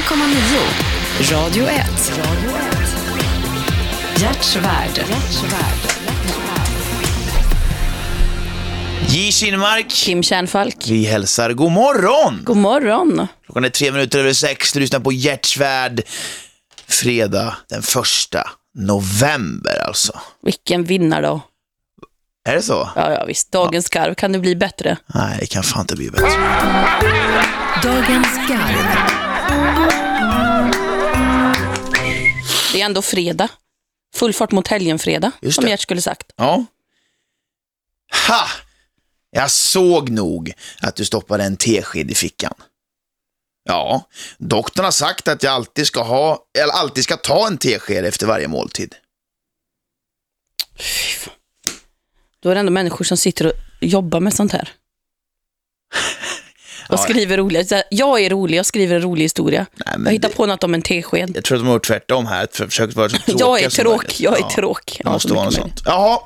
1,9. Radio 1. Radio 1. Hjärtsvärd. J. Kinmark. Kim Kärnfalk. Vi hälsar god morgon! God morgon. Klockan är tre minuter över sex. Du lyssnar på Hjärtsvärd. Fredag den första november alltså. Vilken vinnardag. Är det så? Ja, ja visst. Dagens skarv. Kan det bli bättre? Nej, det kan fan inte bli bättre. Dagens garv. Det är ändå fredag. Full fart mot helgen-fredag, som. Gert skulle sagt. Ja. Ha! Jag såg nog att du stoppade en tesked i fickan. Ja, doktorn har sagt att jag alltid ska ha, eller alltid ska ta en tesked efter varje måltid. Då är det ändå människor som sitter och jobbar med sånt här. Och Ja. skriver roliga. så här, Jag är rolig, jag skriver en rolig historia. Nej, jag hittar det- på något om en tesked. Jag tror att de har gjort tvärtom här, för försökt vara så tråkiga Jag är tråk, jag är Ja, tråk. Det måste vara något sånt. Jaha,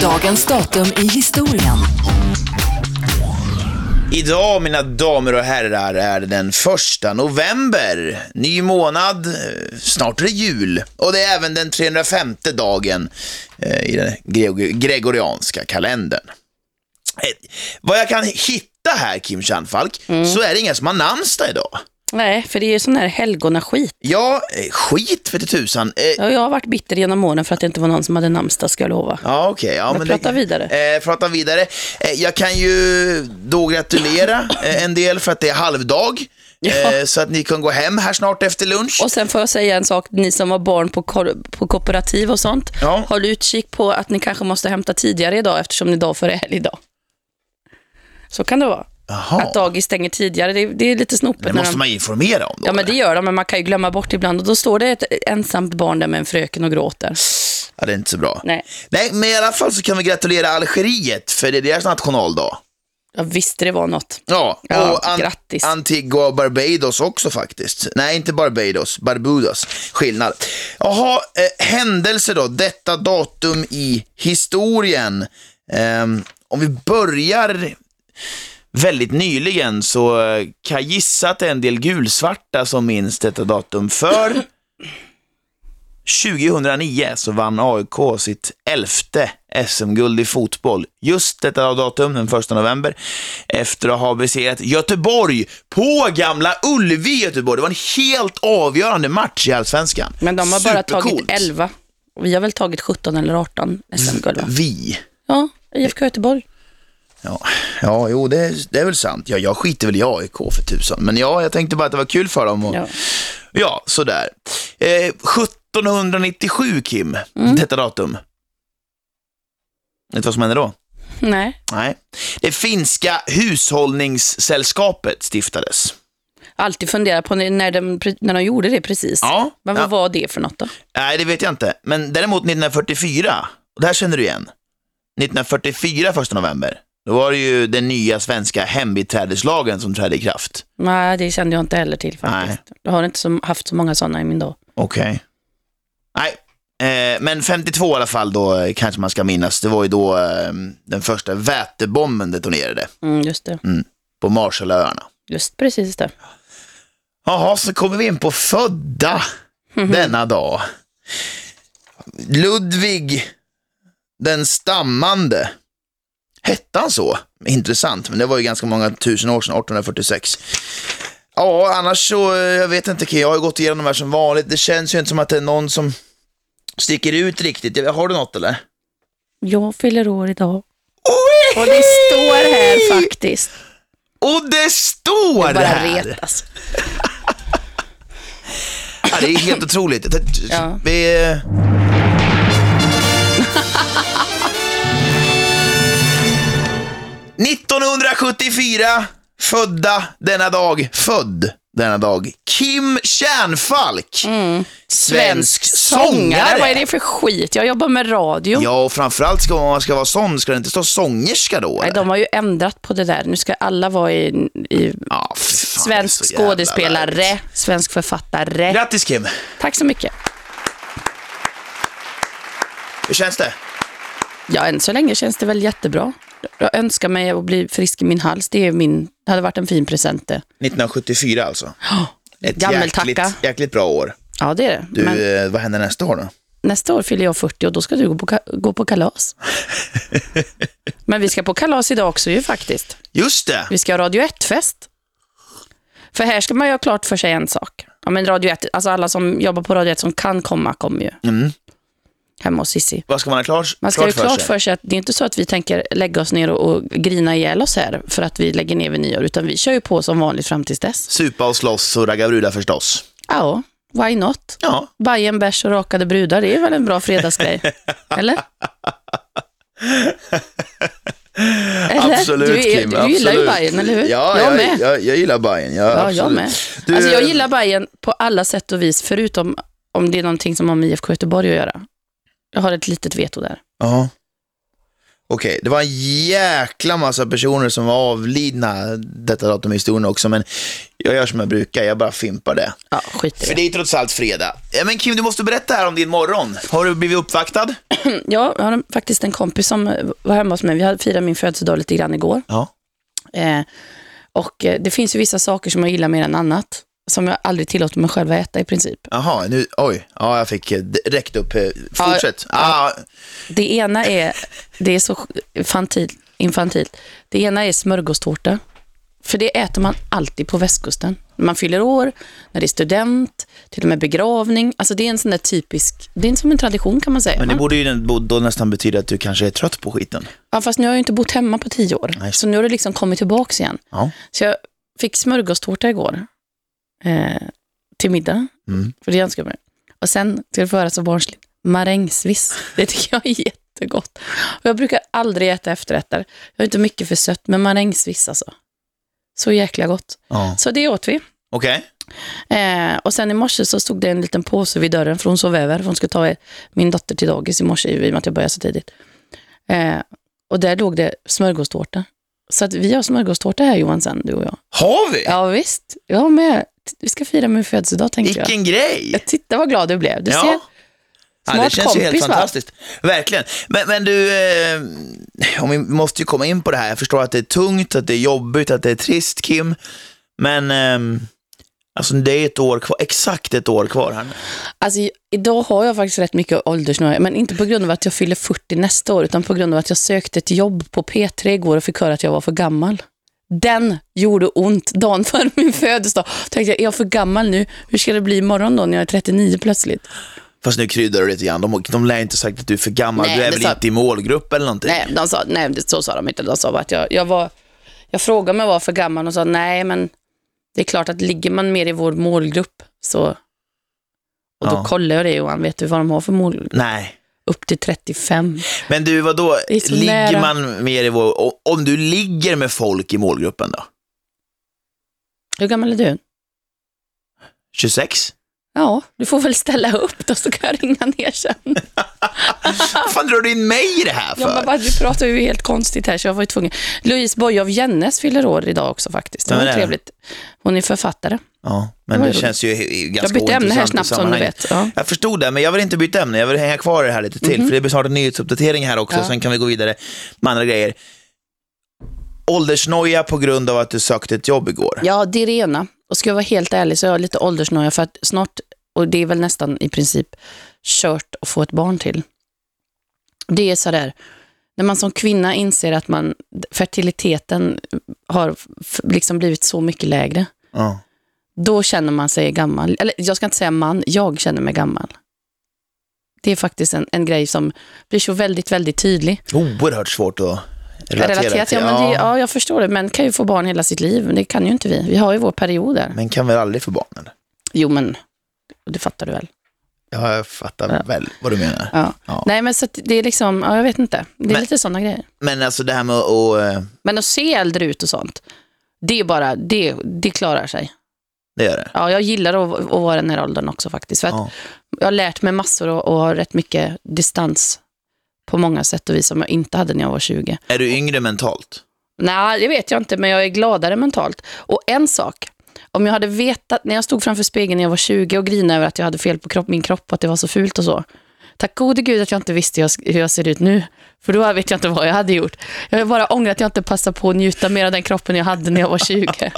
Dagens datum i historien. Idag, mina damer och herrar, är det den första november. Ny månad, eh, snart är det jul. Och det är även den 305 dagen eh, i den gre- gregorianska kalendern. Eh, vad jag kan hitta här, Kim Kärnfalk, så är det inga som har namnsdag idag. Nej, för det är ju sån här helgonaskit. Ja, eh, skit för tusan. Eh, Ja, jag har varit bitter genom åren för att det inte var någon som hade namnsdag, ska jag lova. Ja, okej. Ja, Men det- prata vidare. Eh, prata vidare. Eh, jag kan ju då gratulera eh, en del för att det är halvdag. Eh, så att ni kan gå hem här snart efter lunch. Och sen får jag säga en sak, ni som har barn på, kor- på kooperativ och sånt. Ja. Håll utkik på att ni kanske måste hämta tidigare idag eftersom ni idag före helgdag. Så kan det vara. Jaha. Att dagis stänger tidigare, det, det är lite snopet. Det måste de- man informera om då. Ja, men det gör de, men man kan ju glömma bort ibland. Och då står det ett ensamt barn där med en fröken och gråter. ja, det är inte så bra. Nej. Nej, men i alla fall så kan vi gratulera Algeriet, för det är deras nationaldag. Jag visste det var något. Ja, Ja, och grattis. Antigua och Barbados också faktiskt. Nej, inte Barbados, Barbudas. Skillnad. Jaha, eh, händelse då, detta datum i historien. Ehm, om vi börjar väldigt nyligen så eh, kan jag gissa att det är en del gulsvarta som minns detta datum. För 2009 så vann AIK sitt elfte SM-guld i fotboll. Just detta datum, den 1 november, efter att ha besegrat Göteborg på Gamla Ullevi i Göteborg. Det var en helt avgörande match i Allsvenskan. Men de har bara tagit Supercoolt. 11. Och vi har väl tagit 17 eller 18 SM-guld? Vi. Ja, IFK Göteborg. Ja, ja jo, det, det är väl sant. Ja, jag skiter väl i AIK för tusan. Men ja, jag tänkte bara att det var kul för dem. Och, ja. Ja. sådär. Eh, 1797, Kim, Mm. detta datum. Vet du vad som hände då? Nej, Nej. Det finska hushållningssällskapet stiftades. alltid fundera på när, de, när de gjorde det precis. Ja. Men vad ja. var det för något då? Nej, det vet jag inte. Men däremot 1944, och det här känner du igen. 1944, första november, då var det ju den nya svenska hembiträdeslagen som trädde i kraft. Nej, det kände jag inte heller till faktiskt. Jag har inte så, haft så många sådana i min dag. Okej. Nej, eh, men 52 i alla fall då eh, kanske man ska minnas. Det var ju då eh, den första vätebomben detonerade Mm, just det. på Marshallöarna. Just precis det. Jaha, så kommer vi in på födda denna dag. Ludvig den stammande. Hette han så? Intressant, men det var ju ganska många tusen år sedan, 1846. Ja, annars så, eh, jag vet inte, jag har ju gått igenom de här som vanligt. Det känns ju inte som att det är någon som sticker ut riktigt. Har du något eller? Jag fyller år idag. Oj! Och det står här faktiskt. Och det står Jag bara här! retas. Ja, det är helt otroligt. Vi... –1974, födda denna dag, född denna dag, Kim Kärnfalk. Svensk sångare. Vad är det för skit? Jag jobbar med radio. Ja, och framförallt ska man ska vara sån, ska det inte stå sångerska då? Nej, eller? de har ju ändrat på det där. Nu ska alla vara i, i fy fan, svensk jävla skådespelare, svensk författare. Grattis Kim. Tack så mycket. Hur känns det? Ja, än så länge känns det väl jättebra. Jag önskar mig att bli frisk i min hals. Det, är min, det hade varit en fin present det. 1974 alltså. Ett Gammeltacka. jäkligt, jäkligt bra år. Ja, det är det. Du, Men eh, vad händer nästa år då? nästa år fyller jag 40 och då ska du gå på, gå på kalas. Men vi ska på kalas idag också ju faktiskt. Just det! Vi ska ha Radio 1-fest. För här ska man ju ha klart för sig en sak. Ja, men Radio 1, alltså alla som jobbar på Radio 1 som kan komma, kommer ju. Mm. Hemma hos Sissi. Vad ska man ha klart, Man ska klart för klart sig? för sig att det är inte så att vi tänker lägga oss ner och, och grina ihjäl oss här för att vi lägger ner vid nyår, utan vi kör ju på som vanligt fram tills dess. Supa och slåss och ragga brudar förstås. Ja, why not? Ja, Bajen, bärs och rakade brudar, det är väl en bra fredagsgrej? Eller? Eller? absolut du, är, Kim. du gillar ju absolut. Bajen, eller hur? Ja, jag jag, med. Jag, jag gillar Bajen. Ja, Ja, jag absolut. med. Du, Alltså, jag gillar Bajen på alla sätt och vis, förutom om det är någonting som har med IFK Göteborg att göra. Jag har ett litet veto där. Ja. Okej, det var en jäkla massa personer som var avlidna detta datum i historien också, men jag gör som jag brukar, jag bara fimpar det. Ja, skit i För det. det är trots allt fredag. Men Kim, du måste berätta här om din morgon. Har du blivit uppvaktad? Ja, jag har faktiskt en kompis som var hemma hos mig. Vi firat min födelsedag lite grann igår. Ja. Eh, och eh, det finns ju vissa saker som jag gillar mer än annat. Som jag aldrig tillåter mig själv att äta i princip. Jaha, nu, oj, ja, jag fick eh, räckt upp. eh, Fortsätt. Ja, Ah, Det ena är, det är så infantil, infantilt. Det ena är smörgåstårta. För det äter man alltid på västkusten. När man fyller år, när det är student, till och med begravning. Alltså det är en sån där typisk, det är som en tradition kan man säga. men det borde ju då nästan betyda att du kanske är trött på skiten. Ja, fast nu har jag ju inte bott hemma på tio år. Nej. Så nu har det liksom kommit tillbaka igen. Ja. Så jag fick smörgåstårta igår eh, till middag. Mm. För det önskar jag mig. Och sen, till att föra så barnsligt, marängsviss. Det tycker jag är jättegott. Och jag brukar aldrig äta efterrätter. Jag är inte mycket för sött, men marängsviss alltså. Så jäkla gott. Ja. Så det åt vi. Okej. Eh, och sen i morse så stod det en liten påse vid dörren, för hon sov över. För hon skulle ta min dotter till dagis i morse, i och med att jag började så tidigt. Eh, och där låg det smörgåstårta. Så att vi har smörgåstårta här Johan sen, du och jag. Har vi? Ja visst, jag med. Vi ska fira min födelsedag tänkte jag. Vilken grej! jag. Titta vad glad du blev. Du ser. Ja. Ja, det Smart känns ju helt kompis, va? fantastiskt. Verkligen. Men, men du, eh, vi måste ju komma in på det här. Jag förstår att det är tungt, att det är jobbigt, att det är trist, Kim. Men eh, alltså, det är ett år kvar, exakt ett år kvar här nu. Alltså, idag har jag faktiskt rätt mycket åldersnöje, men inte på grund av att jag fyller 40 nästa år, utan på grund av att jag sökte ett jobb på P3 igår och fick höra att jag var för gammal. Den gjorde ont dagen före min födelsedag. Tänkte jag, är jag för gammal nu? Hur ska det bli imorgon då när jag är 39 plötsligt? Fast nu kryddar du lite grann. De, de lär inte sagt att du är för gammal. Nej, du är väl sa- inte i målgrupp eller någonting? Nej, de sa, nej det- så sa de inte. De sa att jag, jag var... Jag frågade om jag var för gammal och sa nej, men det är klart att ligger man mer i vår målgrupp så... Och då Ja. kollade jag det Johan, vet du vad de har för mål? Nej. Upp till 35. Men du, vad då? Ligger nära. man mer i vår... Om du ligger med folk i målgruppen då? Hur gammal är du? 26? Ja, du får väl ställa upp då så kan jag ringa ner sen. Vad fan drar du in mig i det här för? Ja, men bara, du pratar ju helt konstigt här så jag var ju tvungen. Louise Boye av Jennes fyller år idag också faktiskt. Det var trevligt. Hon är författare. Ja, men Det det känns ju ganska Jag bytte ämne här snabbt som du vet. Ja. Jag förstod det, men jag vill inte byta ämne. Jag vill hänga kvar i det här lite till, för det blir snart en nyhetsuppdatering här också. Ja. sen kan vi gå vidare med andra grejer. Åldersnoja på grund av att du sökte ett jobb igår. ja, det är det ena. Och ska jag vara helt ärlig så är jag lite åldersnoja för att snart, och det är väl nästan i princip kört att få ett barn till. Det är sådär, när man som kvinna inser att man, fertiliteten har liksom blivit så mycket lägre. Ja. då känner man sig gammal. Eller jag ska inte säga man, jag känner mig gammal. Det är faktiskt en, en grej som blir så väldigt, väldigt tydlig. Oerhört svårt att relatera Relaterat, till. ja, men det, ja, jag förstår det. Men kan ju få barn hela sitt liv. Men det kan ju inte vi. Vi har ju vår period där. Men kan väl aldrig få barn? Eller? Jo, men det fattar du väl? Ja, jag fattar Ja. väl vad du menar. Ja. Ja. Nej, men så det är liksom, ja, jag vet inte. Det är Men- lite sådana grejer. Men alltså det här med att... eh, Men att se äldre ut och sånt, det är bara, det, det klarar sig. Det gör det. Ja, jag gillar att, att vara den här åldern också faktiskt. För Ja. jag har lärt mig massor och, och har rätt mycket distans på många sätt och vis som jag inte hade när jag var 20. Är du yngre mentalt? Nej, det vet jag inte, men jag är gladare mentalt. Och en sak, om jag hade vetat, när jag stod framför spegeln när jag var 20 och grinade över att jag hade fel på kropp, min kropp och att det var så fult och så, Tack gode gud att jag inte visste hur jag, ser ut nu. För då vet jag inte vad jag hade gjort. Jag har bara ångrat att jag inte passade på att njuta mer av den kroppen jag hade när jag var 20.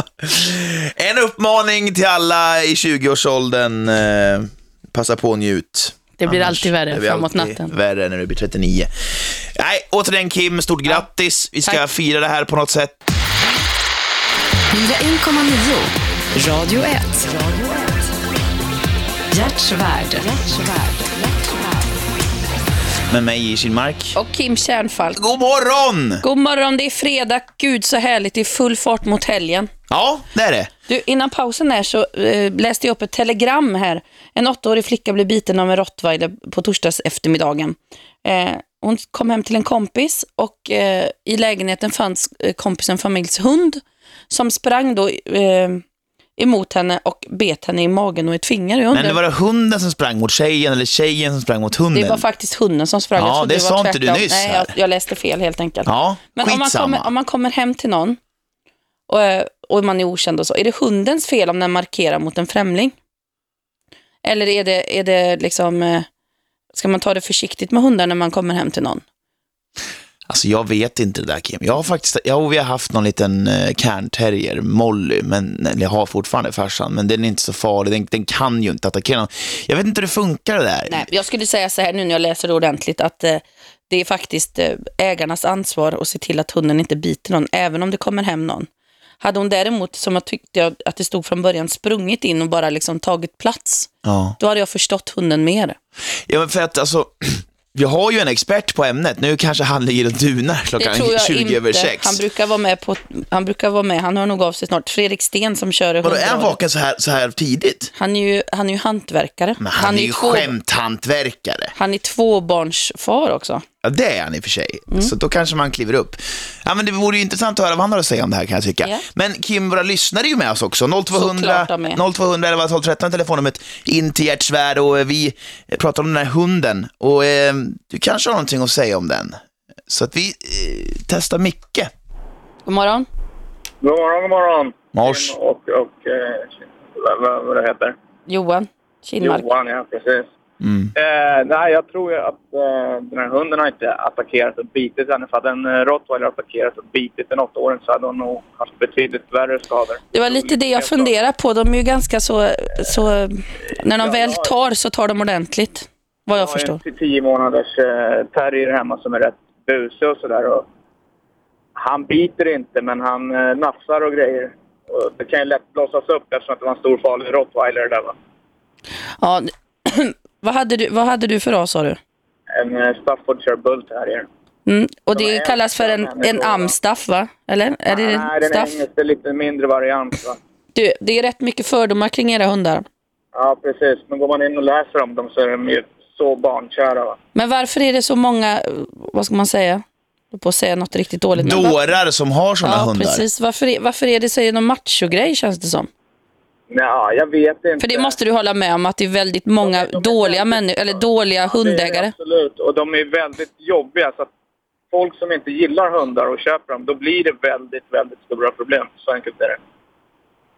En uppmaning till alla i 20-årsåldern. Eh, passa på och njut. Det blir Annars alltid värre är vi framåt alltid natten. värre när du blir 39. Nej, återigen Kim, stort grattis. Vi ska Tack. fira det här på något sätt. 101,9. Radio 1. Hjärtsvärd. Med mig i Kinmark. Och Kim Kärnfalk. God morgon! God morgon, det är fredag. Gud så härligt, det är full fart mot helgen. Ja, det är det. Du, innan pausen här så eh, läste jag upp ett telegram här. En åttaårig flicka blev biten av en rottweiler på torsdags eftermiddagen. Eh, hon kom hem till en kompis och eh, i lägenheten fanns eh, kompisen familjs hund som sprang då eh, emot henne och bet henne i magen och ett finger. Jag undrar- Men var det hunden som sprang mot tjejen eller tjejen som sprang mot hunden? det var faktiskt hunden som sprang. Ja, Jag trodde det var sa inte du tvärtom. nyss Nej, här. jag, jag läste fel helt enkelt. Ja, Men om man, skitsamma. kommer, om man kommer hem till någon och, eh, och man är okänd och så, är det hundens fel om den markerar mot en främling? Eller är det, är det liksom, eh, ska man ta det försiktigt med hundar när man kommer hem till någon? Alltså jag vet inte det där Kim. Jag har faktiskt, ja, vi har haft någon liten uh, cairn-terrier, Molly, men, eller jag har fortfarande farsan, men den är inte så farlig, den, den kan ju inte attackera någon. Jag vet inte hur det funkar det där. Nej, jag skulle säga så här nu när jag läser ordentligt att eh, det är faktiskt eh, ägarnas ansvar att se till att hunden inte biter någon, även om det kommer hem någon. Hade hon däremot, som jag tyckte att det stod från början, sprungit in och bara liksom tagit plats, Ja. då hade jag förstått hunden mer. ja, men för att alltså, vi har ju en expert på ämnet. Nu kanske han ligger och dunar Det klockan tror jag 20 inte. över 6. Han brukar vara med på, han brukar vara med, han hör nog av sig snart. Fredrik Sten som kör Vadå, är han vaken så här, så här tidigt? Han är ju, han är ju hantverkare. Men han, är ju två, skämthantverkare. han är tvåbarnsfar också. Ja, det är han i och för sig. Mm. Så då kanske man kliver upp. Ja, men det vore ju intressant att höra vad han har att säga om det här kan jag tycka. Ja. Men Kim, våra lyssnare är ju med oss också. 0200, Såklart de är. 0200 11 12 13 telefonnumret in till Hjärtsvärd och eh, vi pratar om den här hunden. Och eh, du kanske har någonting att säga om den. Så att vi eh, testar Micke. God morgon. God morgon, god morgon. Mors. Och, och eh, vad, vad, vad det heter? Johan Kinmark. Johan, ja precis. Mm. Eh, nej, jag tror ju att eh, den här hunden har inte attackerat och bitit henne. För hade en eh, rottweiler attackerat och bitit en åttaåring så hade hon nog haft betydligt värre skador. Det var lite det jag funderade på. De är ju ganska så, så när de väl tar så tar de ordentligt. Vad jag Jag har förstår. en till tio månaders eh, terrier hemma som är rätt busig och sådär. Han biter inte, men han eh, nafsar och grejer. Och det kan ju lätt blåsas upp eftersom att det var en stor farlig rottweiler där va. Ja, vad, hade du, vad hade du för ras sa du? En eh, Staffordshire Bull Terrier. Mm. Och De det kallas för en, en amstaff va? Eller? Är det Nej, den staff? engelska är lite mindre variant. Va? Du, det är rätt mycket fördomar kring era hundar. Ja, precis. Men går man in och läser om dem så är de ju så barnkära. Va? Men varför är det så många, eh, vad ska man säga? På att säga något riktigt dåligt. Dårar som har sådana Ja, hundar. precis. Varför är, varför är det så är det någon machogrej känns det som? Ja, jag vet inte. För det måste du hålla med om att det är väldigt många De är- de är dåliga människor, eller dåliga hundägare. Absolut. Och de är väldigt jobbiga. Så att folk som inte gillar hundar och köper dem, då blir det väldigt, väldigt stora problem. Så enkelt är det.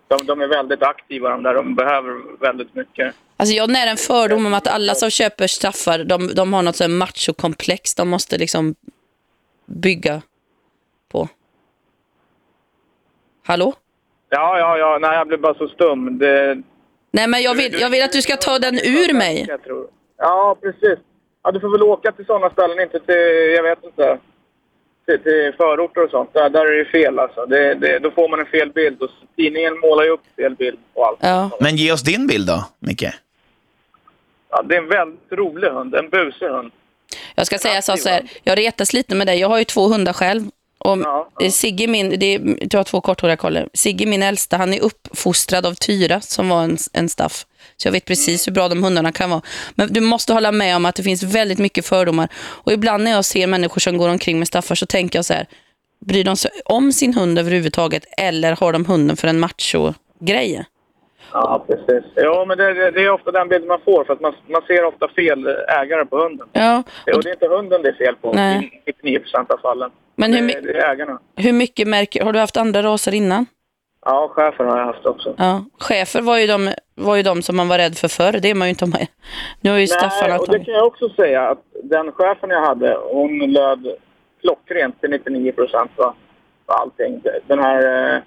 De, de är väldigt aktiva de där. De behöver väldigt mycket. Alltså jag när en fördom om att alla som köper staffar, de, de har något här machokomplex de måste liksom bygga på. Hallå? Ja, ja, ja. Nej, jag blir bara så stum. Det, Nej men jag vill, jag vill att du ska ta den ur mig. Ja, precis. Ja, du får väl åka till sådana ställen, inte till, jag vet inte, till, till förorter och sånt. Där, där är det fel alltså. Det, det, då får man en fel bild. Och tidningen målar ju upp fel bild på allt. Ja. Men ge oss din bild då, Micke. Ja, det är en väldigt rolig hund. En busig hund. Jag ska säga så, så här, jag retas lite med dig. Jag har ju två hundar själv. Och Ja, ja. eh, Sigge min, det är, du har två korthåriga koller. Sigge min äldsta, han är uppfostrad av Tyra som var en, en staff. Så jag vet precis hur bra de hundarna kan vara. Men du måste hålla med om att det finns väldigt mycket fördomar. Och ibland när jag ser människor som går omkring med staffar så tänker jag så här, bryr de sig om sin hund överhuvudtaget eller har de hunden för en macho-grej? Ja, precis. Ja, men det, det, är ofta den bilden man får. För att man, man ser ofta fel ägare på hunden. Ja, Och det är inte hunden det är fel på i 99 procent av fallen. Men hur det, det är ägarna. hur mycket märker, har du haft andra raser innan? Ja, chefer har jag haft också. Ja. Chefer var ju, de, var ju de som man var rädd för förr. Det är man ju inte med. Nu har ju Staffan Nej, och det kan jag också säga att den chefen jag hade, hon löd klockrent till 99 procent för allting. Den här eh,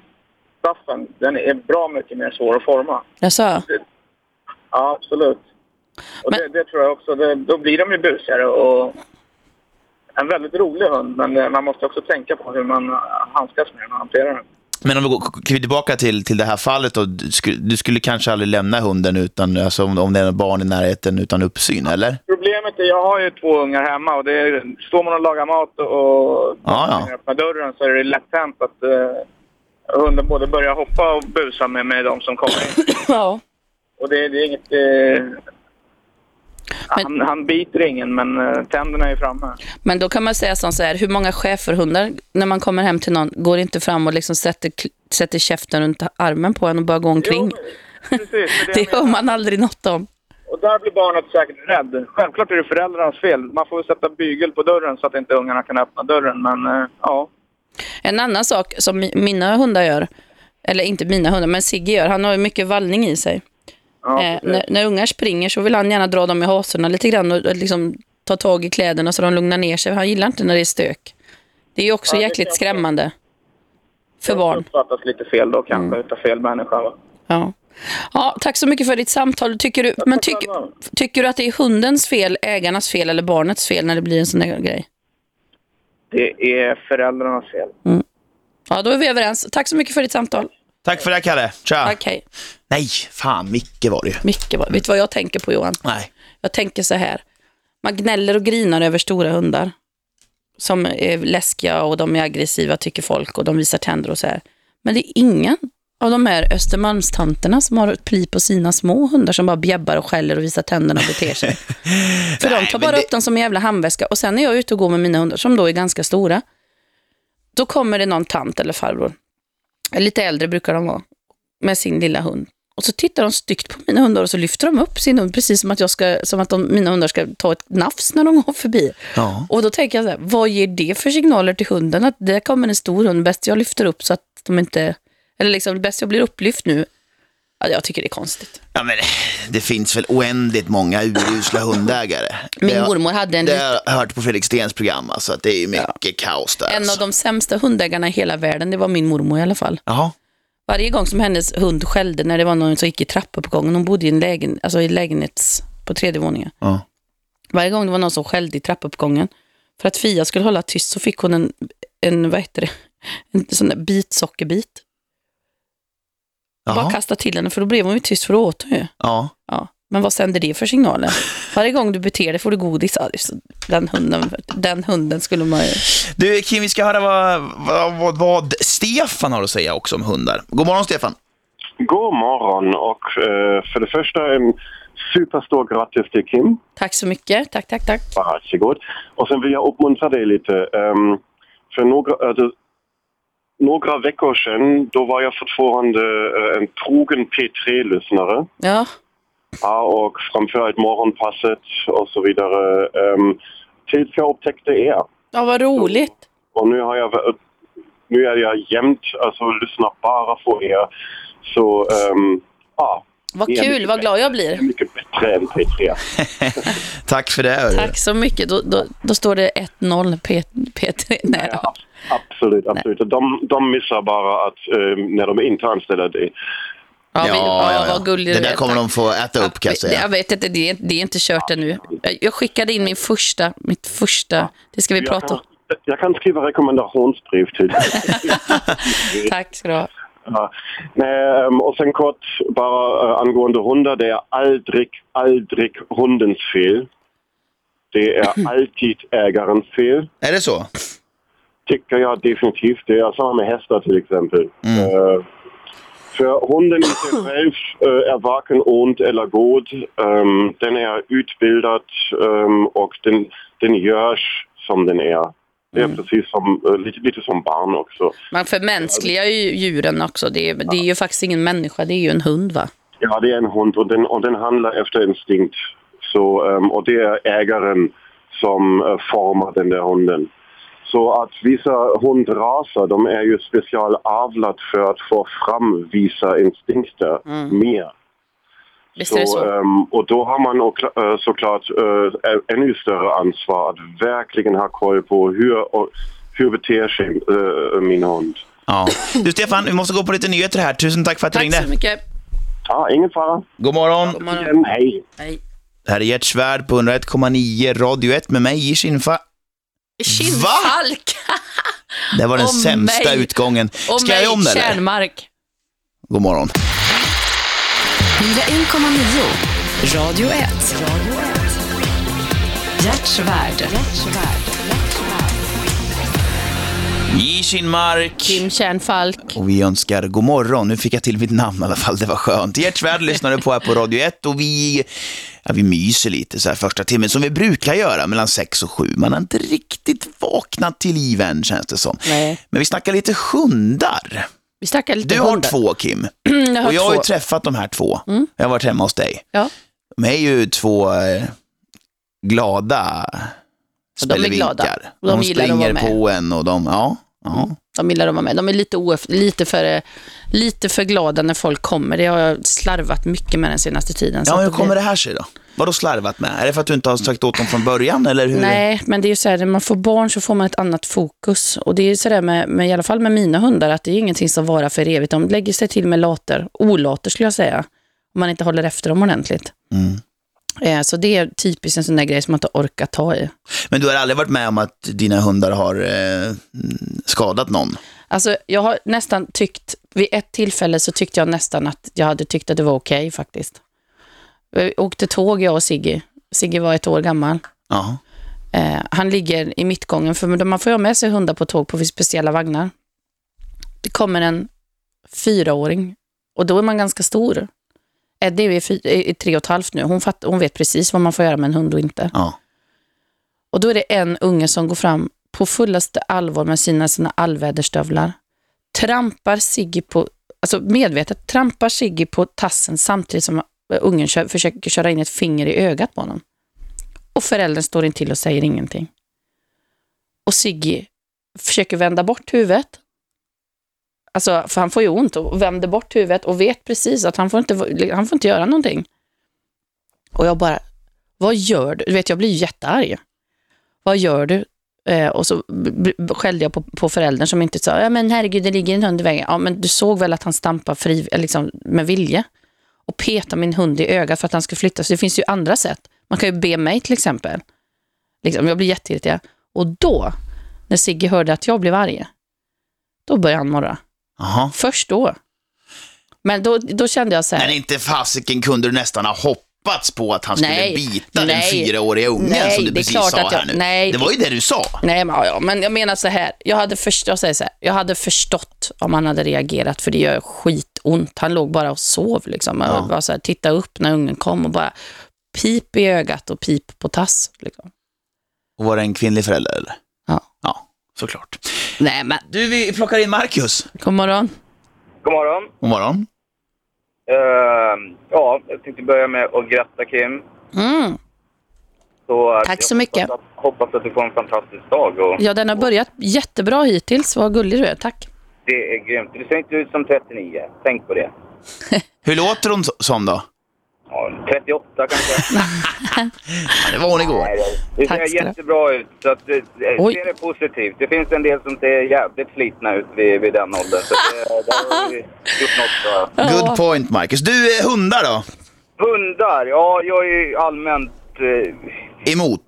Staffen, den är bra mycket mer svår att forma. Jag sa. Ja, absolut. Och Men- det, det tror jag också. Det, då blir de ju busigare och en väldigt rolig hund. Men eh, man måste också tänka på hur man eh, handskas med den och hanterar den. Men om vi går tillbaka till, till det här fallet, då, du, skulle, du skulle kanske aldrig lämna hunden utan, alltså, om, om det är barn i närheten utan uppsyn, eller? Problemet är, jag har ju två ungar hemma och det är, står man och lagar mat och Ja, ja. öppnar dörren så är det lätt hänt att eh, hunden både börjar hoppa och busa med, med de som kommer in. Ja. Och det, det är inget... Eh, han, han biter ingen men eh, tänderna är framme. Men då kan man säga som så här, hur många schäferhundar, när man kommer hem till någon, går inte fram och liksom sätter, sätter käften runt armen på en och bara går omkring? Jo, precis, det, det hör man aldrig något om. Och där blir barnet säkert rädd. Självklart är det föräldrarnas fel. Man får sätta bygel på dörren så att inte ungarna kan öppna dörren. Men eh, ja, En annan sak som mi- mina hundar gör, eller inte mina hundar, men Sigge gör, han har ju mycket vallning i sig. Ja Eh, när, när ungar springer så vill han gärna dra dem i hasorna lite grann och, och liksom ta tag i kläderna så de lugnar ner sig. Han gillar inte när det är stök. Det är ju också Ja, det jäkligt skrämmande för Det barn. uppfattas lite fel då kanske utav fel människa. Va? Ja. Ja, tack så mycket för ditt samtal. Tycker du, men tyck, tycker du att det är hundens fel, ägarnas fel eller barnets fel när det blir en sån där grej? Det är föräldrarnas fel. Ja, då är vi överens. Tack så mycket för ditt samtal. Tack för det, Kalle. Tja. Hej. Nej, fan, Micke var det ju. Mycket bra. Vet du vad jag tänker på, Johan? Nej. Jag tänker så här. Man gnäller och grinar över stora hundar. Som är läskiga och de är aggressiva tycker folk och de visar tänder och så här. Men det är ingen av de här Östermalmstanterna som har ett pli på sina små hundar som bara bjäbbar och skäller och visar tänderna och beter sig. För de Nej, tar men bara det- upp dem som en jävla handväska. Och sen när jag är ute och går med mina hundar, som då är ganska stora, då kommer det någon tant eller farbror, lite äldre brukar de vara, med sin lilla hund. Och så tittar de styggt på mina hundar och så lyfter de upp sin hund, precis som att, jag ska, som att de, mina hundar ska ta ett nafs när de går förbi. Ja. Och då tänker jag så här, vad ger det för signaler till hunden? Att det kommer en stor hund, bäst jag lyfter upp så att de inte, eller liksom bäst jag blir upplyft nu. Ja, jag tycker det är konstigt. ja, men det finns väl oändligt många urusla hundägare. Min det, mormor hade en Det har jag hört på Fredrik Stens program, alltså, att det är mycket kaos där. En alltså. av de sämsta hundägarna i hela världen, det var min mormor i alla fall. Jaha. Varje gång som hennes hund skällde när det var någon som gick i trappuppgången, hon bodde i en lägen, alltså i lägenhets på tredje våningen. Ja. Varje gång det var någon som skällde i trappuppgången, för att Fia skulle hålla tyst så fick hon en, en vad heter det, en sån där bitsockerbit. Bara kasta till henne, för då blev hon ju tyst för då åt hon ju. Ja. Ja. Men vad sänder det för signaler? Varje gång du beter dig får du godis. Den hunden, den hunden skulle man ju... Du, Kim, vi ska höra vad, vad, vad, vad Stefan har att säga också om hundar. God morgon, Stefan. God morgon och eh, för det första en superstor grattis till Kim. Tack så mycket. Tack, tack, tack. Varsågod. Och sen vill jag uppmuntra dig lite. ehm, för några, alltså, några veckor sedan då var jag fortfarande eh, en trogen P3-lyssnare. Ja, Ja, och framförallt morgonpasset och så vidare. Um, tills jag upptäckte er. ja vad roligt. Och nu har jag nu är jag jämt, alltså lyssnar bara på er. Så um, ja, Vad kul, vad glad jag blir. mycket bättre än P3. Tack för det. hörru. Tack så mycket. Då, då, då står det 1-0 P, P3. Nej. Ja, absolut, absolut. Och De, de missar bara att eh, när de inte anställer dig. Ja, vi, ja, vad gullig Det där är. kommer de få äta upp, kan jag säga. Jag vet inte, det är, det är inte kört ännu. Jag- Jag skickade in min första, mitt första, det ska vi Jag prata kan, om. jag kan skriva rekommendationsbrev till dig. Tack ska du ha. Nej, ehm, och sen kort bara eh, angående hundar. Det är aldrig, aldrig hundens fel. Det är alltid ägarens fel. Är det så? tycker jag definitivt. Det är samma med hästar till exempel. Eh, för hunden i sig själv eh, är varken ond eller god. Ehm, den är utbildad ehm, och den, den görs som den är. Det är precis som, eh, lite, lite som barn också. Man förmänskligar ju djuren också. Det är, det är ju faktiskt ingen människa, det är ju en hund va? Ja, det är en hund och den, och den handlar efter instinkt. Så, ehm, och det är ägaren som eh, formar den där hunden. Så att vissa hundraser, de är ju specialavlat för att få fram vissa instinkter mer. Visst är det så. ehm, och då har man också, eh, såklart eh, ä- ännu större ansvar att verkligen ha koll på hur, och, hur beter sig eh, min hund. Ja. Du Stefan, vi måste gå på lite nyheter här. Tusen tack för att du Tack ringde. så mycket. Ja, ingen fara. God morgon. God morgon. Hej. Hej. Det här är Gert Svärd på 101,9 Radio 1 med mig i Kinfa. Kindfalk! Det var den Och sämsta mig. utgången. Och Ska jag göra om mig, det eller? Kärnmark. God morgon. 101,9 Radio 1. Gert Svärd. I Kinmark. Kim Kärnfalk. Och vi önskar god morgon. Nu fick jag till mitt namn i alla fall, det var skönt. Gert Svärd lyssnade på här på Radio 1 och vi, ja, vi myser lite så här första timmen som vi brukar göra mellan 6 och 7. Man har inte riktigt vaknat till liv än känns det som. Nej. Men vi snackar lite hundar. Vi snackar lite Du har hundar. två Kim. Jag har Och jag har ju två. träffat de här två. Jag har varit hemma hos dig. Ja. De är ju två eh, glada de är glada. spelevinkar. Och de gillar att springer vara med. på en och de, ja. ja. De gillar att vara med. De är lite, oef- lite, för, lite för glada när folk kommer. Det har jag slarvat mycket med den senaste tiden. så Ja, att hur det kommer blir- det här sig då? Vad då slarvat med? Är det för att du inte har sagt åt dem från början eller hur? Nej, men det är ju så här, när man får barn så får man ett annat fokus. Och det är ju så där med, med, i alla fall med mina hundar, att det är ingenting som varar för evigt. De lägger sig till med later, olater skulle jag säga, om man inte håller efter dem ordentligt. Mm. Eh, så det är typiskt en sån där grej som man inte orkar ta i. Men du har aldrig varit med om att dina hundar har eh, skadat någon? Alltså, jag har nästan tyckt, vid ett tillfälle så tyckte jag nästan att jag hade tyckt att det var okej faktiskt. Vi åkte tåg jag och Sigge. Sigge var ett år gammal. Ja. Eh, han ligger i mittgången, för man får ha med sig hundar på tåg på speciella vagnar. Det kommer en fyraåring och då är man ganska stor. Eddie är, fy, är tre och ett halvt nu. Hon, fatt, hon vet precis vad man får göra med en hund och inte. ja. Och då är det en unge som går fram på fullaste allvar med sina, sina allväderstövlar. Trampar Sigge på, alltså medvetet trampar Sigge på tassen samtidigt som ungen kör, försöker köra in ett finger i ögat på honom. Och föräldern står in till och säger ingenting. Och Sigge försöker vända bort huvudet. Alltså, för han får ju ont och vänder bort huvudet och vet precis att han får inte, han får inte göra någonting. Och jag bara, vad gör du? Du vet, jag blir jättearg. Vad gör du? Eh, och så skällde jag på, på föräldern som inte sa, ja men herregud, det ligger en hund i vägen. Ja, men du såg väl att han stampade fri, liksom, med vilje och peta min hund i ögat för att han ska flytta. Så det finns ju andra sätt. Man kan ju be mig till exempel. Liksom, jag blir jätteirriterad. Och då, när Sigge hörde att jag blev arg, då började han morra. Jaha. Först då. Men då, då kände jag så här. Men inte fasiken kunde du nästan ha hoppats på att han skulle Nej, bita den nej, fyraåriga ungen nej, som du precis sa att jag- här nu. nej, det var ju det du sa. Nej, men, ja, men jag menar så här. Jag hade, först, jag säger så här, jag hade förstått om han hade reagerat, för det gör skitont. Han låg bara och sov. Liksom. Ja. Jag bara så här, titta upp när ungen kom och bara pip i ögat och pip på tass. Liksom. Och var det en kvinnlig förälder eller? Ja. Ja, såklart. Nej, men Du, vi plockar in Marcus. god morgon. God morgon. God morgon. Eh, ja, jag tänkte börja med att gratta Kim. Mm. Så att Tack så mycket. Hoppas att, hoppas att du får en fantastisk dag. Och Ja, den har börjat jättebra hittills. Vad gullig du är. Tack. det är grymt. Du ser inte ut som 39. Tänk på det. Hur låter hon so- som då? Ja, 38 kanske. Ja, det var hon igår. Nej, det Tack ser ska du ha. jättebra ut. Så att, eh, Oj. se det positivt. Det finns en del som ser jävligt slitna ut vid, vid den åldern. Så det, där har vi gjort något bra. Good point, Marcus. Du, eh, hundar då? Hundar, ja jag är ju allmänt... Eh, Emot?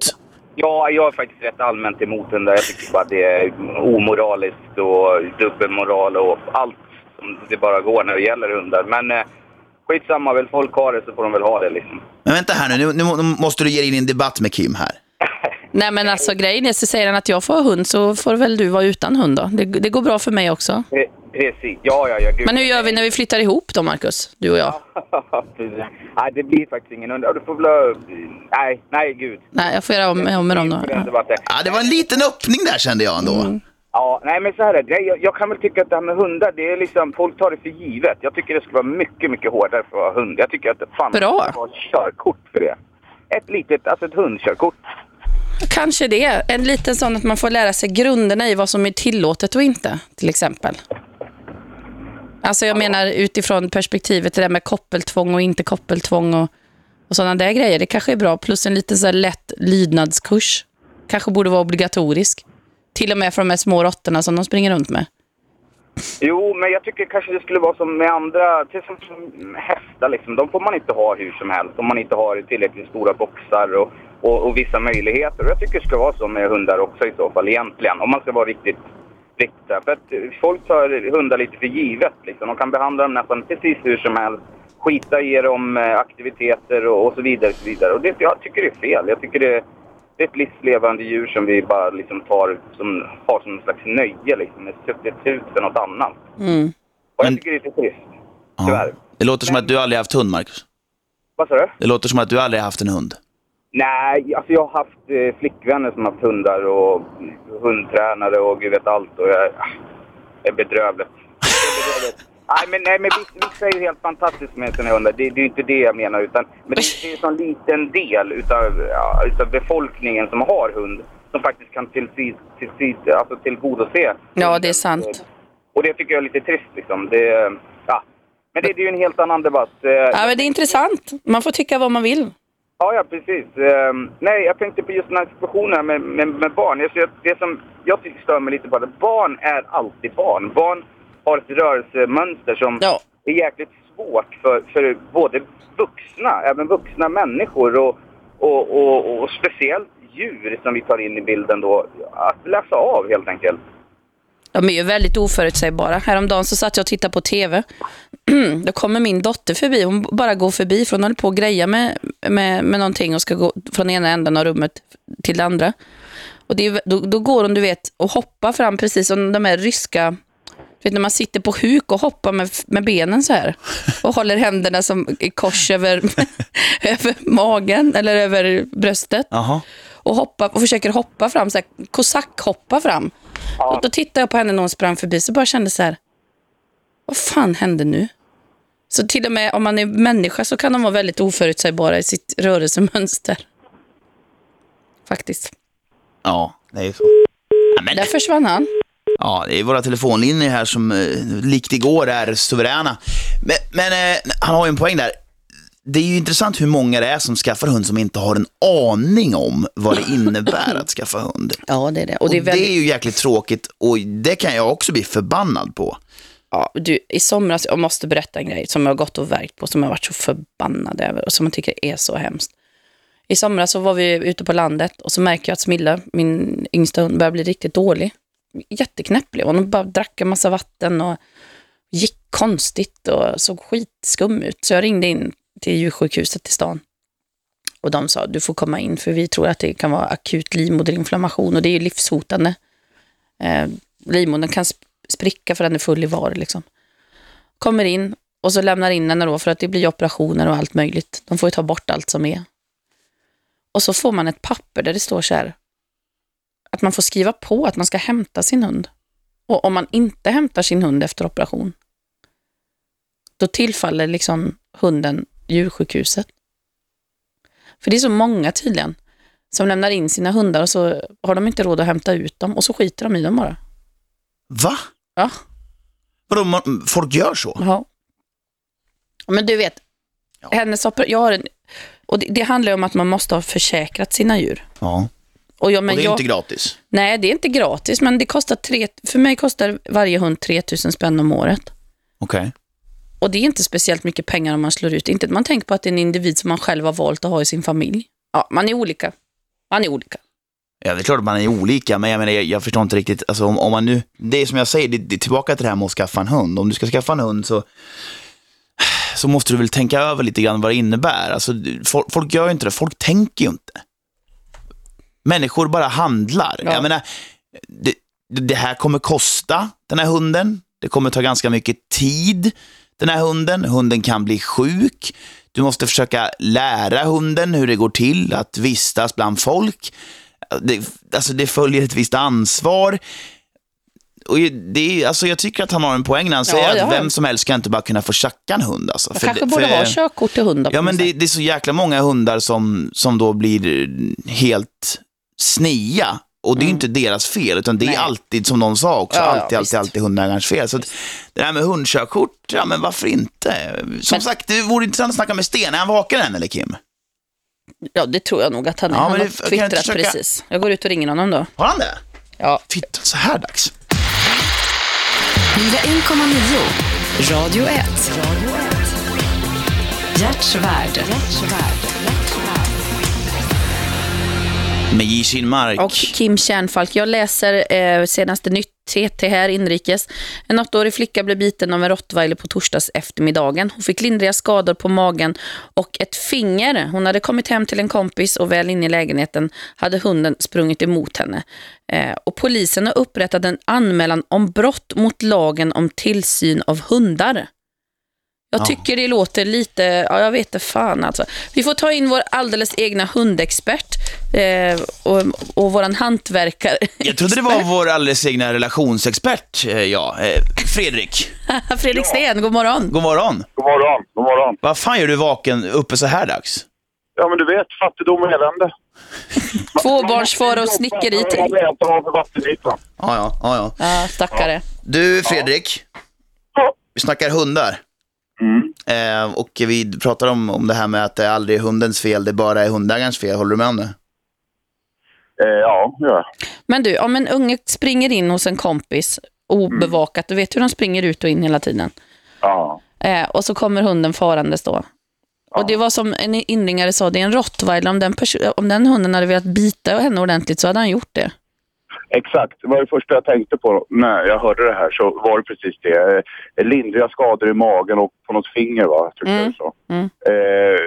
ja, jag är faktiskt rätt allmänt emot hundar. Jag tycker bara det är omoraliskt och dubbelmoral och allt som det bara går när det gäller hundar. Men eh, skitsamma, vill folk ha det så får de väl ha det liksom. Men vänta här nu, nu, nu må- måste du ge in i en debatt med Kim här. Nej, men alltså grejen är, så säger han att jag får hund så får väl du vara utan hund då. Det, det går bra för mig också. Pre- Precis, ja ja ja. Gud. Men hur gör vi när vi flyttar ihop då, Marcus? Du och jag? Nej, det blir faktiskt ingen hund. Ja, Du får väl... ha- Nej, nej gud. Nej, jag får göra om, om med dem då. Det. Ja, det var en liten öppning där kände jag ändå. Mm. Ja, nej men så här är det. Jag, jag kan väl tycka att det här med hundar, det är liksom, folk tar det för givet. Jag tycker det skulle vara mycket, mycket hårdare för att vara hund. Jag tycker att fan Bra. man ska ha körkort för det. Ett litet, alltså ett hundkörkort. kanske det. En liten sån att man får lära sig grunderna i vad som är tillåtet och inte, till exempel. Alltså jag menar utifrån perspektivet det där med koppeltvång och inte koppeltvång och, och sådana där grejer. Det kanske är bra. Plus en liten så lätt lydnadskurs. Kanske borde vara obligatorisk. Till och med för de här små råttorna som de springer runt med. Jo, men jag tycker kanske det skulle vara som med andra, till exempel som hästar liksom. De får man inte ha hur som helst om man inte har tillräckligt stora boxar och, och, och vissa möjligheter. Och jag tycker det ska vara så med hundar också i så fall egentligen. Om man ska vara riktigt, riktigt. För att folk tar hundar lite för givet liksom. De kan behandla dem nästan precis hur som helst. Skita i dem eh, aktiviteter och, och så vidare. Så vidare. Och det, jag tycker det är fel. Jag tycker det, det är ett livslevande djur som vi bara liksom tar, som har som en slags nöje liksom. Ett substitut för något annat. Mm. Och jag Men- tycker det är lite trist. Ja. Tyvärr. Det låter som att du aldrig haft hund, Marcus. Vad sa du? Det låter som att du aldrig haft en hund. Nej, alltså jag har haft eh, flickvänner som har haft hundar och hundtränare och gud vet allt och jag, är bedrövligt. Det är bedrövligt. Nej men, nej, men vissa, är ju helt fantastiskt med sina hundar. Det, det är ju inte det jag menar utan men det, är ju en sån liten del utav, ja, utav befolkningen som har hund som faktiskt kan till, till, till, alltså tillgodose. Ja, det är sant. Och det tycker jag är lite trist liksom. Det, ja. Men det, det är ju en helt annan debatt. Eh, Ja, men det är intressant. Man får tycka vad man vill. Ja, ja precis. Ehm, nej, jag tänkte på just den här situationen med, med, med barn. Jag, det som jag tycker stör mig lite på det, barn är alltid barn. Barn har ett rörelsemönster som Ja. är jäkligt svårt för, för både vuxna, även vuxna människor och, och, och, och speciellt djur som vi tar in i bilden då, att läsa av helt enkelt. De är ju väldigt oförutsägbara. Häromdagen så satt jag och tittade på TV. Då kommer min dotter förbi. Hon bara går förbi för hon håller på att greja med, med, med någonting och ska gå från ena änden av rummet till det andra. Och det är, då, då går hon, du vet, och hoppar fram precis som de här ryska vet, när man sitter på huk och hoppar med, med benen så här. Och håller händerna som i kors över, över magen eller över bröstet Jaha. och, hoppa, och försöker hoppa fram, så här, kosackhoppa fram. Och då tittade jag på henne när hon sprang förbi så bara kände så här, vad fan hände nu? Så till och med om man är människa så kan de vara väldigt oförutsägbara i sitt rörelsemönster. Faktiskt. Ja, det är ju så. Ja, men, Där försvann han. Ja, det är våra telefonlinjer här som eh, likt igår är suveräna. Men, men eh, han har ju en poäng där. Det är ju intressant hur många det är som skaffar hund som inte har en aning om vad det innebär att skaffa hund. Ja, det är det. Och det är väldigt... ju jäkligt tråkigt och det kan jag också bli förbannad på. Ja, du, I somras, jag måste berätta en grej som jag har gått och verkt på, som jag har varit så förbannad över och som jag tycker är så hemskt. I somras så var vi ute på landet och så märker jag att Smilla, min yngsta hund, börjar bli riktigt dålig. Jätteknäpp blev hon. Hon bara drack en massa vatten och gick konstigt och såg skitskum ut. Så jag ringde in till djursjukhuset i stan. Och de sa, du får komma in för vi tror att det kan vara akut livmoderinflammation och det är ju livshotande. Eh, livmodern kan spricka för den är full i var liksom. Kommer in och så lämnar in henne då för att det blir operationer och allt möjligt. De får ju ta bort allt som är. Och så får man ett papper där det står så här att man får skriva på att man ska hämta sin hund. Och om man inte hämtar sin hund efter operation, då tillfaller liksom hunden djursjukhuset. För det är så många tydligen som lämnar in sina hundar och så har de inte råd att hämta ut dem och så skiter de i dem bara. Va? Ja. Vadå, man, folk gör så? Ja. Men du vet, hennes oper- jag har en, och det, det handlar om att man måste ha försäkrat sina djur. Ja. Och jag, Och men det är jag, inte gratis. Nej, det är inte gratis, men det kostar tre, för mig kostar varje hund 3000 spänn om året. Okej. Och det är inte speciellt mycket pengar om man slår ut. Inte man tänker på att det är en individ som man själv har valt att ha i sin familj. Ja, man är olika. Man är olika. Ja, det är klart att man är olika, men jag, menar, jag, jag förstår inte riktigt. Alltså, om, om man nu, det är som jag säger, det, det är tillbaka till det här med att skaffa en hund. Om du ska skaffa en hund så, så måste du väl tänka över lite grann vad det innebär. Alltså, folk, folk gör ju inte det, folk tänker ju inte. Människor bara handlar. Ja. Jag menar, det, det här kommer kosta den här hunden. Det kommer ta ganska mycket tid, den här hunden. Hunden kan bli sjuk. Du måste försöka lära hunden hur det går till att vistas bland folk. Det, alltså det följer ett visst ansvar. Och det alltså jag tycker att han har en poäng när han säger ja. att vem som helst ska inte bara kunna få tjacka en hund. Alltså. Jag För kanske det- borde för- ha körkort till hund. då, Ja, men det, det är så jäkla många hundar som, som då blir helt snia. Och det är ju inte deras fel, utan det är Nej. alltid, som någon sa också, Ja, ja, alltid, visst. alltid, alltid hundägarens fel. Så att, det här med hundkörkort, ja men varför inte? Som Men- sagt, det vore intressant att snacka med Sten. Är han vaken än eller Kim? Ja, det tror jag nog att han är. Ja, han men har det- kan jag inte twittrat försöka- precis. Jag går ut och ringer honom då. Har han det? Ja. Titta, så här dags. 101,9. Radio 1. Hjärtsvärd. Med Jishin Mark. Och Kim Kärnfalk. Jag läser eh, senaste nytt TT här inrikes. En åttaårig flicka blev biten av en rottweiler på torsdags eftermiddagen. Hon fick lindriga skador på magen och ett finger. Hon hade kommit hem till en kompis och väl inne i lägenheten hade hunden sprungit emot henne. Eh, och polisen har upprättat en anmälan om brott mot lagen om tillsyn av hundar. Jag Ja. tycker det låter lite, ja jag vet inte fan alltså. Vi får ta in vår alldeles egna hundexpert eh, och, och våran hantverkare. Jag trodde det var vår alldeles egna relationsexpert, eh, ja. Eh, Fredrik, Fredrik Sten, god morgon. god morgon. God morgon, god morgon. Vad fan gör du vaken uppe så här dags? Ja, men du vet, fattigdom och elände. Tvåbarnsfar och snickeri. Ja, ja, ja, ja. Ja, stackare. Du, Fredrik, Ja. vi snackar hundar. Mm. Eh, och vi pratar om, om det här med att det aldrig är hundens fel, det bara är hundägarens fel. Håller du med om det? Eh, ja, ja. Men du, om en unge springer in hos en kompis obevakat, du vet hur de springer ut och in hela tiden. ja. Eh, och så kommer hunden farandes då. Och det var som en inringare sa, det är en rottweiler. Om den, om den hunden hade velat bita henne ordentligt så hade han gjort det. Exakt. Det var det första jag tänkte på när jag hörde det här. Så var det precis det. Eh, lindriga skador i magen och på något finger, va? Tyckte Mm. jag så. Mm. Eh,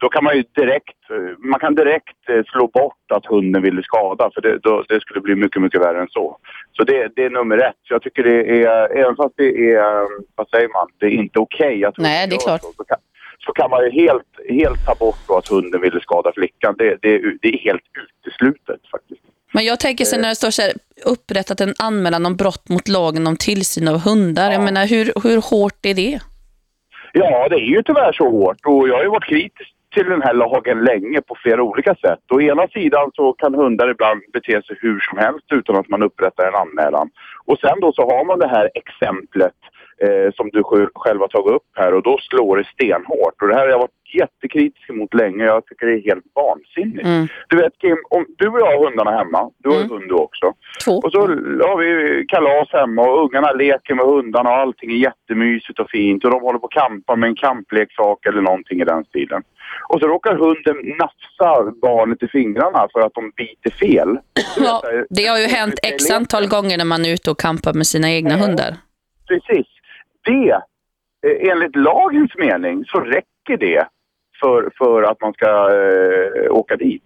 då kan man ju direkt, eh, man kan direkt eh, slå bort att hunden ville skada. För det, då, det skulle bli mycket, mycket värre än så. Så det, det är nummer ett. Så jag tycker det är, även fast det är, vad säger man, det är inte okej att Nej, det är klart. Så, så, kan, så kan man ju helt, helt ta bort då att hunden ville skada flickan. Det, det, det är helt uteslutet faktiskt. Men jag tänker sig när det står så här, upprättat en anmälan om brott mot lagen om tillsyn av hundar. Jag menar, hur, hur hårt är det? Ja, det är ju tyvärr så hårt och jag har ju varit kritisk till den här lagen länge på flera olika sätt. Å ena sidan så kan hundar ibland bete sig hur som helst utan att man upprättar en anmälan. Och sen då så har man det här exemplet eh, som du sj- själv har tagit upp här och då slår det stenhårt. Och det här har jag varit jättekritisk mot länge. Jag tycker det är helt vansinnigt. Mm. Du vet Kim, om du och jag har hundarna hemma, du har Mm. hund du också. Två. Och så har vi kalas hemma och ungarna leker med hundarna och allting är jättemysigt och fint och de håller på att kampa med en kampleksak eller någonting i den stilen. Och så råkar hunden nafsa barnet i fingrarna för att de biter fel. Ja, det har ju hänt x antal gånger när man är ute och kampar med sina egna hundar. Precis. Det, eh, enligt lagens mening, så räcker det för, för att man ska eh, åka dit.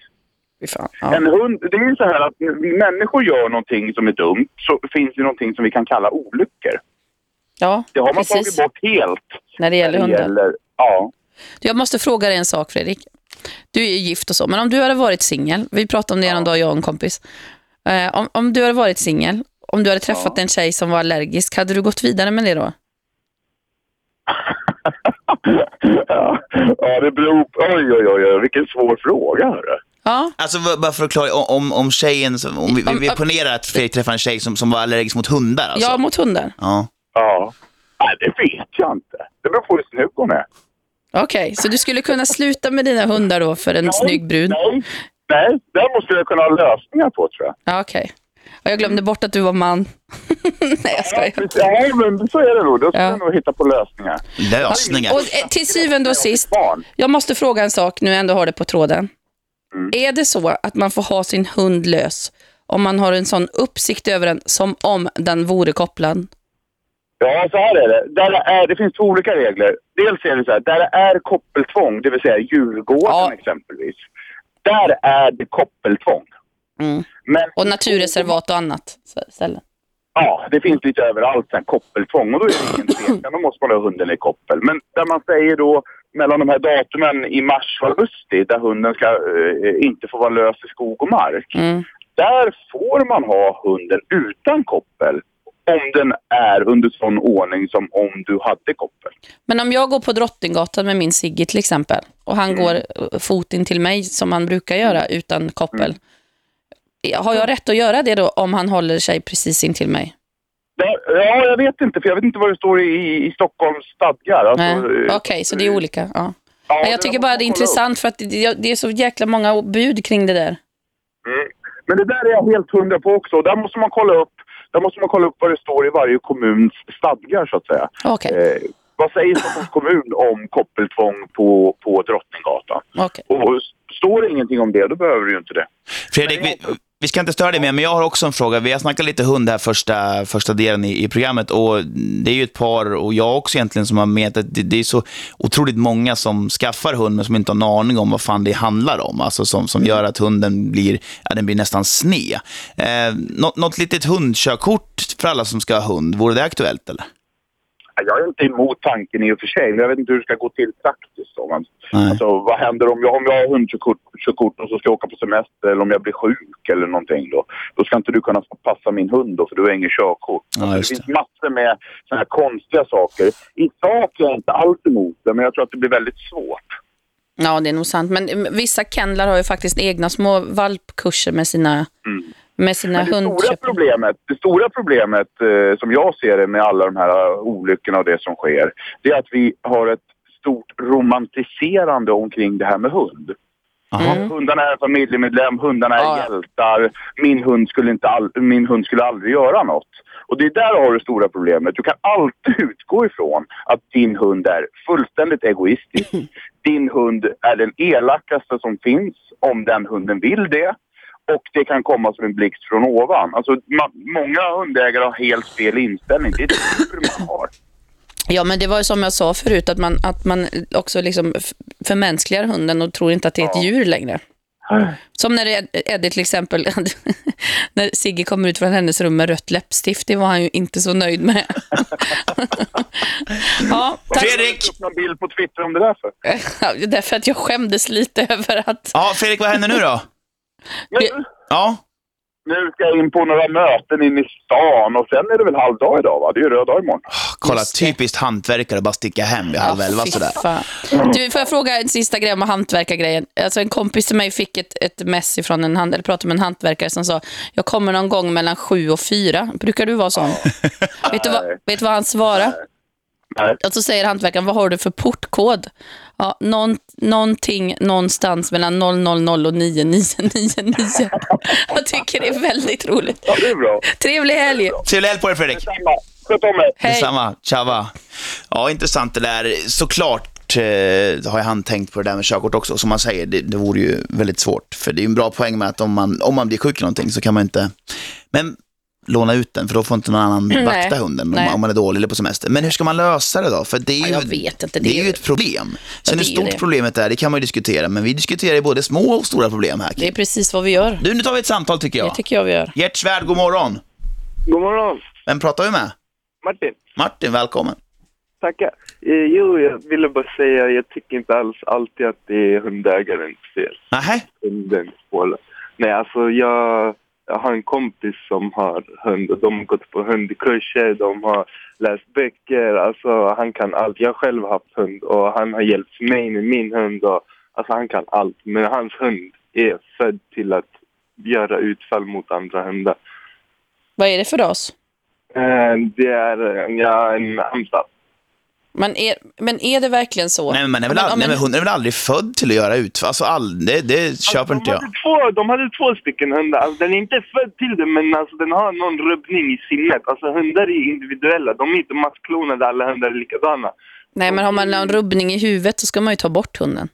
Fan. Ja. En hund, det är ju så här att när vi människor gör någonting som är dumt så finns det någonting som vi kan kalla olyckor. ja, Det har man precis. tagit bort helt. När det gäller när det hundar. gäller- ja. Jag måste fråga dig en sak, Fredrik. Du är ju gift och så, men om du hade varit singel, vi pratade om det en dag, jag och en kompis. Eh, om, om du hade varit singel, om du hade träffat en tjej som var allergisk, hade du gått vidare med det då? Ja. ja, det beror på... Oj, oj, oj, oj, vilken svår fråga. Hörru. Ja, Alltså bara för att klara, om, om tjejen, om vi, Om- vi ponerar att Fredrik träffar en tjej som, som var allergisk mot hundar alltså. ja mot hundar. Ja. Ja. Nej, det vet jag inte. Det beror på hur snygg hon är. Okej, så du skulle kunna sluta med dina hundar då för en snygg brud? Nej, nej. Däremot skulle jag kunna ha lösningar på, tror jag. Ja, okej. Och jag glömde bort att du var man. Nej, jag skojar. Ja, men så är det nog. Då ska Ja. jag nog hitta på lösningar. Lösningar. Och eh, till syvende och sist, jag måste fråga en sak nu jag ändå har det på tråden. Mm. Är det så att man får ha sin hund lös om man har en sån uppsikt över den som om den vore kopplad? Ja, så här är det. Där är, det finns två olika regler. Dels är det så här, där det är koppeltvång, det vill säga Djurgården Ja. exempelvis. Där är det koppeltvång. Mm. Men, Och naturreservat och annat ställen. Ja, det finns lite överallt sen koppeltvång och då är det ingen tvekan. Då måste man ha hunden i koppel. Men där man säger då mellan de här datumen i mars och augusti där hunden ska eh, inte få vara lös i skog och mark. Mm. Där får man ha hunden utan koppel om den är under sån ordning som om du hade koppel. Men om jag går på Drottninggatan med min Sigge till exempel och han Mm. går eh, fot in till mig som han brukar göra utan koppel. Har jag rätt att göra det då om han håller sig precis intill mig? Det, ja, jag vet inte, för jag vet inte vad det står i, i Stockholms stadgar. Alltså, eh, Okej, så det är olika. Ja. ja, jag tycker bara det är intressant för att det, är så jäkla många bud kring det där. Mm. Men det där är jag helt hundra på också. Där måste man kolla upp, där måste man kolla upp vad det står i varje kommuns stadgar, så att säga. Okej, Eh, vad säger Stockholms kommun om koppeltvång på, på Drottninggatan? okej. Och står det ingenting om det, då behöver du ju inte det. Fredrik, vi, vi ska inte störa dig mer, men jag har också en fråga. Vi har snackat lite hund här första, första delen i, i programmet och det är ju ett par, och jag också egentligen, som har med att det, det är så otroligt många som skaffar hund men som inte har en aning om vad fan det handlar om. Alltså som, som gör att hunden blir, ja, den blir nästan sned. Eh, något, något litet hundkörkort för alla som ska ha hund, vore det aktuellt eller? Jag är inte emot tanken i och för sig, men jag vet inte hur det ska gå till praktiskt. Då. Men, alltså, vad händer om jag, om jag har hundkörkort körkort och så ska jag åka på semester eller om jag blir sjuk eller någonting då? Då ska inte du kunna passa min hund då, för du har ingen körkort. Ja, alltså, det finns massor med såna här konstiga saker. I sak är jag inte alls emot det, men jag tror att det blir väldigt svårt. Ja, det är nog sant. Men mm, vissa kennlar har ju faktiskt egna små valpkurser med sina, med sina Men det stora problemet, det stora problemet eh, som jag ser det med alla de här eh, olyckorna och det som sker, det är att vi har ett stort romantiserande omkring det här med hund. Jaha. Hundarna är familjemedlem, hundarna är ja. hjältar, min hund, skulle inte all, min hund skulle aldrig göra något. Och det är där har du det stora problemet. Du kan alltid utgå ifrån att din hund är fullständigt egoistisk. Din hund är den elakaste som finns om den hunden vill det. Och det kan komma som en blixt från ovan. Alltså, ma- många hundägare har helt fel inställning. Det är tur man har. Ja, men det var ju som jag sa förut, att man, att man också liksom förmänskligar hunden och tror inte att det är ett Ja. djur längre. Som när Ed- Eddie till exempel, när Sigge kommer ut från hennes rum med rött läppstift, det var han ju inte så nöjd med. ja, tack. Fredrik! Jag någon bild på Twitter om det där för. Ja, det är därför att jag skämdes lite över att... Ja, Fredrik, vad händer nu då? Nu, Ja, nu ska jag in på några möten in i stan och sen är det väl halvdag idag va? Det är ju röd dag imorgon. kolla, Just det. typiskt hantverkare, bara sticka hem vid halv elva sådär. fan. Du, får jag fråga en sista grej om hantverkargrejen? Alltså en kompis till mig fick ett, ett mess ifrån en, hand, eller pratade med en hantverkare som sa, jag kommer någon gång mellan sju och fyra. Brukar du vara sån? vet, du vad, vet du vad han svarade? Nej. Och så säger hantverkaren, vad har du för portkod? Ja, någon, någonting någonstans mellan 000 och 9999. Jag tycker det är väldigt roligt. Ja, det är bra. Trevlig helg. Trevlig helg på dig Fredrik. Detsamma. Sköt om er. Hej. Detsamma. Tjaba. Ja, intressant det där. Såklart eh, har han tänkt på det där med körkort också. Som man säger, det, det vore ju väldigt svårt. För det är ju en bra poäng med att om man, om man blir sjuk i någonting så kan man inte... Men låna ut den, för då får inte någon annan Nej. vakta hunden om, om man är dålig eller på semester. Men hur ska man lösa det då? För det är ju, Ja, inte. det Det är ju ett problem. Sen det hur är stort det. problemet är, det kan man ju diskutera. Men vi diskuterar ju både små och stora problem här. Det är precis vad vi gör. Du, nu tar vi ett samtal tycker Det jag. tycker jag vi gör. Gert Svärd, god morgon. God morgon, Vem pratar vi med? Martin. Martin, välkommen. Tackar. Eh, jo, jag ville bara säga, jag tycker inte alls alltid att det är hundägarens fel. Nähä? Hunden får... Nej, alltså jag, jag har en kompis som har hund och de har gått på hundkurser, de har läst böcker, alltså han kan allt. Jag har själv haft hund och han har hjälpt mig med min hund och alltså han kan allt. Men hans hund är född till att göra utfall mot andra hundar. Vad är det för ras? Eh, Det är eh, ja, en amstaff. Men är, men är det verkligen så? Nej, men man är väl, all, men- nej, men hunden är väl aldrig född till att göra ut... Alltså, all, det, det köper inte de jag. Hade två, de hade två stycken hundar. Alltså, den är inte född till det, men alltså, den har någon rubbning i sinnet. Alltså, hundar är individuella. De är inte massklonade, alla hundar är likadana. Nej, men har man en rubbning i huvudet så ska man ju ta bort hunden.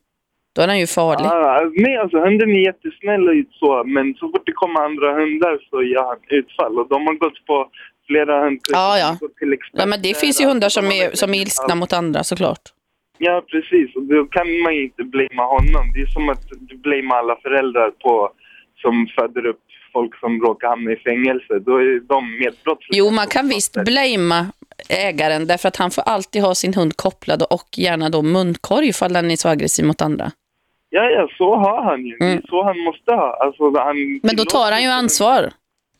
Då är den ju farlig. Ah, nej, alltså hunden är jättesnäll och så, men så fort det kommer andra hundar så gör han utfall. Och de har gått på flera hundar. Ja, ja. till. Ja, men det finns ju hundar som är, som är ilskna mot andra såklart. Ja, precis. Och då kan man ju inte blamea honom. Det är som att du blamear alla föräldrar på som föder upp folk som råkar hamna i fängelse. Då är de medbrottslingar. Jo, man kan visst blamea ägaren därför att han får alltid ha sin hund kopplad och gärna då munkorg ifall den är så aggressiv mot andra. Ja, ja, så har han ju. Mm. så han måste ha. Alltså, han Men då tar han ju ansvar.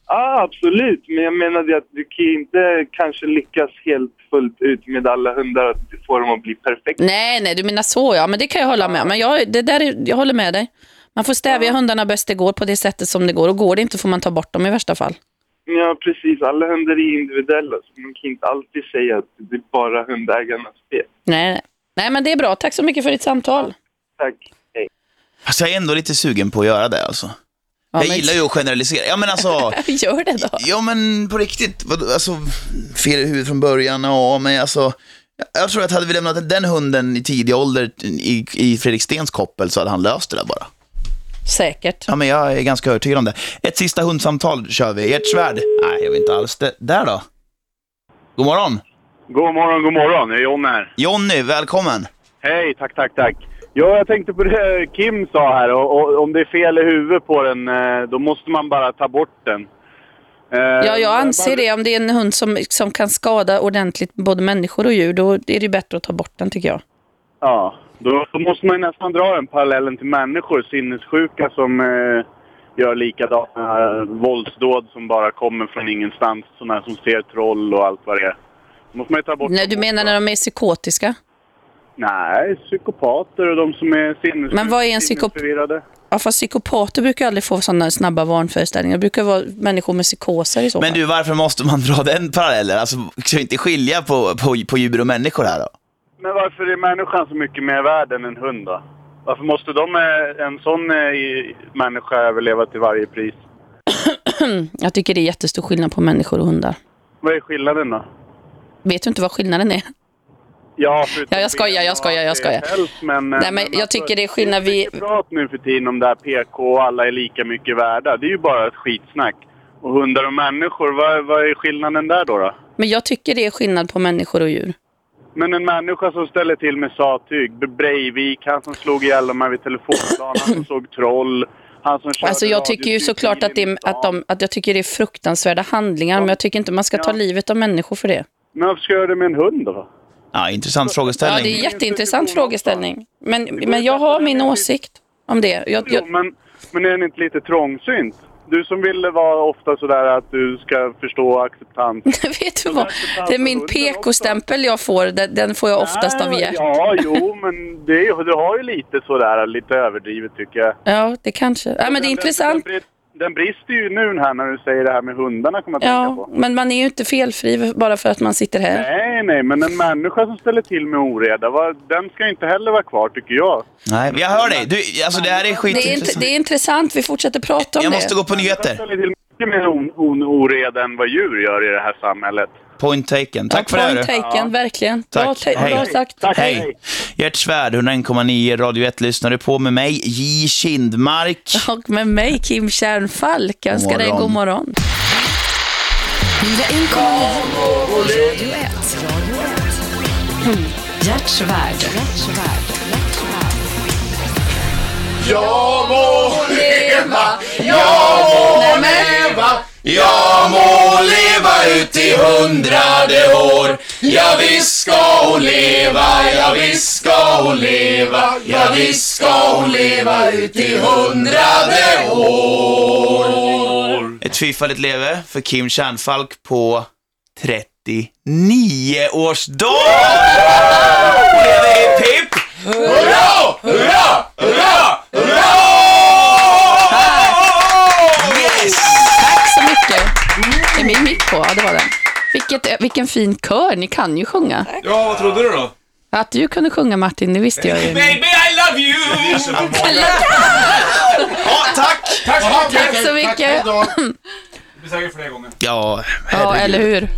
Ja, absolut. Men jag menade att du kan ju inte kanske lyckas helt fullt ut med alla hundar att få dem att bli perfekta. Nej, nej, du menar så ja, men det kan jag hålla med Men jag, det där är, jag håller med dig. Man får stävja hundarna bäst det går på det sättet som det går. Och går det inte får man ta bort dem i värsta fall. Ja, precis. Alla hundar är individuella, så man kan inte alltid säga att det är bara hundägarnas fel. Nej, nej. nej, men det är bra. Tack så mycket för ditt samtal. Tack. Hej. Fast jag är ändå lite sugen på att göra det alltså. Ja, jag men- gillar ju att generalisera. Ja men alltså, Gör det då. ja men på riktigt, vad, alltså, fel i huvudet från början, ja men alltså, jag, jag tror att hade vi lämnat den hunden i tidig ålder i, i Fredrik Stens koppel så hade han löst det där bara. Säkert. Ja men jag är ganska övertygad om det. Ett sista hundsamtal kör vi. Ert svärd? Nej, jag vet inte alls det. Där då? God morgon. God morgon, god morgon. Det är John här. Jonny, välkommen. Hej, tack, tack, tack. Ja, jag tänkte på det Kim sa här. Och, och, om det är fel i huvudet på den, eh, då måste man bara ta bort den. Eh, Ja, jag anser det. Om det är en hund som, som kan skada ordentligt både människor och djur, då är det bättre att ta bort den tycker jag. Ja, då, då måste man nästan dra den parallellen till människor, sinnessjuka som eh, gör likadana eh, våldsdåd som bara kommer från ingenstans. Sådana som ser troll och allt vad det är. Då måste man ta bort Nej, du menar när de är psykotiska? Nej, psykopater och de som är sinnessjuka. Men vad är en psykop- sinnesförvirrade. Ja, fast psykopater brukar aldrig få sådana snabba vanföreställningar. Det brukar vara människor med psykoser i så Men fall. du, varför måste man dra den parallellen? Alltså, ska vi inte skilja på, på, på djur och människor här då? Men varför är människan så mycket mer värd än en hund då? Varför måste de, en sån eh, människa överleva till varje pris? Jag tycker det är jättestor skillnad på människor och hundar. Vad är skillnaden då? Vet du inte vad skillnaden är? Ja, Ja, jag skojar, jag skojar, jag skojar. Helst, men, Nej, men jag tycker det är skillnad Det är vi- prat nu för tiden om det här PK och alla är lika mycket värda. Det är ju bara ett skitsnack. Och hundar och människor, vad, vad är skillnaden där då, då? Men jag tycker det är skillnad på människor och djur. Men en människa som ställer till med sattyg, Breivik, han som slog ihjäl dem här vid telefonplan, han som såg troll, han som körde Alltså jag tycker ju såklart att, det att, de, att jag tycker det är fruktansvärda handlingar, men jag tycker inte man ska ta Ja. livet av människor för det. Men varför ska jag göra det med en hund då? Ja, intressant Ja, frågeställning. det är en jätteintressant frågeställning. Men, men jag har min åsikt om det. Jag, Jo, jag, men, men är den inte lite trångsynt? Du som ville vara ofta sådär att du ska förstå acceptans. vet du vad? Det är min PK-stämpel jag får, den, den får jag oftast av Gert. Ja, jo, men det, du har ju lite sådär, lite överdrivet tycker jag. Ja, det kanske. Ja, men det är intressant. Den, brister ju nu här när du säger det här med hundarna, kommer jag att tänka Ja, på. men man är ju inte felfri bara för att man sitter här. Nej, nej, men en människa som ställer till med oreda, vad, den ska inte heller vara kvar tycker jag. Nej, jag hör dig. Du, alltså det här är Det är, skitintressant. det är intressant, vi fortsätter prata om Jag det. måste gå på nyheter. ställer till mycket mer on, on, oreda än vad djur gör i det här samhället. Point taken. Tack för det. Point taken, verkligen. Bra, Tack. ta- Hej. bra sagt. Tack. Hej. Gert Svärd, 101,9 Radio 1 lyssnar du på med mig, J Kindmark. Och med mig, Kim Kärnfalk. Jag önskar dig god morgon. 101,9 Radio 1. Mm. Gert Svärd. Jag må leva, jag må leva, jag må leva ut i hundrade år. Ja, visst ska hon leva, ja, visst ska hon leva, ja, visst ska hon leva ut i hundrade år. Ett fyrfaldigt leve för Kim Kärnfalk på 39-årsdag! Hon lever hipp hipp! Hurra! Hurra! Hurra! Hurra! Yes! Tack så mycket. Är min mick på? Ja, det var den. Vilket, vilken fin kör. Ni kan ju sjunga. Ja, vad trodde du då? Att du kunde sjunga Martin, det visste jag ju. Baby I love you! Ja, tack! Tack så mycket. Det blir säkert fler gånger. Ja, Ja, eller hur?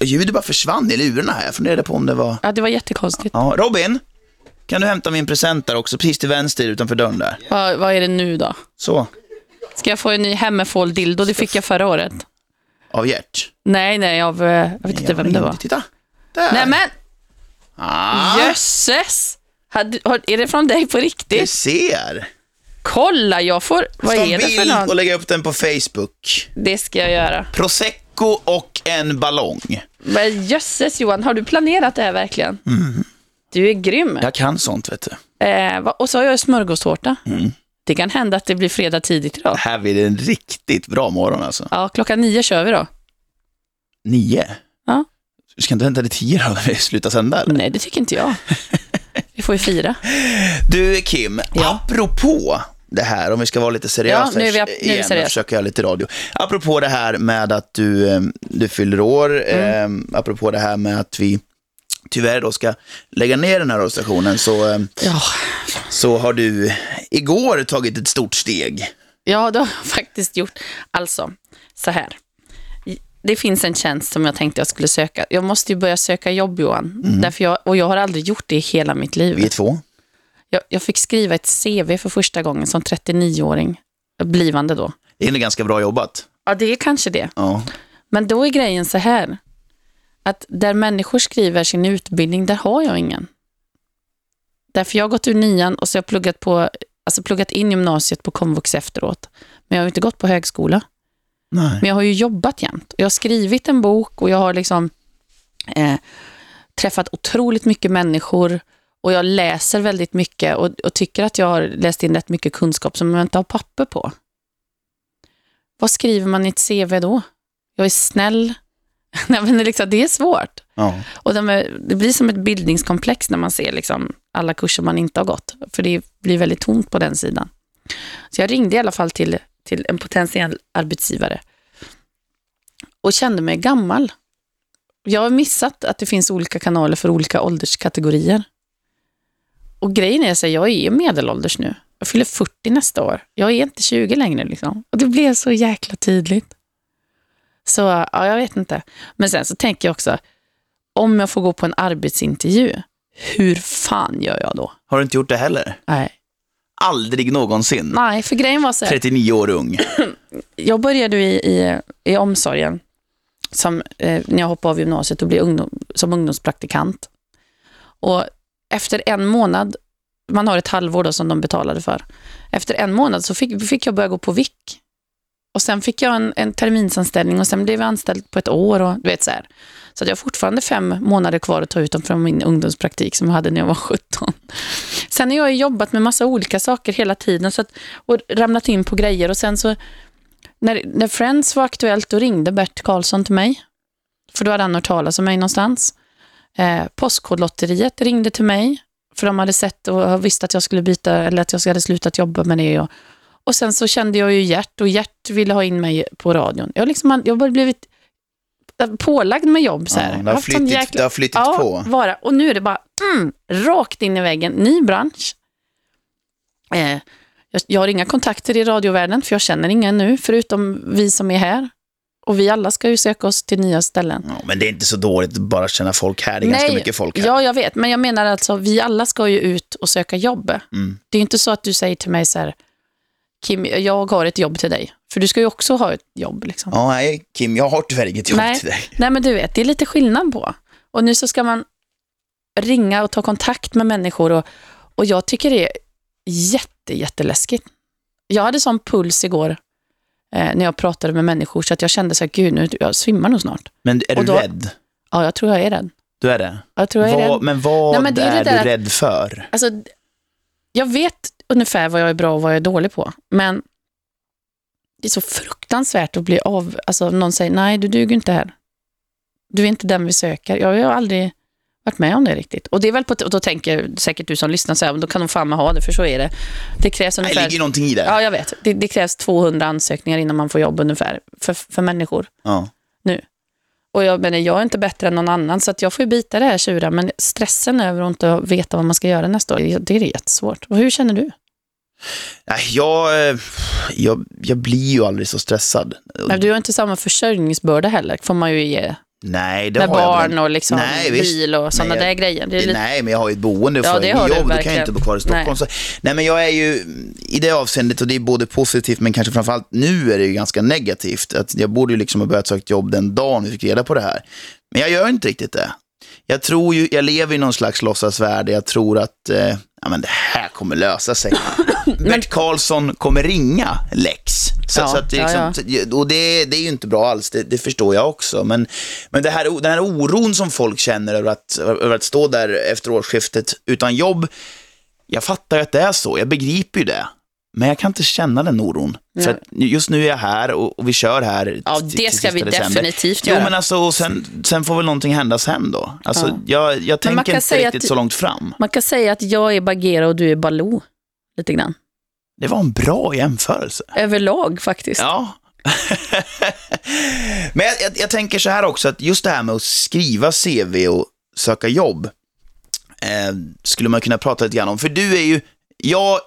Ljudet bara försvann i lurarna här. Jag funderade på om det var... Ja, det var jättekonstigt. Ja, Robin, kan du hämta min present där också? Precis till vänster utanför dörren där. Vad, vad är det nu då? Så, Ska jag få en ny Hemmefall-dildo? Det fick jag förra året. Av Gert. Nej, nej, av... eh, Jag vet inte vem det var. Titta. Där. Nej, men ah, jösses! Är det från dig på du riktigt? ser. Kolla, jag får... Vad är det för bild och något? lägga upp den på Facebook. Det ska jag göra. Prosecco och en ballong. Men jösses Johan, har du planerat det här verkligen? Du är grym. Jag kan sånt, vet du. Eh, och så har jag smörgåstårta. Mm. Det kan hända att det blir fredag tidigt idag. Det här blir en riktigt bra morgon alltså. Ja, klockan nio kör vi då. Nio? Ja. Du ska inte vänta till tio då när vi slutar sända eller? Nej, det tycker inte jag. Vi får ju fira. Du Kim, Ja. apropå det här, om vi ska vara lite seriösa Ja, nu är vi- nu är vi igen försöka göra lite radio. Apropå det här med att du, eh, du fyller år, Mm. eh, apropå det här med att vi tyvärr då ska lägga ner den här radiostationen, så, eh, Ja. så har du igår tagit ett stort steg. Ja, det har jag faktiskt gjort. Alltså, så här. Det finns en tjänst som jag tänkte jag skulle söka. Jag måste ju börja söka jobb, Johan. Därför jag, och jag har aldrig gjort det i hela mitt liv. Vi är två. Jag, jag fick skriva ett CV för första gången som 39-åring. Blivande då. Det är ganska bra jobbat. Ja, det är kanske det. Ja. Men då är grejen så här. Att där människor skriver sin utbildning, där har jag ingen. Därför jag har gått ur nian och så har jag pluggat, på, alltså pluggat in gymnasiet på komvux efteråt. Men jag har inte gått på högskola. Nej. Men jag har ju jobbat jämt. Jag har skrivit en bok och jag har liksom eh, träffat otroligt mycket människor och jag läser väldigt mycket och, och tycker att jag har läst in rätt mycket kunskap som jag inte har papper på. Vad skriver man i ett CV då? Jag är snäll. Nej, men det, är liksom, det är svårt. Ja. Och de är, det blir som ett bildningskomplex när man ser liksom alla kurser man inte har gått. För det blir väldigt tomt på den sidan. Så jag ringde i alla fall till, till en potentiell arbetsgivare och kände mig gammal. Jag har missat att det finns olika kanaler för olika ålderskategorier. Och grejen är att jag är medelålders nu. Jag fyller 40 nästa år. Jag är inte 20 längre. Liksom. Och det blev så jäkla tydligt. Så ja, jag vet inte. Men sen så tänker jag också, om jag får gå på en arbetsintervju, hur fan gör jag då? Har du inte gjort det heller? Nej, Aldrig någonsin. Nej för grejen var så här, 39 år ung. jag började i, i, i omsorgen som, eh, när jag hoppade av gymnasiet och blev ungdom, som ungdomspraktikant. Och efter en månad, man har ett halvår då som de betalade för. Efter en månad så fick, fick jag börja gå på VIK. Och sen fick jag en, en terminsanställning och sen blev jag anställd på ett år. Och, du vet, så här. så att jag har fortfarande fem månader kvar att ta ut dem från min ungdomspraktik som jag hade när jag var 17. Sen har jag jobbat med massa olika saker hela tiden så att, och ramlat in på grejer och sen så när, när Friends var aktuellt då ringde Bert Karlsson till mig. För då hade han hört talas om mig någonstans. Eh, Postkodlotteriet ringde till mig. För de hade sett och visste att jag skulle byta eller att jag hade slutat jobba med det. Och, och sen så kände jag ju Gert och Gert ville ha in mig på radion. Jag, liksom, jag har bara blivit pålagd med jobb. Så här. Ja, det har flyttit- det har flyttit ja, på. Bara. Och nu är det bara mm, rakt in i väggen. Ny bransch. Eh, jag, jag har inga kontakter i radiovärlden, för jag känner ingen nu, förutom vi som är här. Och vi alla ska ju söka oss till nya ställen. Ja, men det är inte så dåligt att bara känna folk här. Det är ganska mycket folk här. Ja, jag vet. Men jag menar alltså, vi alla ska ju ut och söka jobb. Mm. Det är ju inte så att du säger till mig så här, Kim, jag har ett jobb till dig. För du ska ju också ha ett jobb. Liksom. Ja, nej, Kim, jag har tyvärr inget jobb Nej. till dig. Nej, men du vet, det är lite skillnad på. Och nu så ska man ringa och ta kontakt med människor och, och jag tycker det är jätte, jätteläskigt. Jag hade sån puls igår eh, när jag pratade med människor så att jag kände så här, gud, nu, jag svimmar nog snart. Men är du då- rädd? Ja, jag tror jag är rädd. Du är det? Jag tror jag är Vad- rädd. Men vad Nej, men det är det är, du rädd för? Alltså, jag vet ungefär vad jag är bra och vad jag är dålig på, men det är så fruktansvärt att bli av... Alltså, någon säger, nej, du duger inte här. Du är inte den vi söker. Jag har aldrig varit med om det riktigt. Och det är väl på, och då tänker säkert du som lyssnar så här, "Men då kan de fan ha det, för så är det. Det krävs Det ungefär... ligger någonting i det. Ja, jag vet. Det, det krävs 200 ansökningar innan man får jobb ungefär, för, för människor. Ja. Och jag, menar, jag är inte bättre än någon annan, så att jag får ju bita det här tjura. Men stressen över att inte veta vad man ska göra nästa år, det är jättesvårt. Och hur känner du? Jag, eh, jag, jag blir ju aldrig så stressad. Nej, du har inte samma försörjningsbörda heller, får man ju ge. Nej, det med har jag väl barn och liksom Nej, bil och sådana där grejer. Det är lite... Nej, men jag har ju ett boende och Ja, det har du jobb. Då kan jag verkligen. inte bo kvar i Stockholm. Nej. Så, nej, men jag är ju i det avseendet, och det är både positivt men kanske framförallt nu är det ju ganska negativt. Att jag borde ju liksom ha börjat söka jobb den dagen vi fick reda på det här. Men jag gör inte riktigt det. Jag tror ju, jag lever i någon slags låtsasvärld. Jag tror att eh, ja, men det här kommer lösa sig. Bert Karlsson kommer ringa Lex. Så, Ja, så att det, ja, liksom, Och det, det är ju inte bra alls, det, det förstår jag också. Men, men det här, den här oron som folk känner över att, över att stå där efter årsskiftet utan jobb, jag fattar ju att det är så, jag begriper ju det. Men jag kan inte känna den oron. För att just nu är jag här och, och vi kör här Ja, till- det ska vi december. definitivt Jo, göra. men alltså, och sen, sen får väl någonting hända sen då. Alltså, Ja. jag, jag tänker inte riktigt att- så långt fram. Man kan säga att jag är Bagheera och du är Baloo. Lite grann. Det var en bra jämförelse. Överlag faktiskt. Ja. Men jag, jag, jag tänker så här också, att just det här med att skriva CV och söka jobb, eh, skulle man kunna prata lite grann om. För du är ju, jag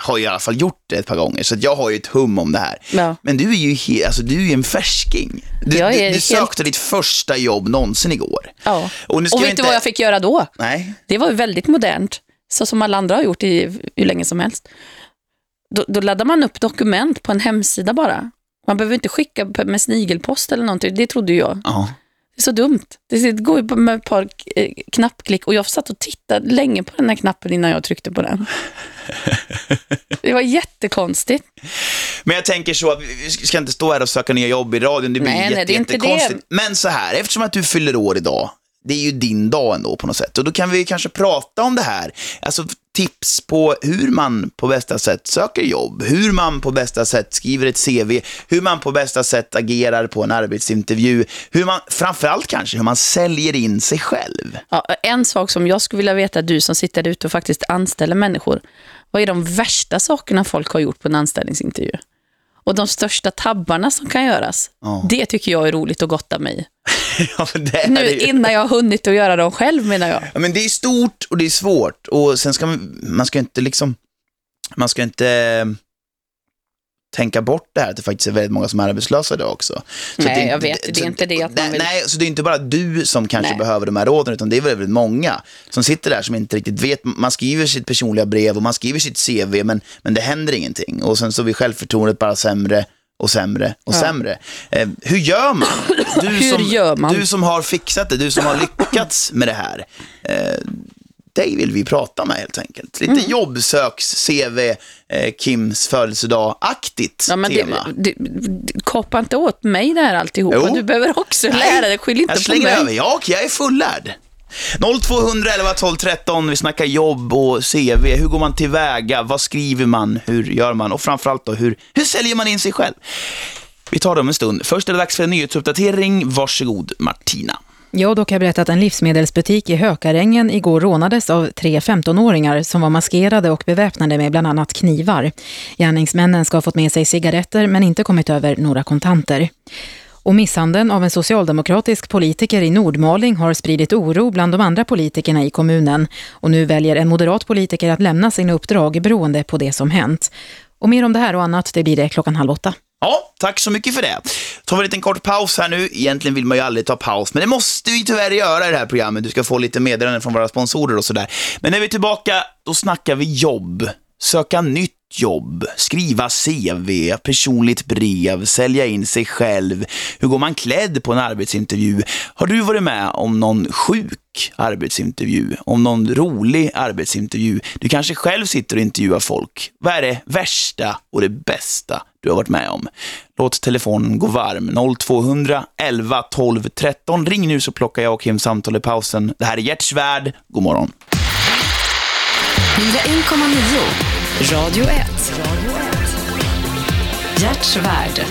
har i alla fall gjort det ett par gånger, så jag har ju ett hum om det här. Ja. Men du är ju he, alltså, du är en färsking. Du, Jag är du, du helt- sökte ditt första jobb någonsin igår. Ja. Och, nu ska Och vet inte... du vad jag fick göra då? Nej. Det var ju väldigt modernt, så som alla andra har gjort i hur länge som helst. Då, då laddar man upp dokument på en hemsida bara. Man behöver inte skicka med snigelpost eller någonting, det trodde ju jag. Ja. Det är så dumt. Det går ju med ett par eh, knappklick och jag satt och tittade länge på den här knappen innan jag tryckte på den. Det var jättekonstigt. Men jag tänker så att vi ska inte stå här och söka nya jobb i radion, det blir Nej, nej, jätte, det är inte jättekonstigt. Men så här, eftersom att du fyller år idag, det är ju din dag ändå på något sätt. Och då kan vi kanske prata om det här. Alltså tips på hur man på bästa sätt söker jobb, hur man på bästa sätt skriver ett CV, hur man på bästa sätt agerar på en arbetsintervju, hur man, framförallt kanske, hur man säljer in sig själv. Ja, en sak som jag skulle vilja veta, du som sitter ute och faktiskt anställer människor. Vad är de värsta sakerna folk har gjort på en anställningsintervju? Och de största tabbarna som kan göras. Ja. Det tycker jag är roligt att gotta mig. ja, men det Nu det innan jag har hunnit att göra dem själv menar jag. Ja, men det är stort och det är svårt och sen ska man, man ska inte liksom, man ska inte eh, tänka bort det här att det faktiskt är väldigt många som är arbetslösa idag också. Så Nej, att jag vet. Det är inte det att man nej, vill- Nej, så det är inte bara du som kanske Nej. behöver de här råden, utan det är väldigt många som sitter där som inte riktigt vet. Man skriver sitt personliga brev och man skriver sitt CV, men, men det händer ingenting. Och sen så blir självförtroendet bara sämre och sämre och Ja. sämre. Eh, hur gör man? Du Hur som, gör man? Du som har fixat det, du som har lyckats med det här. Eh, dig vill vi prata med helt enkelt. Mm. Lite jobbsöks, CV, eh, Kims födelsedag-aktigt Ja, men det, tema. det, det, kapa inte åt mig det här alltihopa. Jo. Du behöver också lära dig. Skyll inte jag på slänger mig. över. Ja, okej, jag är fullärd. 0211 12 13, vi snackar jobb och CV. Hur går man tillväga? Vad skriver man? Hur gör man? Och framförallt då, hur, hur säljer man in sig själv? Vi tar det om en stund. Först är det dags för en nyhetsuppdatering. Varsågod, Martina. Ja, då kan jag berätta att en livsmedelsbutik i Hökarängen igår rånades av tre 15-åringar som var maskerade och beväpnade med bland annat knivar. Gärningsmännen ska ha fått med sig cigaretter men inte kommit över några kontanter. Och misshandeln av en socialdemokratisk politiker i Nordmaling har spridit oro bland de andra politikerna i kommunen. Och nu väljer en moderat politiker att lämna sina uppdrag beroende på det som hänt. Och mer om det här och annat, det blir det klockan halv åtta. Ja, tack så mycket för det. tar vi en liten kort paus här nu. Egentligen vill man ju aldrig ta paus, men det måste vi tyvärr göra i det här programmet. Du ska få lite meddelanden från våra sponsorer och sådär. Men när vi är tillbaka, då snackar vi jobb. Söka nytt jobb, skriva CV, personligt brev, sälja in sig själv. Hur går man klädd på en arbetsintervju? Har du varit med om någon sjuk arbetsintervju? Om någon rolig arbetsintervju? Du kanske själv sitter och intervjuar folk. Vad är det värsta och det bästa du har varit med om? Låt telefonen gå varm. 0200 11 12 13. Ring nu så plockar jag och Kim samtal i pausen. Det här är Gert Svärd. God morgon. 1,9. Radio 1. Radio 1. Gert Svärd.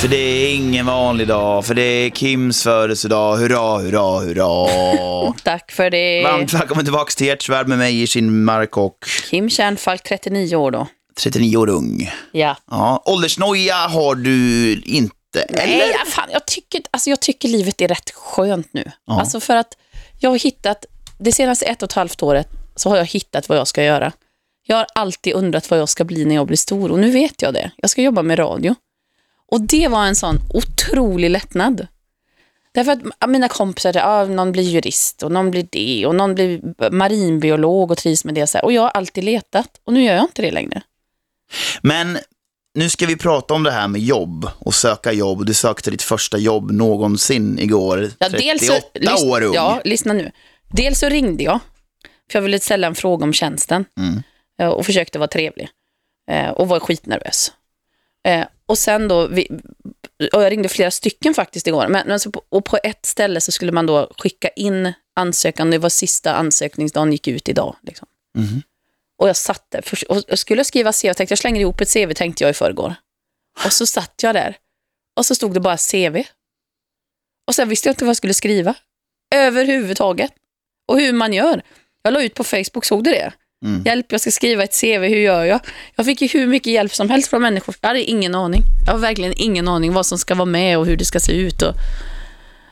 För det är ingen vanlig dag, för det är Kims födelsedag. Hurra, hurra, hurra. Tack för det. Varmt välkommen tillbaka till Gert Svärd med mig i sin mark och Kim Kärnfalk, 39 år då. 39 år ung. Ja. Ja, åldersnoja har du inte, Nej, eller? ja, fan, jag, tycker, alltså, jag tycker livet är rätt skönt nu. Ja. Alltså för att jag har hittat, det senaste ett och ett halvt året så har jag hittat vad jag ska göra. Jag har alltid undrat vad jag ska bli när jag blir stor och nu vet jag det. Jag ska jobba med radio. Och det var en sån otrolig lättnad. Därför att mina kompisar, ja, någon blir jurist och någon blir det och någon blir marinbiolog och trivs med det. Så här. Och jag har alltid letat och nu gör jag inte det längre. Men nu ska vi prata om det här med jobb och söka jobb. Du sökte ditt första jobb någonsin igår. Ja, 38 dels så, år ung. Ja, lyssna nu. Dels så ringde jag, för jag ville ställa en fråga om tjänsten Mm. eh, och försökte vara trevlig eh, och var skitnervös. Eh, Och sen då, vi, och jag ringde flera stycken faktiskt igår, men, men så på, och på ett ställe så skulle man då skicka in ansökan, det var sista ansökningsdagen gick ut idag. Liksom. Mhm. Och jag satt där, för, och jag skulle skriva CV, jag tänkte jag slänger ihop ett CV tänkte jag i förrgår. Och så satt jag där och så stod det bara CV. Och sen visste jag inte vad jag skulle skriva. Överhuvudtaget. Och hur man gör. Jag la ut på Facebook, såg du det? Hjälp, jag ska skriva ett CV, hur gör jag? Jag fick ju hur mycket hjälp som helst från människor. Jag hade ingen aning. Jag har verkligen ingen aning vad som ska vara med och hur det ska se ut. Och...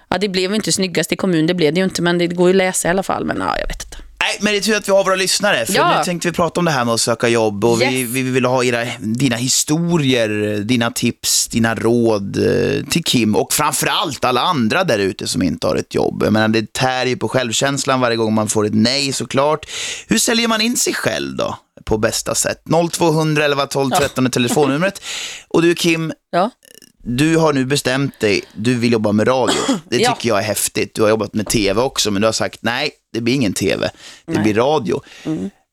Ja, det blev inte snyggast i kommun, det blev det ju inte, men det går ju att läsa i alla fall. Men ja, jag vet inte. Nej, men det är tur att vi har våra lyssnare. För Ja. nu tänkte vi prata om det här med att söka jobb och vi, Yes. vi vill ha era, dina historier, dina tips, dina råd eh, till Kim och framförallt alla andra där ute som inte har ett jobb. Jag menar, det tär ju på självkänslan varje gång man får ett nej såklart. Hur säljer man in sig själv då på bästa sätt? 0200 11 12 13 är telefonnumret. Och du Kim, Ja. Du har nu bestämt dig, du vill jobba med radio. Det Ja. tycker jag är häftigt. Du har jobbat med tv också, men du har sagt nej, det blir ingen tv, det blir radio.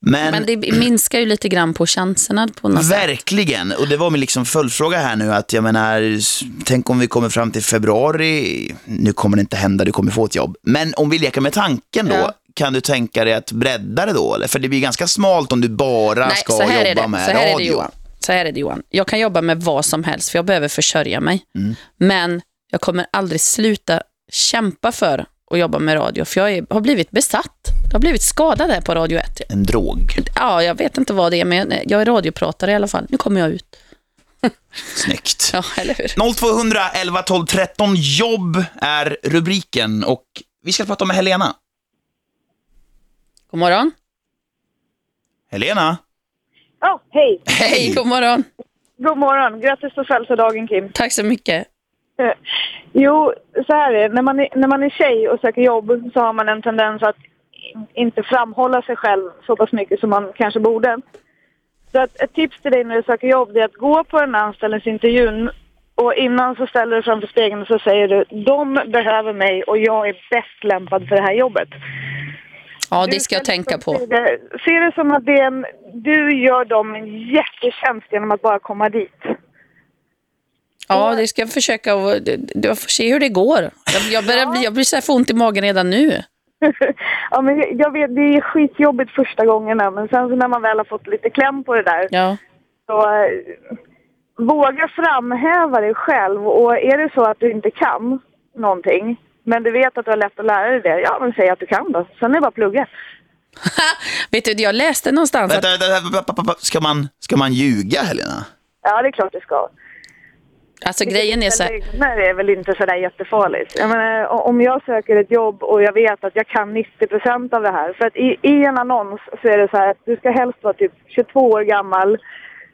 Men, Men det minskar ju lite grann på chanserna på något sätt. verkligen, och det var min liksom följdfråga här nu, att jag menar, tänk om vi kommer fram till februari, nu kommer det inte hända, du kommer få ett jobb. Men om vi leker med tanken då, Ja. kan du tänka dig att bredda det då? Eller? För det blir ganska smalt om du bara Nej, ska jobba det. med så här radio. Är det, Johan. Så här är det Johan. Jag kan jobba med vad som helst för jag behöver försörja mig. Mm. Men jag kommer aldrig sluta kämpa för att jobba med radio för jag är, har blivit besatt. Jag har blivit skadad här på Radio 1. En drog. Ja, jag vet inte vad det är men jag, är radiopratare i alla fall. Nu kommer jag ut. Snyggt. Ja, eller hur? 0200 11 12 13 jobb är rubriken och vi ska prata med Helena. God morgon. Helena? Ja, hej. Hej, god morgon. God morgon. Grattis på födelsedagen, Kim. Tack så mycket. Eh, Jo, så här är det. När man är, när man är tjej och söker jobb så har man en tendens att inte framhålla sig själv så pass mycket som man kanske borde. Så att ett tips till dig när du söker jobb är att gå på den anställningsintervjun och innan så ställer du framför spegeln och så säger du de behöver mig och jag är bäst lämpad för det här jobbet. Ja, det ska jag tänka på. Se det, som att det en, du gör dem en jättetjänst genom att bara komma dit. Ja, det ska jag försöka du får se hur det går. Jag, jag, börjar bli, jag blir så här få ont i magen redan nu. ja, men jag- jag vet, det är skitjobbigt första gångerna, men sen så när man väl har fått lite kläm på det där, Ja. så eh, våga framhäva dig själv. Och är det så att du inte kan någonting, men du vet att du har lätt att lära dig det, ja men säg att du kan då. Sen är det bara att plugga. Vet du, jag läste någonstans Vänta, att... vänta, vänta, vänta, vänta. Ska, man, ska man ljuga, Helena? Ja, det är klart du ska. Alltså grejen är så här... Lögner är väl inte sådär jättefarligt. Jag menar, om jag söker ett jobb och jag vet att jag kan 90 procent av det här. För att i, i en annons så är det så här att du ska helst vara typ 22 år gammal,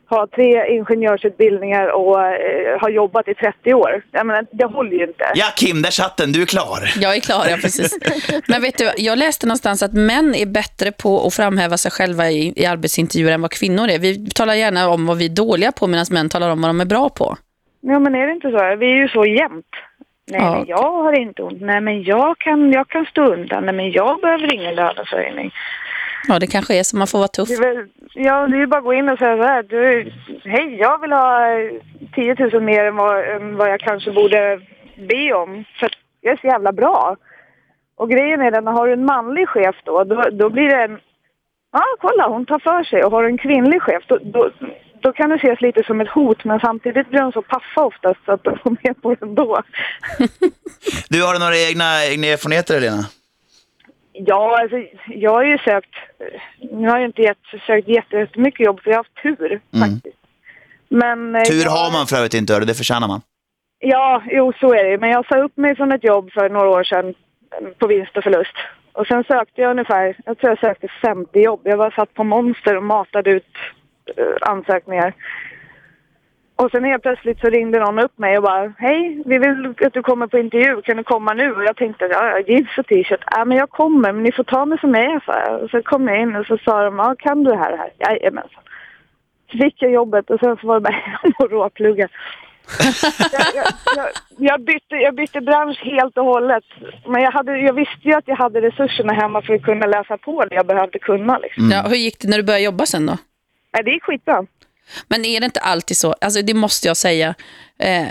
ha tre ingenjörsutbildningar och eh, ha jobbat i 30 år. Jag menar, det håller ju inte. Ja, Kim, där satt den. Du är klar. Jag är klar, ja precis. Men vet du, jag läste någonstans att män är bättre på att framhäva sig själva i, i arbetsintervjuer än vad kvinnor är. Vi talar gärna om vad vi är dåliga på medan män talar om vad de är bra på. Ja, men är det inte så? Vi är ju så jämnt. Nej, Ja. men jag har inte ont. Nej, men jag kan, jag kan stå undan. Nej, men jag behöver ingen löneförhöjning. Ja, det kanske är så. Man får vara tuff. Det är väl, ja, det är ju bara att gå in och säga så här. Du, hej, jag vill ha eh, 10 000 mer än vad, än vad jag kanske borde be om. För jag är så jävla bra. Och grejen är den, har du en manlig chef då, då, då blir det en... Ja, kolla, hon tar för sig. Och har du en kvinnlig chef, då, då, då kan det ses lite som ett hot. Men samtidigt blir de så paffa oftast så att de går med på det ändå. Du har några egna, egna erfarenheter, Helena? Ja, alltså, jag har ju sökt, nu har jag inte gett, sökt jättemycket jobb för jag har haft tur faktiskt. Men, eh, Tur jag, har man för övrigt inte, hörru. det förtjänar man. Ja, jo så är det. Men jag sa upp mig från ett jobb för några år sedan på vinst och förlust. Och sen sökte jag ungefär, jag tror jag sökte 50 jobb. Jag var satt på Monster och matade ut eh, ansökningar. Och sen helt plötsligt så ringde någon upp mig och bara Hej, vi vill att du kommer på intervju, kan du komma nu? Och jag tänkte, ja, jeans och t-shirt. Ja, men jag kommer, men ni får ta mig som jag är, jag. Och så kom jag in och så sa de, ja, kan du det här och det här? Jajamensan. Så fick jag jobbet och sen så var det bara hem och råplugga. jag, jag, jag, jag, bytte, jag bytte bransch helt och hållet. Men jag, hade, jag visste ju att jag hade resurserna hemma för att kunna läsa på det jag behövde kunna. Liksom. Ja, hur gick det när du började jobba sen då? Ja, det gick skitbra. Men är det inte alltid så, alltså det måste jag säga, eh,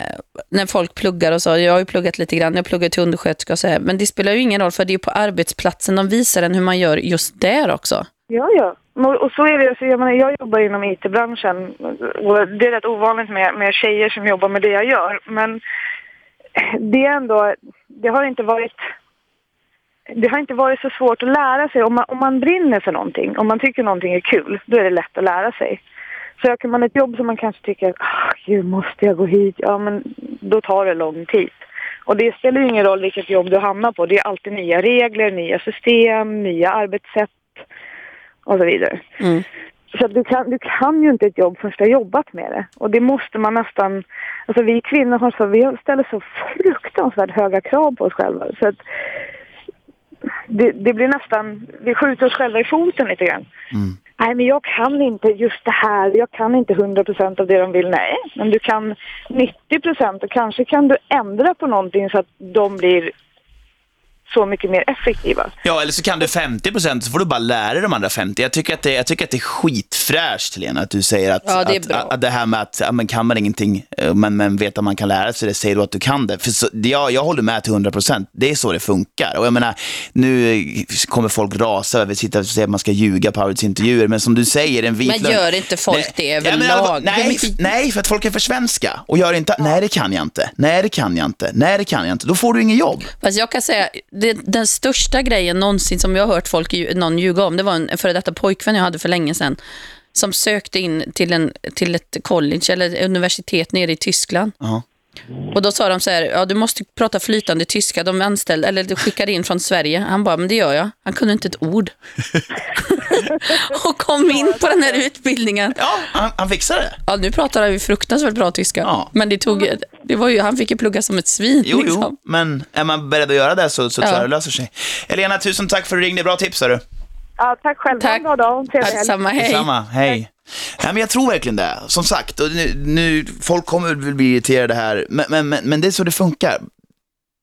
när folk pluggar och så, jag har ju pluggat lite grann, jag pluggar till undersköterska och så här, men det spelar ju ingen roll för det är ju på arbetsplatsen de visar en hur man gör just där också. Ja, ja. Och, så är det. Så alltså, jag, menar, jag jobbar inom IT-branschen och det är rätt ovanligt med, med tjejer som jobbar med det jag gör. Men det är ändå, det har inte varit det har inte varit så svårt att lära sig. Om man, om man brinner för någonting, om man tycker någonting är kul, då är det lätt att lära sig. Söker man ett jobb som man kanske tycker, ah, gud måste jag gå hit? Ja, men då tar det lång tid. Och det spelar ju ingen roll vilket jobb du hamnar på. Det är alltid nya regler, nya system, nya arbetssätt och så vidare. Så att du, kan, du kan ju inte ett jobb förrän du har jobbat med det. Och det måste man nästan... Alltså vi kvinnor har så, vi ställer så fruktansvärt höga krav på oss själva. Så att det, det blir nästan... Vi skjuter oss själva i foten lite grann. Nej, men jag kan inte just det här. Jag kan inte 100% av det de vill. Nej, men du kan 90% och kanske kan du ändra på någonting så att de blir så mycket mer effektiva. Ja, eller så kan du 50% så får du bara lära dig de andra 50. Jag tycker att det, jag tycker att det är skitfräscht, Helena, att du säger att, Ja, det att, att, det här med att ja, men kan man ingenting, eh, men, men vet att man kan lära sig det, säger du att du kan det. För så, det- jag, håller med till 100%. Det är så det funkar. Och jag menar, nu kommer folk rasa över att sitta och säga att man ska ljuga på arbetsintervjuer, men som du säger, en vit Men gör inte folk Nej, det ja, överlag? alltså, nej, nej, för att folk är för svenska och gör inte, nej det kan jag inte, nej det kan jag inte, nej det kan jag inte. Då får du ingen jobb. Fast jag kan säga, det, den största grejen någonsin som jag har hört folk, någon ljuga om, det var en före detta pojkvän jag hade för länge sedan, som sökte in till, en, till ett college eller universitet nere i Tyskland. Ja. Och då sa de så här, ja du måste prata flytande tyska, de anställde, eller de skickade in från Sverige. Han bara, men det gör jag. Han kunde inte ett ord. och kom in på den här utbildningen. Ja, han, han fixade det. Ja, nu pratar han ju fruktansvärt bra tyska. Ja. Men det tog, det var ju, han fick ju plugga som ett svin. Jo, liksom. jo, men är man beredd att göra det så, så tror Ja. jag det löser sig. Elena, tusen tack för att du ringde. Bra tips, du. Ja, tack själv. Tack. Ha en bra dag. Samma, hej. Detsamma, hej. Nej, men jag tror verkligen det. Som sagt, och nu, nu, folk kommer väl bli irriterade här, men, men, men, men det är så det funkar.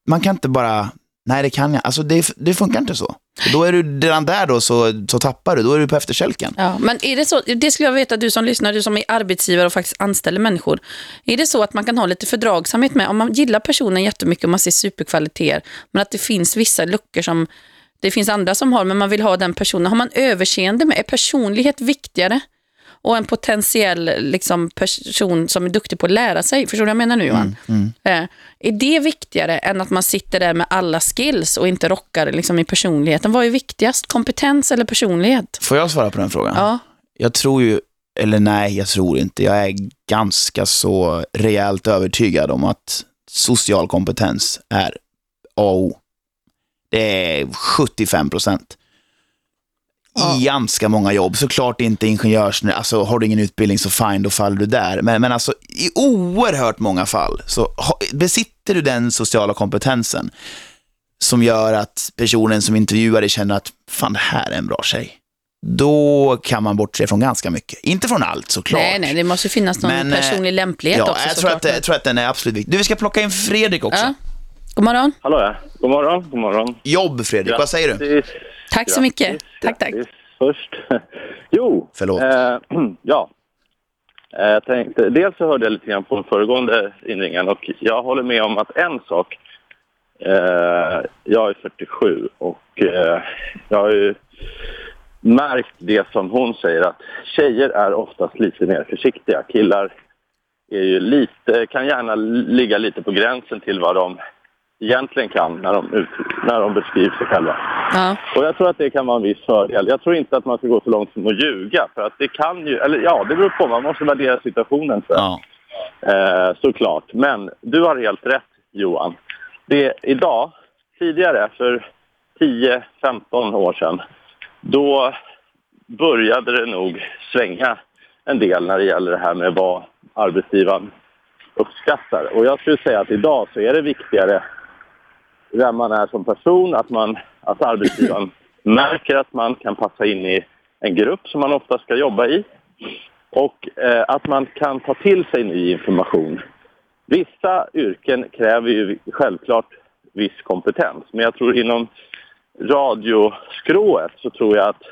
Man kan inte bara, nej det kan jag, alltså det, det funkar inte så. Då är du redan där då, så, så tappar du, då är du på efterkälken. Ja, men är det så, det skulle jag veta, du som lyssnar, du som är arbetsgivare och faktiskt anställer människor. Är det så att man kan ha lite fördragsamhet med, om man gillar personen jättemycket och man ser superkvaliteter, men att det finns vissa luckor som det finns andra som har, men man vill ha den personen. Har man överseende med, är personlighet viktigare? Och en potentiell liksom, person som är duktig på att lära sig, förstår du vad jag menar nu Johan? Eh, är det viktigare än att man sitter där med alla skills och inte rockar liksom, i personligheten? Vad är viktigast, kompetens eller personlighet? Får jag svara på den frågan? Ja. Jag tror ju, eller nej, jag tror inte. Jag är ganska så rejält övertygad om att social kompetens är A och O. Det är 75 procent. I ganska många jobb. Såklart inte ingenjörs... Alltså har du ingen utbildning så fine, då faller du där. Men, men alltså i oerhört många fall så besitter du den sociala kompetensen som gör att personen som intervjuar dig känner att fan, det här är en bra tjej. Då kan man bortse från ganska mycket. Inte från allt såklart. Nej, nej, det måste finnas någon Men, eh, personlig lämplighet ja, också jag tror, att, jag tror att den är absolut viktig. Du, vi ska plocka in Fredrik också. Ja. God morgon. Hallå ja. God morgon, god morgon. Jobb, Fredrik. Vad säger du? Grattis, Tack så mycket. grattis, Tack, tack. grattis Först. Jo. Förlåt. Eh, ja. Eh, Jag tänkte, dels så hörde jag lite grann på den föregående inringen och jag håller med om att en sak. Eh, jag är 47 och eh, jag har ju märkt det som hon säger att tjejer är oftast lite mer försiktiga. Killar är ju lite, kan gärna ligga lite på gränsen till vad de egentligen kan när de, ut, när de beskriver sig själva. Ja. Och jag tror att det kan vara en viss fördel. Jag tror inte att man ska gå så långt som att ljuga. För att det kan ju, eller ja, det beror på. Man måste värdera situationen. Så. Ja. Eh, såklart. Men du har helt rätt, Johan. Det idag, tidigare, för 10-15 år sedan, då började det nog svänga en del när det gäller det här med vad arbetsgivaren uppskattar. Och jag skulle säga att idag så är det viktigare vem man är som person, att, man, att arbetsgivaren märker att man kan passa in i en grupp som man ofta ska jobba i. Och eh, att man kan ta till sig ny information. Vissa yrken kräver ju självklart viss kompetens, men jag tror inom radioskrået så tror jag att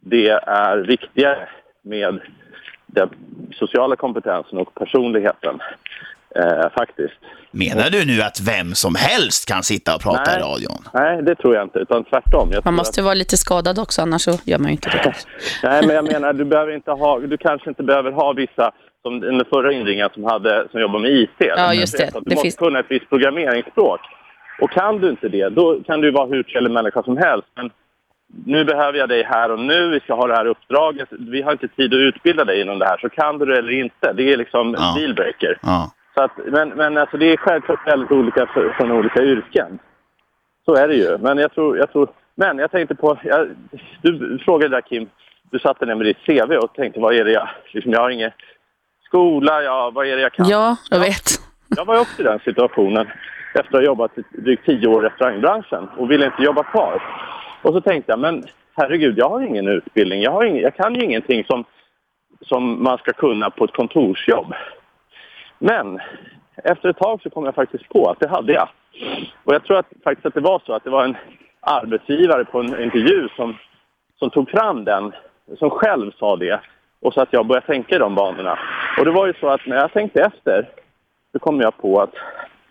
det är viktigare med den sociala kompetensen och personligheten eh, faktiskt. Menar du nu att vem som helst kan sitta och prata Nej. i radion? Nej, det tror jag inte, utan tvärtom. Jag Man måste vara lite skadad också, annars så gör man ju inte det. att, nej, men jag menar, du, behöver inte ha, du kanske inte behöver ha vissa, som den förra inringaren som, hade, som jobbar med IT. Ja, just det. Du Det måste finns- kunna ett visst programmeringsspråk. Och kan du inte det, då kan du vara hur trevlig människa som helst. Men nu behöver jag dig här och nu, vi ska ha det här uppdraget. Vi har inte tid att utbilda dig inom det här, så kan du det eller inte. Det är liksom Ja. dealbreaker. Ja. Så att, men men alltså, det är självklart väldigt olika för, från olika yrken. Så är det ju. Men jag tror... Jag tror men jag tänkte på... Jag, du frågade där Kim, du satte ner med ditt CV och tänkte vad är det jag... Liksom, jag har ingen skola, ja, vad är det jag kan? Ja, jag vet. Jag var också i den situationen efter att ha jobbat i drygt tio år i restaurangbranschen och ville inte jobba kvar. Och så tänkte jag, men herregud, jag har ingen utbildning. Jag, har ingen, jag kan ju ingenting som, som man ska kunna på ett kontorsjobb. Men efter ett tag så kom jag faktiskt på att det hade jag. Och jag tror att, faktiskt att det var så att det var en arbetsgivare på en intervju som, som tog fram den, som själv sa det. Och så att jag började tänka i de banorna. Och det var ju så att när jag tänkte efter så kom jag på att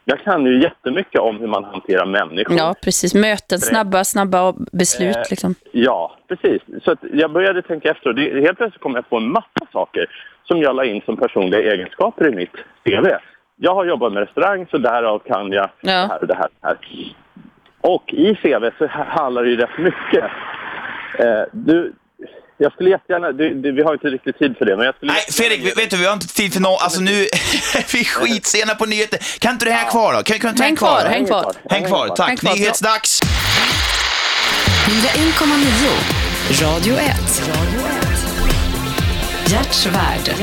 jag kan ju jättemycket om hur man hanterar människor. Ja, precis. Möten, snabba, snabba beslut. Eh, Liksom. Ja, precis. Så jag började tänka efter och det, helt plötsligt kom jag på en massa saker som jag la in som personliga egenskaper i mitt CV. Jag har jobbat med restaurang så därav kan jag det här och det här. det här. Och i CV så ha- handlar det ju rätt mycket. Eh, du, jag skulle jättegärna, du, du, vi har inte riktigt tid för det, men jag skulle... Nej, Fredrik, vet du, vi har inte tid för något. Alltså nu, vi är skitsena på nyheter. Kan inte du hänga kvar då? Kan, kan du Häng kvar, häng kvar. Häng kvar, tack. Häng kvar. Nyhetsdags. 101,9 Radio 1. Hjärtsvärd.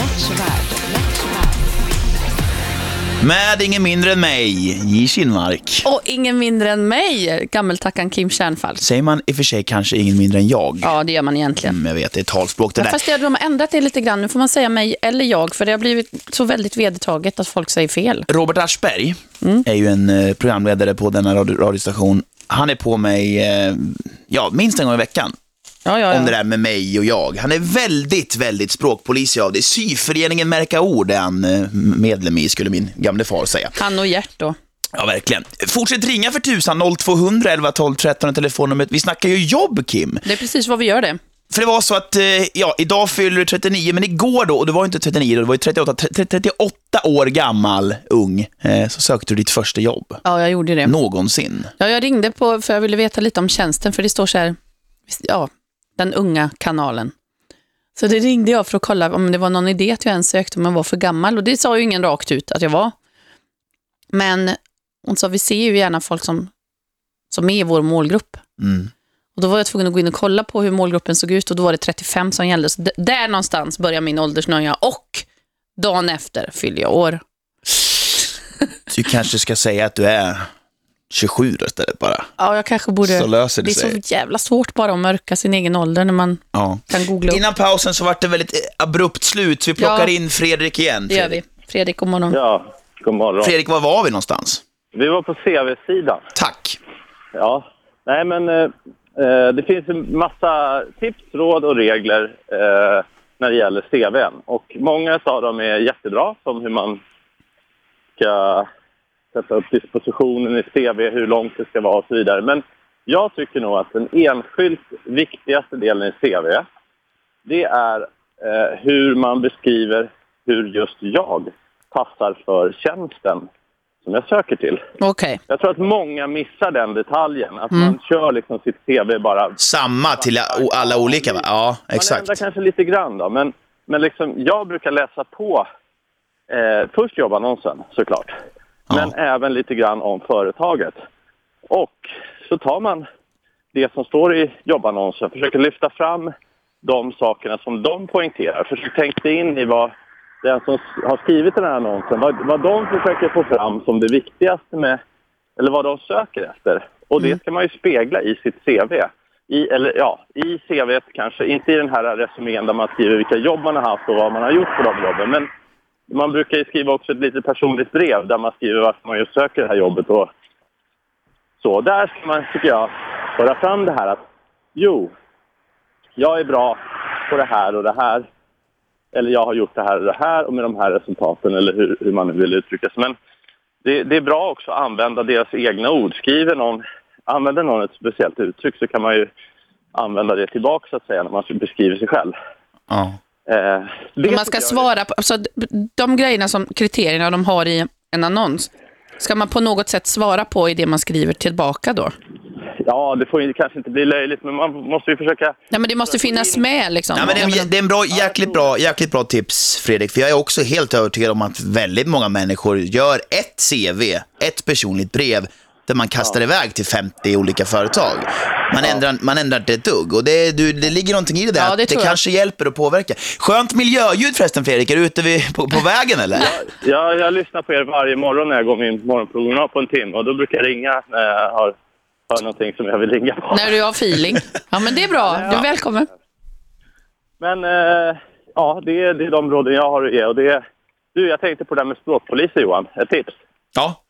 Med ingen mindre än mig, J. Kinmark. Och ingen mindre än mig, gammeltackan Kim Kärnfalk. Säger man i och för sig kanske ingen mindre än jag. Ja, det gör man egentligen. Mm, jag vet, det är talspråk det Ja, där. fast det, de har ändrat det lite grann. Nu får man säga mig eller jag, för det har blivit så väldigt vedertaget att folk säger fel. Robert Aschberg Mm. är ju en eh, programledare på denna radio, radiostation. Han är på mig eh, ja, minst en gång i veckan. Ja, ja, Om det där med mig och jag. Han är väldigt, väldigt språkpolisi av det. Syföreningen Märka Ord är han eh, medlem i, skulle min gamle far säga. Han och Gert då. Ja, verkligen. Fortsätt ringa för tusan, 0200 11 12 13 är telefonnumret. Vi snackar ju jobb, Kim. Det är precis vad vi gör det. För det var så att, eh, ja, idag fyller du 39, men igår då, och du var inte 39 då, du var ju 38, 30, 38 år gammal, ung, eh, så sökte du ditt första jobb. Ja, jag gjorde det. Någonsin. Ja, jag ringde på för jag ville veta lite om tjänsten, för det står så här, ja, den unga kanalen. Så det ringde jag för att kolla om det var någon idé att jag ens sökte om jag var för gammal. Och det sa ju ingen rakt ut att jag var. Men hon sa, vi ser ju gärna folk som, som är i vår målgrupp. Mm. Och då var jag tvungen att gå in och kolla på hur målgruppen såg ut och då var det 35 som gällde. Så där någonstans börjar min åldersnöja och dagen efter fyller jag år. Du kanske ska säga att du är 27 då istället bara. Ja, jag kanske borde... Så löser det det är sig. så jävla svårt bara att mörka sin egen ålder när man Ja. kan googla upp. Innan pausen så var det väldigt eh, abrupt slut, så vi plockar Ja. in Fredrik igen. Det gör vi. Fredrik, god morgon. Ja, god morgon. Fredrik, var var vi någonstans? Vi var på CV-sidan. Tack. Ja, nej men eh, eh, det finns en massa tips, råd och regler eh, när det gäller CVn. Och många av dem är jättebra, som hur man ska sätta upp dispositionen i CV, hur långt det ska vara och så vidare. Men jag tycker nog att den enskilt viktigaste delen i CV, det är eh, hur man beskriver hur just jag passar för tjänsten som jag söker till. Okej. Jag tror att många missar den detaljen. Att Mm. man kör liksom sitt CV bara... Samma till alla olika, va? Ja, Man exakt. ändrar kanske lite grann då, men, men liksom, jag brukar läsa på eh, först jobbannonsen såklart, men även lite grann om företaget. Och så tar man det som står i jobbannonsen, försöker lyfta fram de sakerna som de poängterar. Försök tänka in i vad den som har skrivit den här annonsen, vad, vad de försöker få fram som det viktigaste med, eller vad de söker efter. Och det ska man ju spegla i sitt CV. I, eller ja, i CVt kanske, inte i den här resumén där man skriver vilka jobb man har haft och vad man har gjort på de jobben. Men man brukar ju skriva också ett lite personligt brev där man skriver varför man just söker det här jobbet. Och så där ska man, tycker jag, föra fram det här att jo, jag är bra på det här och det här. Eller jag har gjort det här och det här och med de här resultaten eller hur, hur man nu vill uttrycka sig. Men det, det är bra också att använda deras egna ord. Skriver någon, använder någon ett speciellt uttryck så kan man ju använda det tillbaka så att säga när man beskriver sig själv. Ja. Eh, man ska svara på, alltså, de grejerna som kriterierna de har i en annons, Ska man på något sätt svara på i det man skriver tillbaka då? Ja, det får ju kanske inte bli löjligt, men man måste ju försöka... Nej, men det måste finnas med liksom. Ja, men det, är, det är en bra, jäkligt, bra, jäkligt bra tips, Fredrik. För jag är också helt övertygad om att väldigt många människor gör ett CV, ett personligt brev, där man kastar iväg till 50 olika företag. Man, ändrar, man ändrar inte ett dugg. Och det, du, det ligger någonting i det där. Ja, det att det kanske hjälper att påverka. Skönt miljöljud förresten, Fredrik. Är du ute vid, på, på vägen eller? Ja, jag lyssnar på er varje morgon när jag går min morgonpromenad på en timme och då brukar jag ringa när jag har, har någonting som jag vill ringa på. När du har feeling. Ja, men det är bra. Du är välkommen. Men eh, ja, det är, det är de råden jag har att ge. Och det är, du, jag tänkte på det här med språkpoliser, Johan. Ett tips. Ja.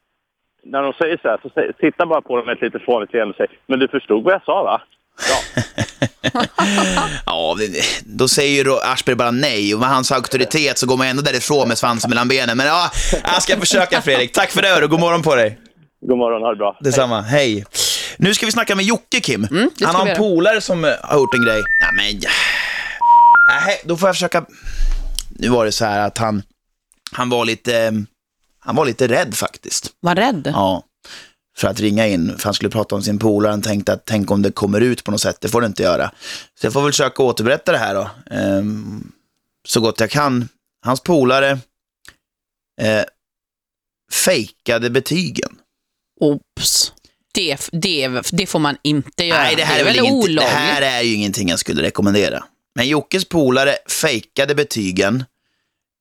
När de säger så här, så titta bara på dem med ett lite fånigt leende och säg “Men du förstod vad jag sa, va?” Ja, det- då säger ju då Aschberg bara nej. Och med hans auktoritet så går man ändå därifrån med svansen mellan benen. Men ja, jag ska försöka Fredrik. Tack för det och god morgon på dig. God morgon, ha det bra. Detsamma, hej. Nu ska vi snacka med Jocke, Kim. Mm, Han har en polare som eh, har gjort en grej. Nej, men... Nej, då får jag försöka... Nu var det så här att han, han var lite... Han var lite rädd faktiskt. Var rädd? Ja. För att ringa in, för han skulle prata om sin polare. Han tänkte att tänk om det kommer ut på något sätt, det får det inte göra. Så jag får väl försöka återberätta det här då. Ehm, så gott jag kan. Hans polare eh, fejkade betygen. Oops. Det, det, det får man inte göra. Nej, det här är, väl väl inget, olagligt? det här är ju ingenting jag skulle rekommendera. Men Jockes polare fejkade betygen,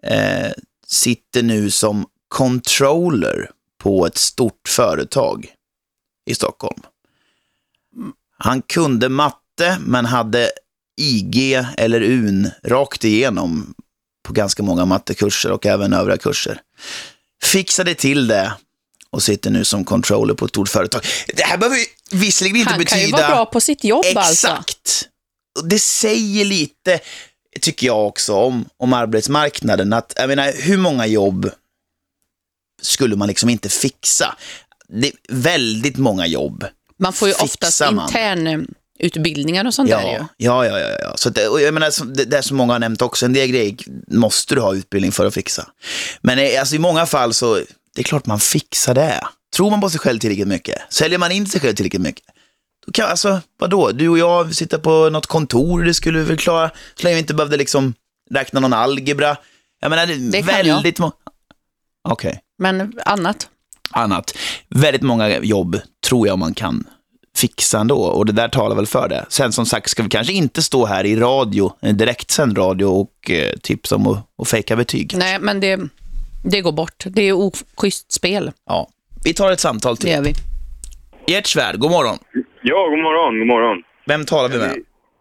eh, sitter nu som controller på ett stort företag i Stockholm. Han kunde matte, men hade IG eller UN rakt igenom på ganska många mattekurser och även övriga kurser. Fixade till det och sitter nu som controller på ett stort företag. Det här behöver ju visserligen inte Han kan betyda... ju vara bra på sitt jobb alltså. Exakt. Det säger lite, tycker jag också, om, om arbetsmarknaden. Att, jag menar, hur många jobb skulle man liksom inte fixa? Det är väldigt många jobb. Man får ju fixar oftast man. internutbildningar och sånt där ju. Ja, ja, ja, ja, ja. Så det, och jag menar, det, det är som många har nämnt också, en del grejer måste du ha utbildning för att fixa. Men eh, alltså, i många fall så, det är klart man fixar det. Tror man på sig själv tillräckligt mycket, säljer man in sig själv tillräckligt mycket, då kan, alltså, vadå, du och jag sitter på något kontor, det skulle vi väl klara, så länge vi inte behövde liksom räkna någon algebra. Jag menar, det Det väldigt många... Okej Men annat? annat. Väldigt många jobb tror jag man kan fixa ändå och det där talar väl för det. Sen som sagt ska vi kanske inte stå här i radio, en direktsänd radio och eh, tipsa om att, att fejka betyg. Nej, men det, det går bort. Det är oschysst spel. Ja. Vi tar ett samtal till. Det gör vi. Gert Svärd, god morgon. Ja, god morgon, god morgon. Vem talar vi med?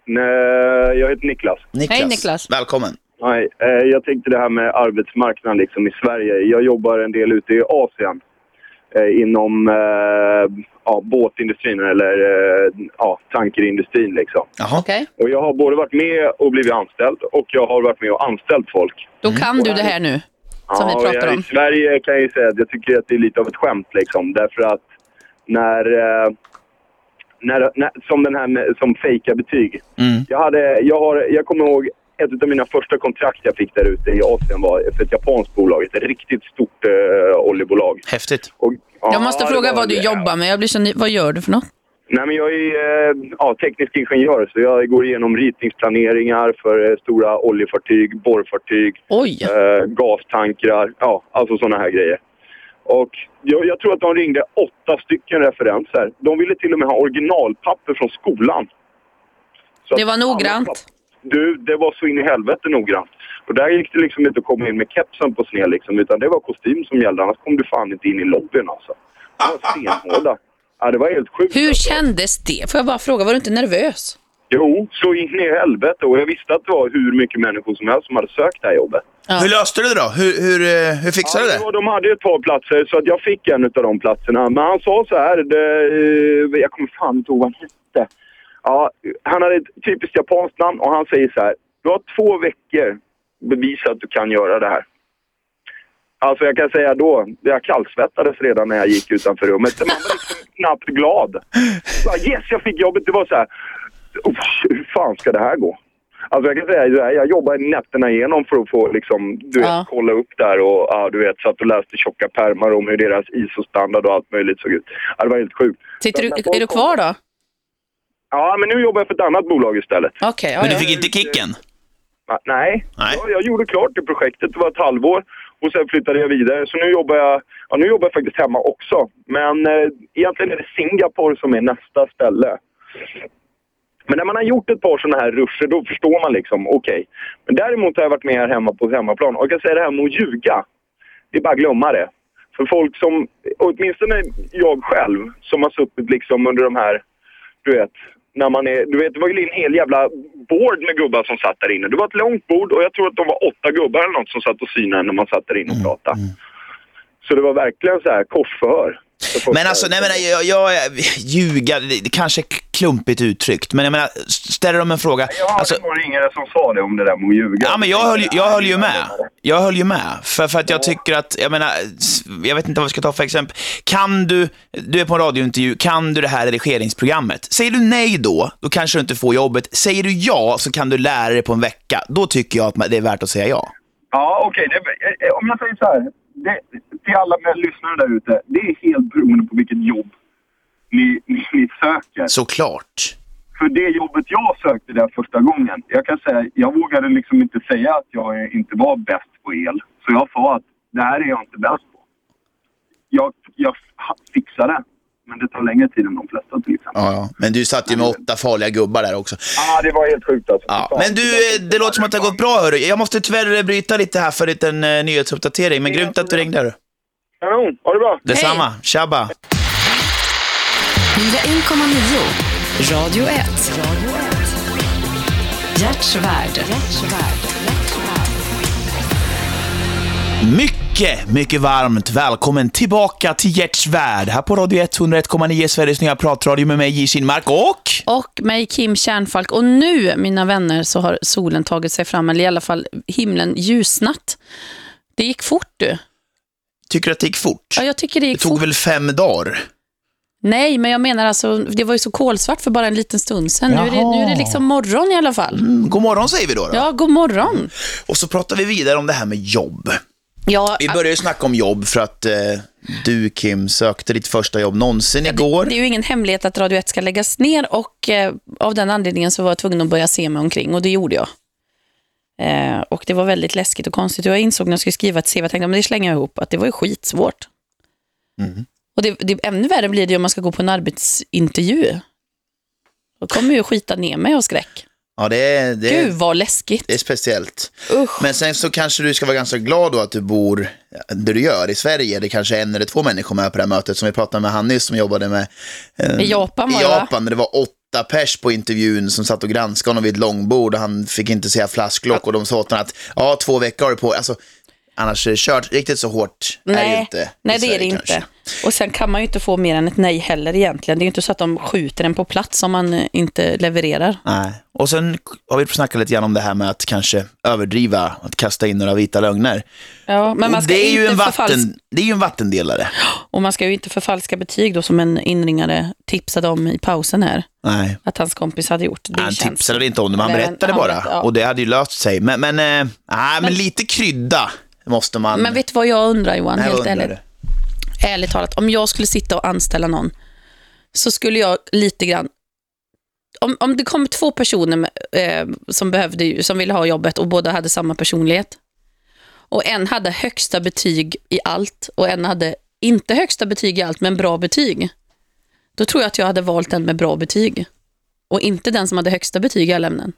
Nej, jag heter Niklas. Niklas. Hej, Niklas. Välkommen. Nej, eh, jag tänkte det här med arbetsmarknaden liksom i Sverige. Jag jobbar en del ute i Asien eh, inom eh, ja, båtindustrin eller eh, ja, tankerindustrin. Liksom. Okej. Och jag har både varit med och blivit anställd och jag har varit med och anställt folk. Då kan du det här nu, som vi och pratar om. I Sverige kan jag ju säga att jag tycker att det är lite av ett skämt liksom. Därför att när, eh, när, när som den här med, som fejkar betyg. Mm. Jag, hade, jag, har, jag kommer ihåg ett av mina första kontrakt jag fick där ute i Asien var för ett japanskt bolag. Ett riktigt stort eh, oljebolag. Häftigt. Och, ja, Jag måste fråga vad du det. jobbar med. Jag blir så ny... Vad gör du för något? Nej, men jag är eh, ja, teknisk ingenjör, så jag går igenom ritningsplaneringar för eh, stora oljefartyg, borrfartyg, eh, gastankrar, ja, alltså sådana här grejer. Och jag, jag tror att de ringde åtta stycken referenser. De ville till och med ha originalpapper från skolan. Så Det var noggrant. Du, det var så in i helvete noggrant. Och där gick det liksom inte att komma in med kepsen på sned liksom, utan det var kostym som gällde. Annars kom du fan inte in i lobbyn alltså. De var stenhårda. Ja, det var helt sjukt. Hur alltså. kändes det? Får jag bara fråga, var du inte nervös? Jo, så in i helvete. Och jag visste att det var hur mycket människor som helst som hade sökt det här jobbet. Hur löste du det då? Hur, hur, eh, hur fixade du Ja, det? var- de hade ett par platser så att jag fick en av de platserna. Men han sa så här, det, eh, jag kommer fan inte ihåg vad han hette. Ja, han hade ett typiskt japanskt namn och han säger så här. Du har två veckor bevisa att du kan göra det här. Alltså jag kan säga då, jag kallsvettades redan när jag gick utanför rummet. Man var liksom knappt glad. Bara, yes, jag fick jobbet. Det var så här, "Uff, hur fan ska det här gå? Alltså jag kan säga så här, jag jobbade nätterna igenom för att få liksom, du vet, kolla upp där och ja, du vet, satt och läste tjocka pärmar om hur deras ISO-standard och allt möjligt såg ut. Ja, det var helt sjukt. Sitter du, Så är du kvar då? Ja, men nu jobbar jag för ett annat bolag istället. Okej, ja, Men du ja. fick inte kicken? Ja, Nej, Nej. Jag, jag gjorde klart det projektet. Det var ett halvår och sen flyttade jag vidare. Så nu jobbar jag, ja, nu jobbar jag faktiskt hemma också. Men eh, egentligen är det Singapore som är nästa ställe. Men när man har gjort ett par sådana här ruscher då förstår man liksom, okej. Men däremot har jag varit med här hemma på hemmaplan. Och jag kan säga det här med att ljuga. Det är bara att glömma det. För folk som, åtminstone jag själv, som har suttit liksom under de här, du vet, när man är, du vet, det var ju en hel jävla board med gubbar som satt där inne. Det var ett långt bord och jag tror att de var åtta gubbar eller något som satt och synade när man satt där inne och pratade. Så det var verkligen så här korsförhör. Men alltså, nej men jag, jag, ljuga, det, kanske är klumpigt uttryckt, men jag menar, ställer de en fråga, Jag hade alltså, några ringare som sa det om det där med att ljuga. Ja, men jag höll, jag höll ju med. Jag höll ju med. För, för att jag tycker att, jag menar, jag vet inte vad vi ska ta för exempel. Kan du, du är på en radiointervju, kan du det här redigeringsprogrammet? Säger du nej då, då kanske du inte får jobbet. Säger du ja, så kan du lära dig på en vecka. Då tycker jag att det är värt att säga ja. Ja, okej. Det- eh, Om jag säger så här. Det, till alla lyssnare där ute. Det är helt beroende på vilket jobb ni, ni, ni söker. Såklart. För det jobbet jag sökte där första gången. Jag kan säga, jag vågade liksom inte säga att jag inte var bäst på el. Så jag sa att det här är jag inte bäst på. Jag, jag fixar det. Men det tar längre tid än de flesta till exempel. Ja, ja. Men du satt ju med åtta farliga gubbar där också. Ja, det var helt sjukt alltså. Ja, men du, eh, det låter som att det har gått bra hörru. Jag måste tyvärr bryta lite här för en liten uh, nyhetsuppdatering, men grymt att du ringde hörru. Kanon, ha det bra. Detsamma, tjabba. 101,9 Radio 1. Hjärtsvärd. Mycket, mycket varmt välkommen tillbaka till Gerts värld här på Radio 101,9 Sveriges nya pratradio med mig, J. Kinmark och... Och mig, Kim Kärnfalk. Och nu, mina vänner, så har solen tagit sig fram, eller i alla fall himlen ljusnat. Det gick fort du. Tycker du att det gick fort? Ja, jag tycker det Det gick tog fort. väl fem dagar? Nej, men jag menar alltså, det var ju så kolsvart för bara en liten stund sedan. Nu är, det, nu är det liksom morgon i alla fall. Mm, god morgon säger vi då. då. Ja, god morgon. Och så pratar vi vidare om det här med jobb. Ja, Vi började ju snacka om jobb för att eh, du, Kim, sökte ditt första jobb någonsin igår. Det är ju ingen hemlighet att Radio 1 ska läggas ner och eh, av den anledningen så var jag tvungen att börja se mig omkring och det gjorde jag. Eh, och det var väldigt läskigt och konstigt och jag insåg när jag skulle skriva ett CV, jag tänkte men det slänger jag ihop, att det var ju skitsvårt. Mm. Och det, det, ännu värre blir det ju om man ska gå på en arbetsintervju. Då kommer ju skita ner mig av skräck. Ja, det är, det, Gud vad läskigt. det är speciellt. Men sen så kanske du ska vara ganska glad då att du bor där du gör i Sverige. Det kanske är en eller två människor med på det här mötet som vi pratade med Hannis som jobbade med eh, I Japan var i? Japan. Där det var åtta pers på intervjun som satt och granskade honom vid ett långbord och han fick inte säga flasklock och de sa åt honom att ja, två veckor har du på Alltså, annars är det kört. Riktigt så hårt är det Nej, inte. nej det är det Sverige inte. kanske. Och sen kan man ju inte få mer än ett nej heller egentligen. Det är ju inte så att de skjuter en på plats om man eh, inte levererar. Nej. Och sen har vi snackat lite grann om det här med att kanske överdriva, att kasta in några vita lögner. Ja, men man ska det, är ju inte en vatten, det är ju en vattendelare. och man ska ju inte förfalska betyg då som en inringare tipsade om i pausen här. Nej. Att hans kompis hade gjort. Det Han känns- tipsade inte om det, men han Nej, berättade bara. ja. Och det hade ju löst sig. Men, men, eh, nej, men, lite krydda måste man... Men vet du vad jag undrar Johan, Nej, helt ärligt. Ärligt talat, om jag skulle sitta och anställa någon så skulle jag lite grann om, om det kom två personer med, eh, som, behövde, som ville ha jobbet och båda hade samma personlighet och en hade högsta betyg i allt och en hade inte högsta betyg i allt men bra betyg. Då tror jag att jag hade valt den med bra betyg och inte den som hade högsta betyg i alla ämnen.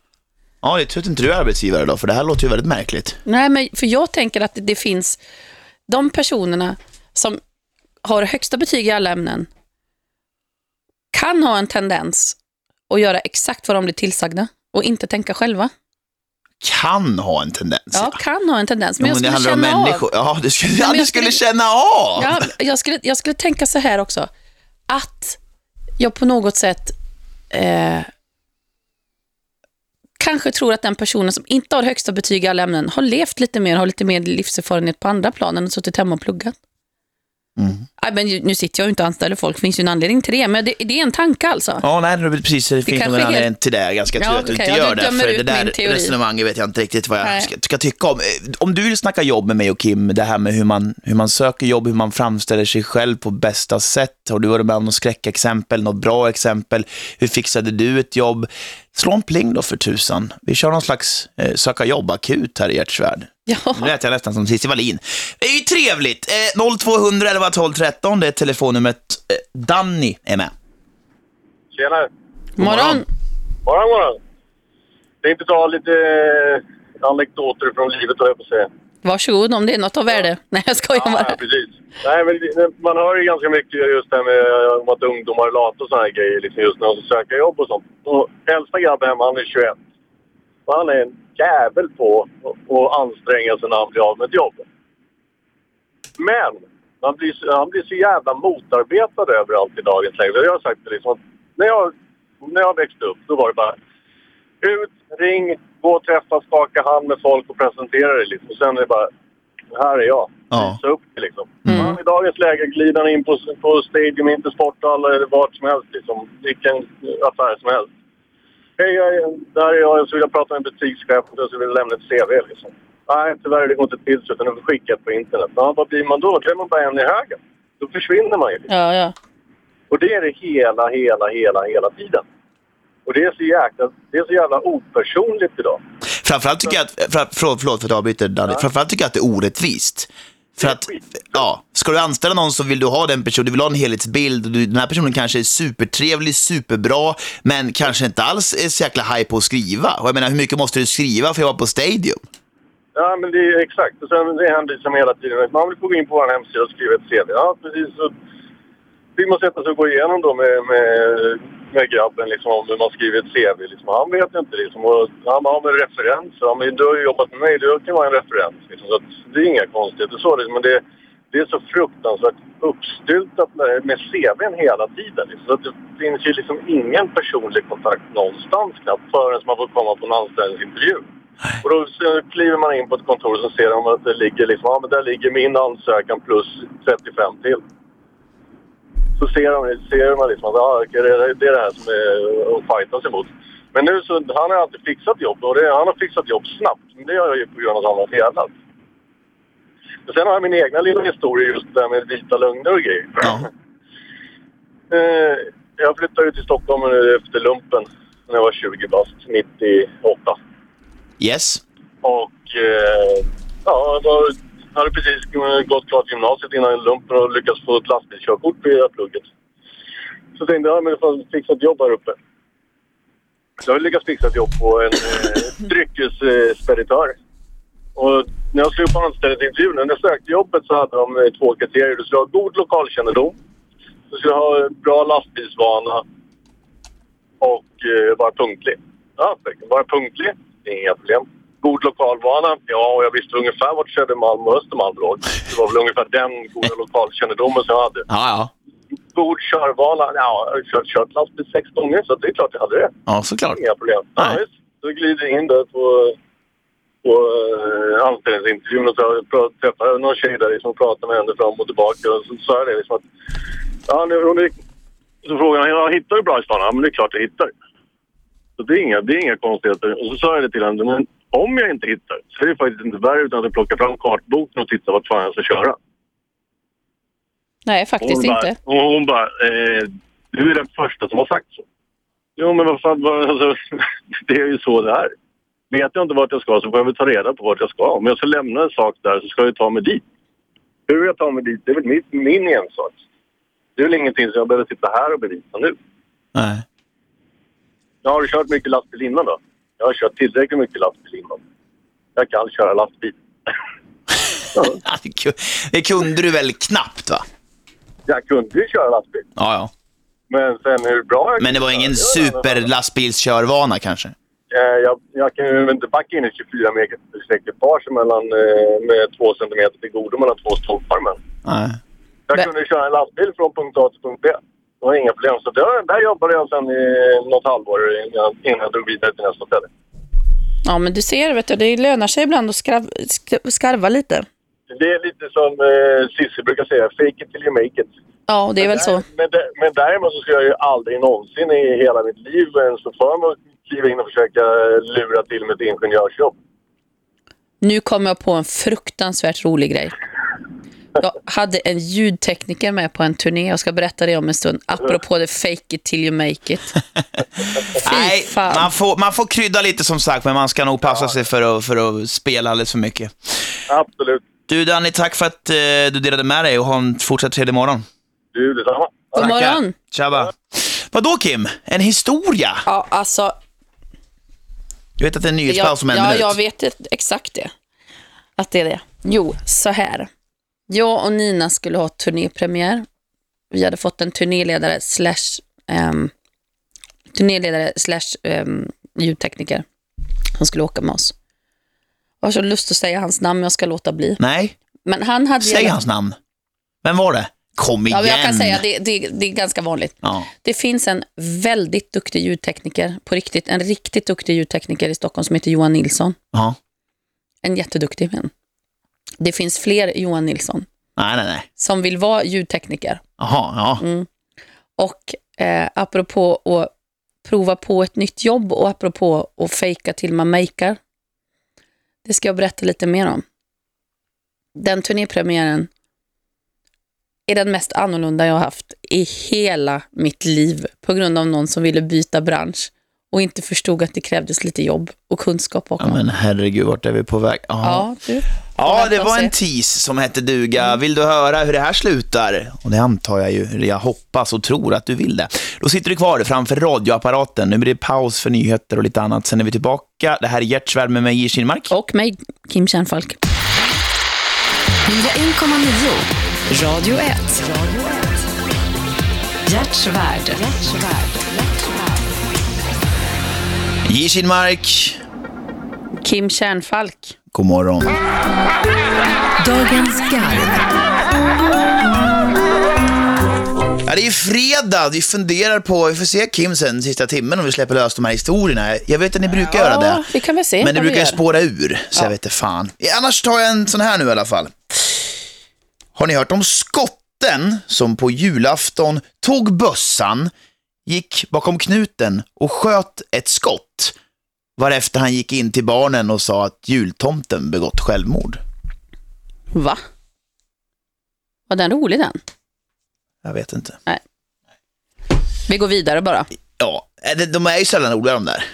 Ja, det är tur att inte du är arbetsgivare då, för det här låter ju väldigt märkligt. Nej, men för jag tänker att det, det finns de personerna som har högsta betyg i alla ämnen kan ha en tendens att göra exakt vad de blir tillsagda och inte tänka själva. Kan ha en tendens. Ja, kan ha en tendens. Men Jo, jag men det skulle handlar om människor. Ja, du skulle, ja, du jag skulle skulle- känna av. Ja, jag, skulle, jag skulle tänka så här också. Att jag på något sätt eh, kanske tror att den personen som inte har högsta betyg i alla ämnen har levt lite mer, har lite mer livserfarenhet på andra plan än suttit hemma och pluggat. Mm. Nej, men nu sitter jag ju inte och anställer folk, det finns ju en anledning till det. Men det, det är en tanke alltså. Ja, nej, det precis. Det, finns nog en helt- anledning till det. Ganska Ja, tur att du inte ja, gör det. För det där resonemanget vet jag inte riktigt vad jag Nej. ska, ska tycka om. Om du vill snacka jobb med mig och Kim, det här med hur man, hur man söker jobb, hur man framställer sig själv på bästa sätt. Har du varit med om något skräckexempel, något bra exempel? Hur fixade du ett jobb? Slå en pling då för tusan. Vi kör någon slags eh, söka jobb-akut här i ert svärd. Ja. Nu lät jag nästan som Cissi Wallin. Det är ju trevligt. Eh, 0200 11 12 13, det är telefonnumret. Eh, Danny är med. Tjenare! Morgon! Morgon, morgon! Tänkte ta lite eh, anekdoter från livet, höll jag på att säga. Varsågod om det är något av värde. Nej, jag skojar Ja, bara. precis. Nej, men man hör ju ganska mycket just det här med eh, om att ungdomar är lata och såna här grejer liksom just när de ska söka jobb och sånt. Och äldsta grabben hemma, han är 21. Och han är en jävel på att- anstränga sig när han blir av med ett jobb. Men han blir, så- han blir så jävla motarbetad överallt i dagens läge. Jag har sagt det liksom, att när jag, när jag växte upp då var det bara ut, ring, gå och träffa, skaka hand med folk och presentera dig liksom. Och sen är det bara, här är jag. Ja. Visa upp det liksom. Han, I dagens läge glider han in på, på Stadium, inte Sporthall eller vart som helst liksom. Vilken affär som helst. Hej, jag är- där är jag. Jag skulle vilja prata med en butikschef och jag skulle vilja lämna ett CV liksom. Nej, tyvärr det går inte till så utan du får skicka det på internet. Ja, vad blir man då? Då är man bara en i högen. Då försvinner man ju. Liksom. Ja, ja. Och det är det hela, hela, hela, hela tiden. Och det är så jäkla, det är så jävla opersonligt idag. Framförallt tycker jag att, för, förlåt, förlåt för att jag avbryter Danny, framförallt tycker jag att det är orättvist. För att, ja, ska du anställa någon så vill du ha den personen, du vill ha en helhetsbild. och den här personen kanske är supertrevlig, superbra, men kanske inte alls är så jäkla high på att skriva. Och jag menar, hur mycket måste du skriva för att jobba på Stadium? Ja, men det är exakt. Och sen det händer som hela tiden. Man vill få gå in på vår hemsida och skriva ett CV. Ja, precis. Så fick man sätta sig och gå igenom då med, med, med grabben liksom, om hur man skriver ett CV. Liksom. Han vet inte liksom. Och han har med referenser. Men du har ju jobbat med mig, du kan vara en referens. Liksom. Så det är inga konstigheter så. Liksom. Men det, det är så fruktansvärt uppstyltat med, med CVn hela tiden. Liksom. Så att det finns ju liksom ingen personlig kontakt någonstans knappt förrän man får komma på en anställningsintervju. Och då kliver man in på ett kontor och så ser de att det ligger liksom, ja men där ligger min ansökan plus 35 till. Så ser, de, ser man liksom att ja, okej, det, är- det är det här som är att fightas emot. Men nu så, han har alltid fixat jobb och det, han har fixat jobb snabbt. Men det har jag ju på grund av att han har felat. Men sen har jag min egna lilla historia just det där med vita lögner och grejer. Eh, jag flyttade ju till Stockholm efter lumpen när jag var 20 bast, 98. Yes. Och eh, ja, då jag hade precis eh, gått klart gymnasiet innan lumpen och lyckats få ett lastbilskörkort via plugget. Så tänkte jag, ja, men jag får fixa ett jobb här uppe. Så jag lyckats fixa ett jobb på en eh, dryckesspeditör. Och när jag skulle på anställningsintervjun, när jag sökte jobbet så hade de eh, två kriterier. Du skulle ha god lokalkännedom, du skulle ha eh, bra lastbilsvana och eh, vara punktlig. Ja, vara punktlig, inga problem. God lokalvana, ja, och jag visste ungefär vart Södermalm och Östermalm låg. Det var väl ungefär den goda lokalkännedomen som jag hade. Ja, ja. God körvana, ja, jag har kört, kört lastbil sex gånger så det är klart jag hade det. Ja, såklart. Inga problem. Ja, visst. Så glider jag in där på, på uh, anställningsintervjun och så träffade jag någon tjej där som pratade med henne fram och tillbaka. Och så sa jag det liksom att... Ja, nu, hon är, så frågade han, ja, hittar du bra i stan? Ja, men det är klart jag hittar. Så det är inga, det är inga konstigheter. Och så sa jag det till henne, men om jag inte hittar så är det faktiskt inte värre utan att jag plockar fram kartboken och tittar vart fan jag ska köra. Nej, faktiskt hon bara, inte. Och hon bara, eh, du är den första som har sagt så. Jo, men vad fan, vad, alltså, det är ju så det är. Vet jag inte vart jag ska så får jag väl ta reda på vart jag ska. Om jag ska lämna en sak där så ska jag ta mig dit. Hur jag tar mig dit, det är väl min, min ensak. Det är väl ingenting som jag behöver sitta här och bevisa nu. Nej. Jag har du kört mycket lastbil innan då? Jag har kört tillräckligt mycket lastbil innan. Jag kan köra lastbil. Det kunde du väl knappt, va? Jag kunde ju köra lastbil. Ja, ja. Men sen hur bra jag Men det var ingen superlastbilskörvana kanske? Eh, jag, jag kan ju inte backa in i 24 meters ekipage mellan, eh, med två centimeter till godo mellan två stolpar. Men Nej. jag kunde köra en lastbil från punkt A till punkt B. Det var inga problem. Så där, där jobbade jag sen i något halvår innan, innan jag drog vidare till nästa ställe. Ja, men du ser, vet du, det lönar sig ibland att skrav, sk- skarva lite. det är lite som eh, Cissi brukar säga, fake it till you make it. Ja, det är väl så. Men, men däremot så ska jag ju aldrig någonsin i hela mitt liv ens få för mig att kliva in och försöka lura till med ett ingenjörsjobb. Nu kom jag på en fruktansvärt rolig grej. Jag hade en ljudtekniker med på en turné. Jag ska berätta det om en stund. Apropå det fake it till you make it. Nej, man får, man får krydda lite som sagt, men man ska nog passa sig för att, för att spela alldeles för mycket. Absolut. Du Danny, tack för att eh, du delade med dig och ha en fortsatt trevlig morgon. Du, detsamma. God morgon. Tjaba. Vadå Kim? En historia? Ja, alltså. Du vet att det är en nyhetspaus om en ja, minut? jag vet exakt det. Att det är det. Jo, så här. Jag och Nina skulle ha turnépremiär. Vi hade fått en turnéledare slash ehm, turnéledare slash ehm, ljudtekniker som skulle åka med oss. Jag har så lust att säga hans namn, men jag ska låta bli. Nej, Men han hade säg hans namn. Vem var det? Kom igen. Ja, jag kan säga det, det, det är ganska vanligt. Ja. Det finns en väldigt duktig ljudtekniker, på riktigt, en riktigt duktig ljudtekniker i Stockholm som heter Johan Nilsson. Ja. En jätteduktig men. Det finns fler Johan Nilsson Nej, nej, nej. som vill vara ljudtekniker. Jaha, ja. Mm. Och eh, apropå att prova på ett nytt jobb och apropå att fejka till man makear. Det ska jag berätta lite mer om. Den turnépremiären är den mest annorlunda jag har haft i hela mitt liv på grund av någon som ville byta bransch och inte förstod att det krävdes lite jobb och kunskap Ja, bakom. men herregud, vart är vi på väg? Ja, Ja, du. ja det var en tease som hette duga. Vill du höra hur det här slutar? Och det antar jag ju, jag hoppas och tror att du vill det. Då sitter du kvar framför radioapparaten. Nu blir det paus för nyheter och lite annat. Sen är vi tillbaka. Det här är Hjärtsvärd med mig, Kinmark. Och mig, Kim Kärnfalk. 101,9 Radio 1. Hjärtsvärd. J. Kinmark, Kim Kärnfalk. god morgon. Dagens garv. Ja, det är fredag. Vi funderar på, vi får se Kim sen sista timmen om vi släpper lös de här historierna. Jag vet att ni brukar göra det. Ja, vi kan väl se Men det brukar gör. spåra ur, så jag vet inte fan. Annars tar jag en sån här nu i alla fall. Har ni hört om skotten som på julafton tog bössan, gick bakom knuten och sköt ett skott? Varefter han gick in till barnen och sa att jultomten begått självmord. Va? Var den rolig den? Jag vet inte. Nej. Vi går vidare bara. Ja, eh, de- de är ju sällan roliga de där.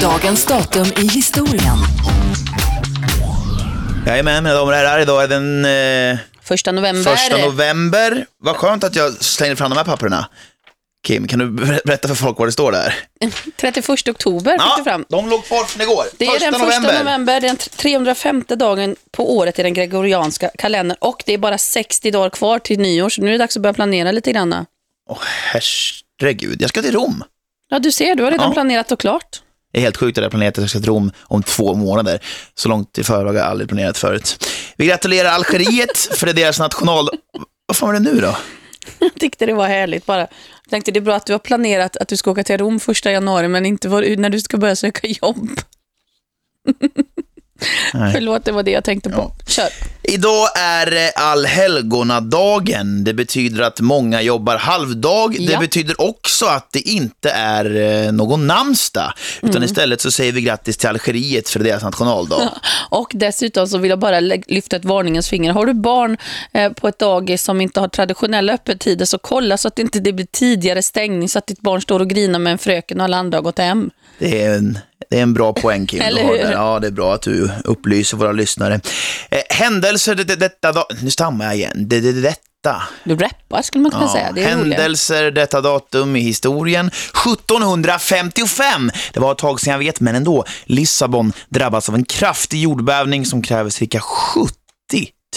Dagens datum i historien. Jajamän, mina damer och herrar, idag är den eh, Första november. första november. Vad skönt att jag slängde fram de här papperna. Kim, kan du ber- berätta för folk vad det står där? 31 oktober fick du fram. de låg kvar från igår. Det är Första den första november. november, den 305 dagen på året i den gregorianska kalendern och det är bara 60 dagar kvar till nyår så nu är det dags att börja planera lite grann. Åh, herregud, jag ska till Rom. Ja, du ser, du har redan Ja. planerat och klart. Det är helt sjukt att jag planerat att jag ska till Rom om två månader. Så långt i förväg har jag aldrig planerat förut. Vi gratulerar Algeriet för det är deras national... Vad fan var det nu då? Jag tyckte det var härligt bara. Jag tänkte det är bra att du har planerat att du ska åka till Rom första januari men inte var, när du ska börja söka jobb. Nej. Förlåt, det var det jag tänkte på. Kör. Idag är det allhelgonadagen. Det betyder att många jobbar halvdag. Det Ja. betyder också att det inte är eh, någon namnsdag. Utan Mm. istället så säger vi grattis till Algeriet för deras nationaldag. Och dessutom så vill jag bara lyfta ett varningens finger. Har du barn eh, på ett dagis som inte har traditionella öppettider så kolla så att det inte det blir tidigare stängning så att ditt barn står och grinar med en fröken och alla andra har gått hem. Det är en, det är en bra poäng Kim. Eller hur? Ja, det är bra att du upplyser våra lyssnare. Eh, händelser det, det, detta dag... Nu stammar jag igen. Det, det, det, detta. Du rappar skulle man kunna säga. Det är roligt. händelser detta datum i historien. 1755. Det var ett tag sedan jag vet, men ändå. Lissabon drabbas av en kraftig jordbävning som kräver cirka 70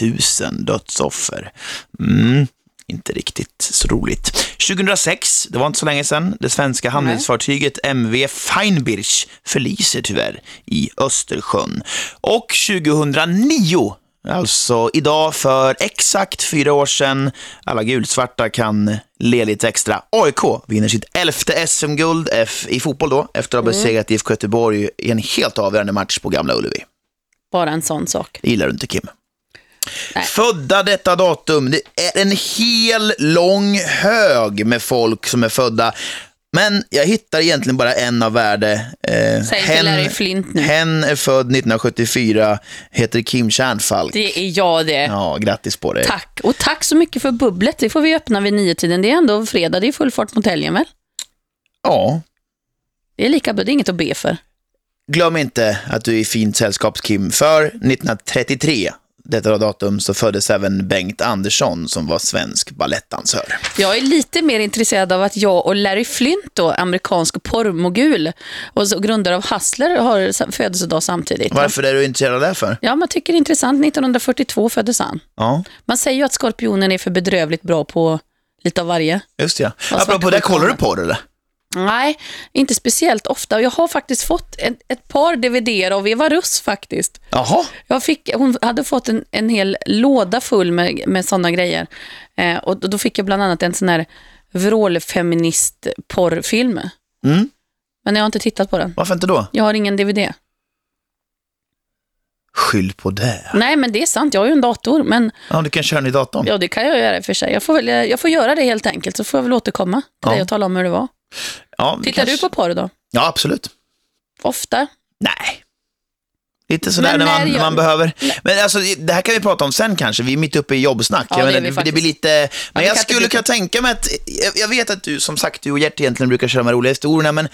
000 dödsoffer. Mm, inte riktigt så roligt. 2006, det var inte så länge sedan, det svenska handelsfartyget MV Feinbirch förliser tyvärr i Östersjön. Och 2009 Alltså idag för exakt fyra år sedan. Alla gulsvarta kan le lite extra. AIK vinner sitt elfte SM-guld i fotboll då, efter att ha Mm. besegrat IFK Göteborg i en helt avgörande match på Gamla Ullevi. Bara en sån sak. Det gillar du inte Kim. Födda detta datum. Det är en hel lång hög med folk som är födda. Men jag hittar egentligen bara en av värde. Eh, Säg inte Larry Flint nu. hen är född 1974, heter Kim Kärnfalk. Det är jag det. Ja, grattis på dig. Tack. Och tack så mycket för bubblet. Det får vi öppna vid nio tiden. Det är ändå fredag. Det är full fart mot helgen väl? Ja. Det är lika bra. Det är inget att be för. Glöm inte att du är i fint sällskap, Kim. För 1933, detta datum, så föddes även Bengt Andersson som var svensk balettdansör. Jag är lite mer intresserad av att jag och Larry Flint, då, amerikansk porrmogul och så grundare av Hustler, har födelsedag samtidigt. Varför är du intresserad av det för? Ja, man tycker det är intressant. 1942 föddes han. Ja, Man säger ju att skorpionen är för bedrövligt bra på lite av varje. just. Vad Apropå det, kollar du på det eller? Nej, inte speciellt ofta. Jag har faktiskt fått ett, ett par DVD av Eva Russ faktiskt. Jaha. Jag fick, hon hade fått en, en hel låda full med, med sådana grejer. Eh, och då fick jag bland annat en sån här vrålfeminist-porrfilm. Mm. Men jag har inte tittat på den. Varför inte då? Jag har ingen DVD. Skyll på det. Nej, men det är sant. Jag har ju en dator. Men Ja, du kan köra den i datorn. ja, det kan jag göra i och för sig. Jag får, väl, jag får göra det helt enkelt, så får jag väl återkomma till Ja. dig och tala om hur det var. Ja, Tittar kanske- du på porr då? Ja, absolut. Ofta? Nej. Lite sådär när man, jag- man behöver. Men alltså, det här kan vi prata om sen kanske. Vi är mitt uppe i jobbsnack. Ja, det menar, det, blir lite... Men vi jag skulle kunna tänka mig att... Jag, vet att du, som sagt, du och Gert egentligen brukar köra de här roliga historierna, men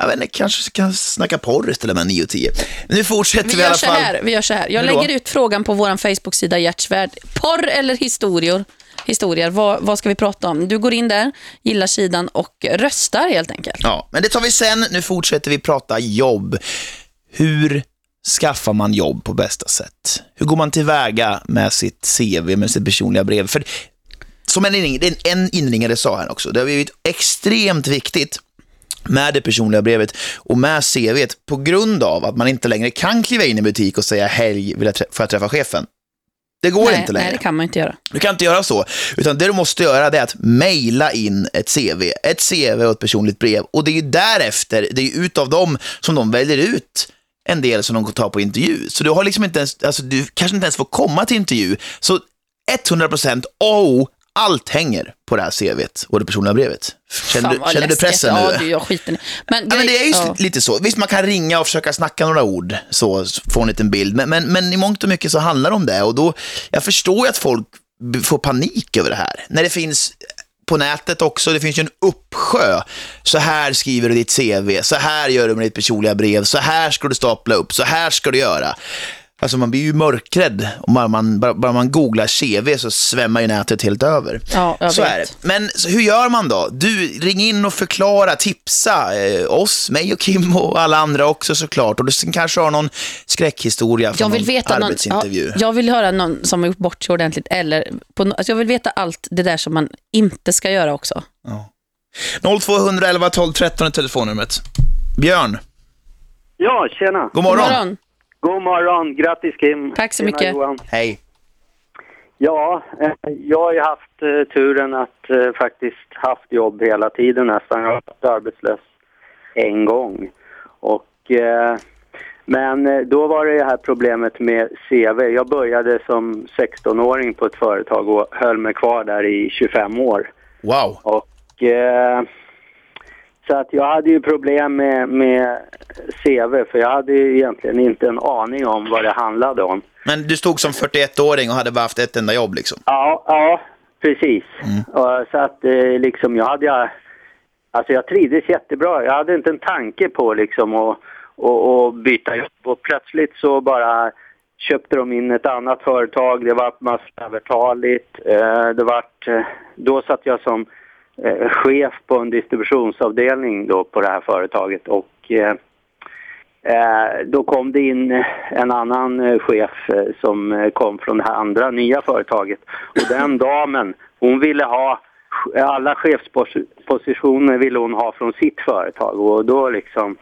jag vet inte, kanske kan snacka porr istället med 9 och 10. Nu fortsätter vi, Vi i alla fall. här, vi gör så här. Jag lägger ut frågan på vår Facebook-sida Hjärtsvärd. Porr eller historier? Historier, vad, vad ska vi prata om? Du går in där, gillar sidan och röstar helt enkelt. Ja, men det tar vi sen. Nu fortsätter vi prata jobb. Hur skaffar man jobb på bästa sätt? Hur går man tillväga med sitt CV, med sitt personliga brev? För som en, inring, en inringare sa här också, det har blivit extremt viktigt med det personliga brevet och med CVt på grund av att man inte längre kan kliva in i butik och säga hej, vill jag får jag träffa chefen? Det går nej, inte längre. Nej, det kan man inte göra. Du kan inte göra så, utan det du måste göra det är att mejla in ett CV. Ett CV och ett personligt brev. Och det är ju därefter, det är ju utav dem som de väljer ut en del som de tar på intervju. Så du har liksom inte ens, alltså du kanske inte ens får komma till intervju. Så 100% oh, allt hänger på det här CVet och det personliga brevet. Känner, Fan, du, känner du pressen nu? Ja, jag skiter i men, Ja, men det är ju ja. lite så. Visst, man kan ringa och försöka snacka några ord, så få en liten bild. Men, men, men i mångt och mycket så handlar det om det. Och då, jag förstår ju att folk får panik över det här. När det finns på nätet också, det finns ju en uppsjö. Så här skriver du ditt CV, så här gör du med ditt personliga brev, så här ska du stapla upp, så här ska du göra. Alltså man blir ju mörkrädd. Om bara man, bara, bara man googlar CV så svämmar ju nätet helt över. Ja, jag så vet. är det. Men så hur gör man då? Du, ring in och förklara, tipsa eh, oss, mig och Kim och alla andra också såklart. Och du kanske har någon skräckhistoria från Jag vill någon veta någon, ja, arbetsintervju. jag vill höra någon som har gjort bort sig ordentligt. Eller på, alltså jag vill veta allt det där som man inte ska göra också. 0211 12 13 är telefonnumret. Björn, Ja, tjena. God morgon. God morgon. God morgon. Grattis Kim. Tack så mycket. Hej. Ja, eh, jag har ju haft eh, turen att eh, faktiskt haft jobb hela tiden nästan. Jag har varit arbetslös en gång. Och, men då var det det här problemet med CV. Jag började som 16-åring på ett företag och höll mig kvar där i 25 år. Wow. Och, eh, så att jag hade ju problem med, med CV för jag hade ju egentligen inte en aning om vad det handlade om. Men du stod som 41-åring och hade bara haft ett enda jobb liksom. Ja, ja precis. Och Så att eh, liksom jag hade, alltså jag trivdes jättebra. Jag hade inte en tanke på liksom att och, och byta jobb och plötsligt så bara köpte de in ett annat företag. Det var massövertaligt. Eh, det vart, eh, då satt jag som eh, chef på en distributionsavdelning då på det här företaget och eh, Eh, då kom det in en annan eh, chef som kom från det här andra nya företaget. Och den damen, hon ville ha alla chefspositioner ville hon ha från sitt företag och då liksom...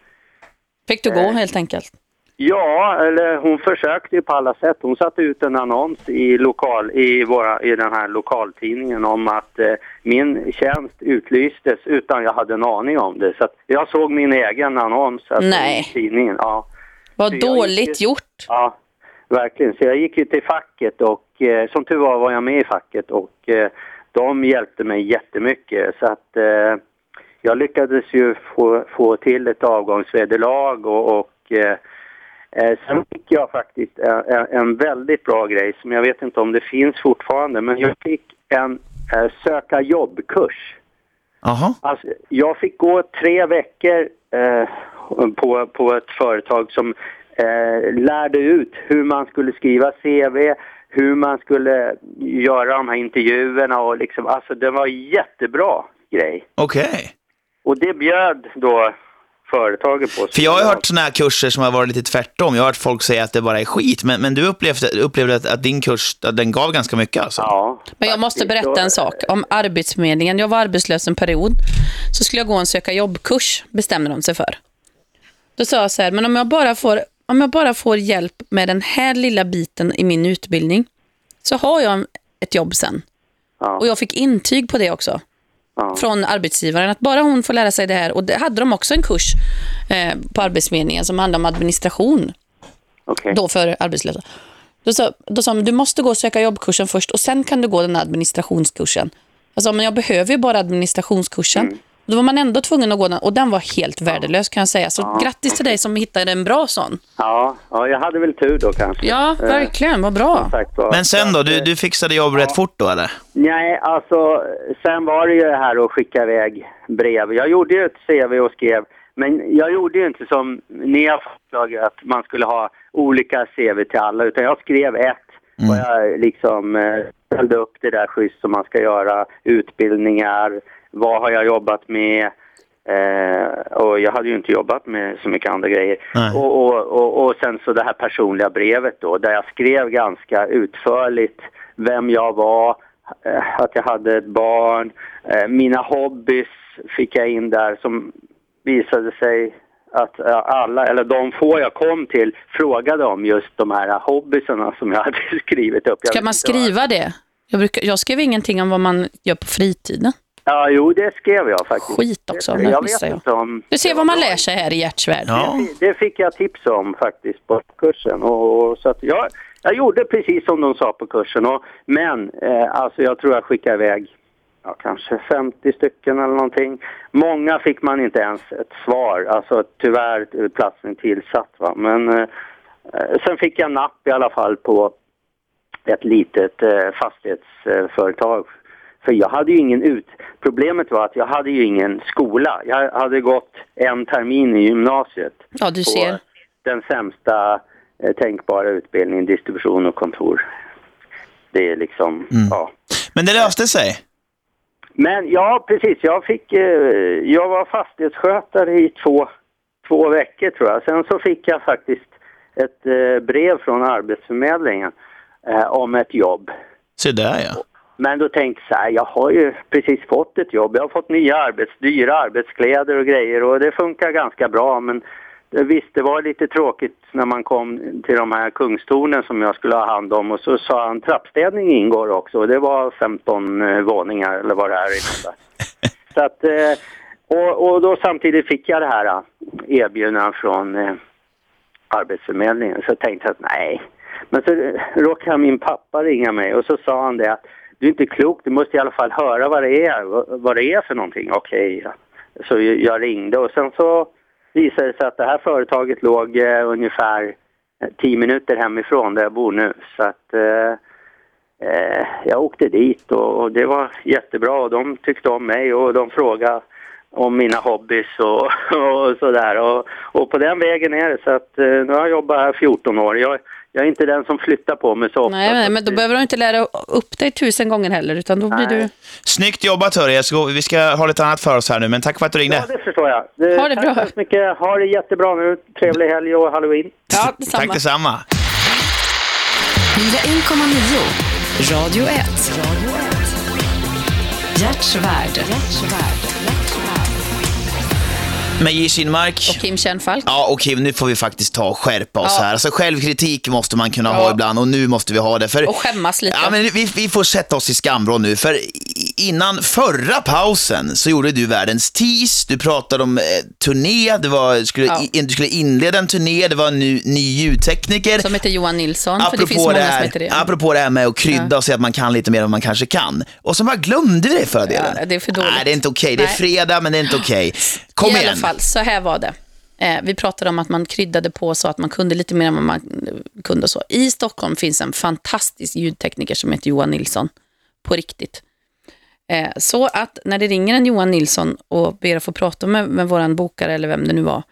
Fick du gå helt enkelt? Ja, eller hon försökte ju på alla sätt. Hon satte ut en annons i, lokal, i, våra, i den här lokaltidningen om att eh, min tjänst utlystes utan jag hade en aning om det. Så jag såg min egen annons alltså, Nej. i tidningen. Ja. Vad Så gick dåligt ju- gjort. Ja, verkligen. Så jag gick ju till facket och eh, som tur var var jag med i facket och eh, de hjälpte mig jättemycket. Så att eh, jag lyckades ju få, få till ett avgångsvederlag och, och eh, eh, sen fick jag faktiskt en, en- en väldigt bra grej som jag vet inte om det finns fortfarande men jag fick en eh, söka jobbkurs. Jaha. Alltså, jag fick gå tre veckor eh, på, på ett företag som eh, lärde ut hur man skulle skriva CV, hur man skulle göra de här intervjuerna och liksom, alltså det var en jättebra grej. Okej. Och det bjöd då företaget på. För jag har hört såna här kurser som har varit lite tvärtom. Jag har hört folk säga att det bara är skit. Men, men du upplevde, upplevde att, att din kurs, att den gav ganska mycket alltså? Ja. Men jag måste berätta en sak om Arbetsförmedlingen. Jag var arbetslös en period. Så skulle jag gå en söka jobbkurs, bestämde de sig för. Då sa jag så här, men om jag bara får, om jag bara får hjälp med den här lilla biten i min utbildning så har jag ett jobb sen. Och jag fick intyg på det också. Från arbetsgivaren, att bara hon får lära sig det här. Och det hade de också en kurs eh, på Arbetsförmedlingen som handlar om administration. Då för arbetslösa. Då sa, då sa de, du måste gå och söka jobbkursen först och sen kan du gå den här administrationskursen. Jag sa, men jag behöver ju bara administrationskursen. Då var man ändå tvungen att gå den och den var helt värdelös kan jag säga. Så grattis till dig som hittade en bra sån. Ja, ja, jag hade väl tur då kanske. Ja, Eh, verkligen. Vad bra. Men sen då? Du, du fixade jobb rätt fort då eller? Nej, alltså sen var det ju det här att skicka iväg brev. Jag gjorde ju ett CV och skrev, men jag gjorde ju inte som ni har föreslagit att man skulle ha olika CV till alla, utan jag skrev ett och jag liksom eh, ställde upp det där schysst som man ska göra, utbildningar, vad har jag jobbat med, Eh, och jag hade ju inte jobbat med så mycket andra grejer. Och, och, och, och sen så det här personliga brevet då, där jag skrev ganska utförligt vem jag var, eh, att jag hade ett barn, eh, mina hobbys fick jag in där som visade sig att eh, alla, eller de få jag kom till frågade om just de här hobbysarna som jag hade skrivit upp. Jag Ska man skriva det? Jag, brukar, jag skrev ingenting om vad man gör på fritiden. Ja, jo, det skrev jag faktiskt. Skit också, Det- nu jag vet jag. inte om... Du ser vad man lär sig här i Hjärtsvärd. Det, det fick jag tips om faktiskt på kursen. Och, och så att jag, jag gjorde precis som de sa på kursen. Och, men eh, alltså jag tror jag skickade iväg ja, kanske 50 stycken eller någonting. Många fick man inte ens ett svar. Alltså tyvärr är platsen tillsatt. Va? Men eh, eh, sen fick jag napp i alla fall på ett litet eh, fastighetsföretag. För jag hade ju ingen ut... Problemet var att jag hade ju ingen skola. Jag hade gått en termin i gymnasiet. Ja, du ser. Den sämsta eh, tänkbara utbildningen, distribution och kontor. Det är liksom, ja. Men det löste sig? Men ja, precis. Jag fick, eh, jag var fastighetsskötare i två, två veckor tror jag. Sen så fick jag faktiskt ett eh, brev från Arbetsförmedlingen eh, om ett jobb. Se där ja. Men då tänkte jag så här, jag har ju precis fått ett jobb. Jag har fått nya arbets, dyra arbetskläder och grejer och det funkar ganska bra. Men visst, det var lite tråkigt när man kom till de här kungstornen som jag skulle ha hand om och så sa han trappstädning ingår också och det var 15 eh, våningar eller vad det är. Så att, eh, och, och då samtidigt fick jag det här eh, erbjudandet från Arbetsförmedlingen så tänkte jag att nej. Men så råkade min pappa ringa mig och så sa han det att du är inte klok, du måste i alla fall höra vad det är, vad, det är för någonting. Okej, okay. så jag- ringde och sen så visade det sig att det här företaget låg eh, ungefär eh, tio 10 minuter hemifrån där jag bor nu. Så att eh, eh, jag åkte dit och, och det var jättebra och de tyckte om mig och de frågade om mina hobbys och, och sådär. Och, och på den vägen är det. Så att eh, nu har jag jobbat här 14 år. Jag, jag är inte den som flyttar på mig så ofta. Nej, nej, men då behöver du inte lära upp dig tusen gånger heller, utan då blir du... Snyggt jobbat hörru. Gå- vi ska ha lite annat för oss här nu, men tack för att du ringde. Ja, det förstår jag. Det, Ha det tack bra. så hemskt mycket. Ha det jättebra nu. Trevlig helg och halloween. Ja, Tack detsamma. 101,9 Radio 1. Hjärtsvärd. Med J. Kinmark. Och Kim Kärnfalk. Ja, okej, nu får vi faktiskt ta och skärpa oss Ja. här. Alltså självkritik måste man kunna ha Ja. ibland och nu måste vi ha det. För, Och skämmas lite. ja, men vi, vi får sätta oss i skamvrå nu, för innan förra pausen så gjorde du världens tease, du pratade om eh, turné, det var, skulle, Ja. i, du skulle inleda en turné, det var en ny, ny ljudtekniker. Som heter Johan Nilsson, för det finns Apropå många det, som här, heter det. apropå det här med att krydda Ja. och säga att man kan lite mer än man kanske kan. Och så bara glömde vi det förra delen. Ja, det är för dåligt. Nej, det är inte okej. Det är fredag, men det är inte okej. Kom I igen. alla fall, så här var det. Eh, vi pratade om att man kryddade på så att man kunde lite mer än vad man kunde. och Så. I Stockholm finns en fantastisk ljudtekniker som heter Johan Nilsson. På riktigt. Eh, så att när det ringer en Johan Nilsson och ber att få prata med, med våran bokare eller vem det nu var,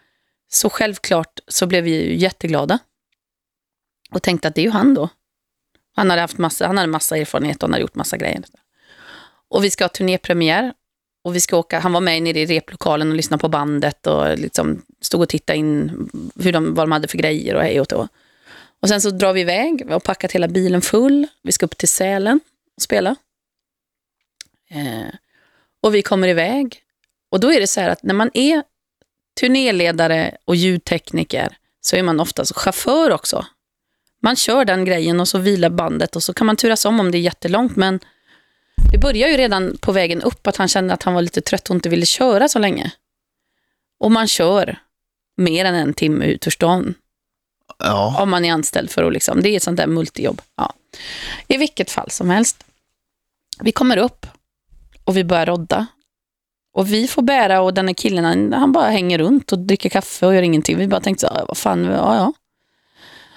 så självklart så blev vi ju jätteglada. Och tänkte att det är ju han då. Han hade haft massa, han hade massa erfarenhet och han hade gjort massa grejer. Och vi ska ha turnépremiär och vi ska åka, han var med nere i replokalen och lyssnade på bandet och liksom stod och tittade in hur de, vad de hade för grejer och hej och då. Och sen så drar vi iväg, vi har packat hela bilen full. Vi ska upp till Sälen och spela. Eh, och vi kommer iväg. Och då är det så här att när man är turnéledare och ljudtekniker så är man oftast chaufför också. Man kör den grejen och så vilar bandet och så kan man turas om om det är jättelångt men det börjar ju redan på vägen upp att han kände att han var lite trött och inte ville köra så länge. Och man kör mer än en timme ut ur stan. Ja. Om man är anställd för att liksom, det är ett sånt där multijobb. Ja. I vilket fall som helst. Vi kommer upp och vi börjar rodda. Och vi får bära och den här killen han, bara hänger runt och dricker kaffe och gör ingenting. Vi bara tänkte så här, vad fan, ja ja.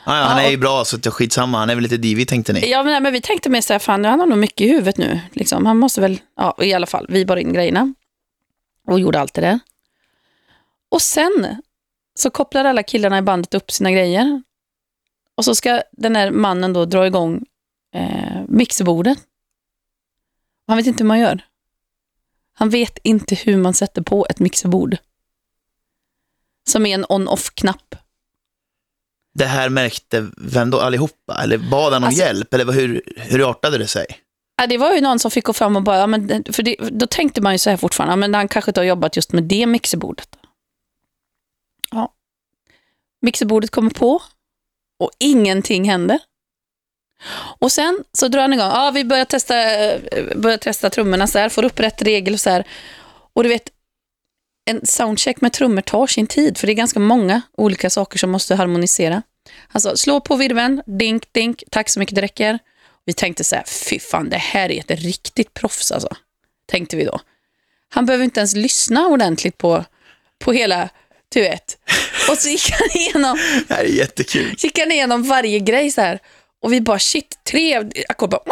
Ja, ja, han är ju bra, så det är skitsamma. Han är väl lite divig, tänkte ni. Ja, men, men vi tänkte mer så här, fan han har nog mycket i huvudet nu. Liksom. Han måste väl, ja i alla fall, vi bar in grejerna. Och gjorde allt det där. Och sen så kopplar alla killarna i bandet upp sina grejer. Och så ska den här mannen då dra igång eh, mixerbordet. Han vet inte hur man gör. Han vet inte hur man sätter på ett mixerbord. Som är en on-off-knapp. Det här märkte vem då? Allihopa? Eller bad han om Alltså- hjälp? Eller hur, hur artade det sig? Ja, det var ju någon som fick gå fram och bara, ja, men, för det, då tänkte man ju så här fortfarande, ja, men han kanske inte har jobbat just med det mixerbordet. Ja. Mixerbordet kommer på och ingenting händer. Och sen så drar han igång, ja vi börjar testa, eh, börjar testa trummorna så här, får upp rätt regel och så här. Och du vet, en soundcheck med trummor tar sin tid, för det är ganska många olika saker som måste harmonisera. Alltså, slå på virveln, dink, dink, tack så mycket, det räcker. Vi tänkte så här, fy fan, det här är ett riktigt proffs alltså. Tänkte vi då. Han behöver inte ens lyssna ordentligt på, på hela, du vet. Och så gick han igenom, Det här är jättekul. gick han igenom varje grej så här. Och vi bara, shit, tre ackord bara,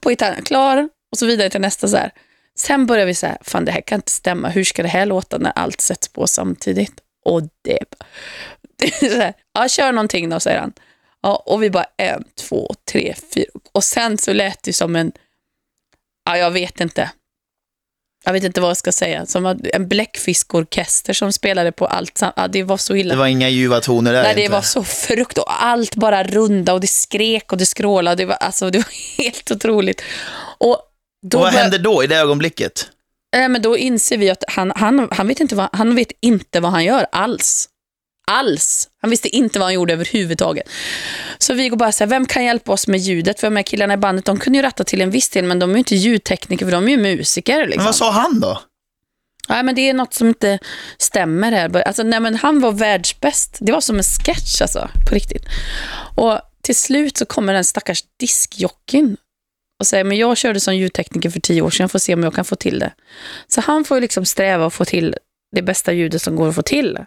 på gitarren, klar. Och så vidare till nästa så här. Sen börjar vi här, fan det här kan inte stämma. Hur ska det här låta när allt sätts på samtidigt? Och det, det är här, ja kör någonting då, säger han. Ja, och vi bara en, två, tre, fyra. Och sen så lät det som en, ja jag vet inte. Jag vet inte vad jag ska säga. Som en bläckfiskorkester som spelade på allt. Ja, det var så illa. Det var inga ljuva toner där Nej, det inte. var så frukt och allt bara runda och det skrek och det skrålade. Det var, alltså, det var helt otroligt. Och då Och vad bör- hände då, i det ögonblicket? Nej, men då inser vi att han, han, han, vet inte vad, han vet inte vad han gör alls. Alls. Han visste inte vad han gjorde överhuvudtaget. Så vi går bara så här, vem kan hjälpa oss med ljudet? För de här killarna i bandet, de kunde ju ratta till en viss del, men de är ju inte ljudtekniker, för de är ju musiker. Liksom. Men vad sa han då? Nej, men det är något som inte stämmer här. Alltså, nej, men han var världsbäst. Det var som en sketch, alltså, på riktigt. Och till slut så kommer den stackars diskjockin och säger, men jag körde som ljudtekniker för tio år sedan, jag får se om jag kan få till det. Så han får liksom sträva och få till det bästa ljudet som går att få till.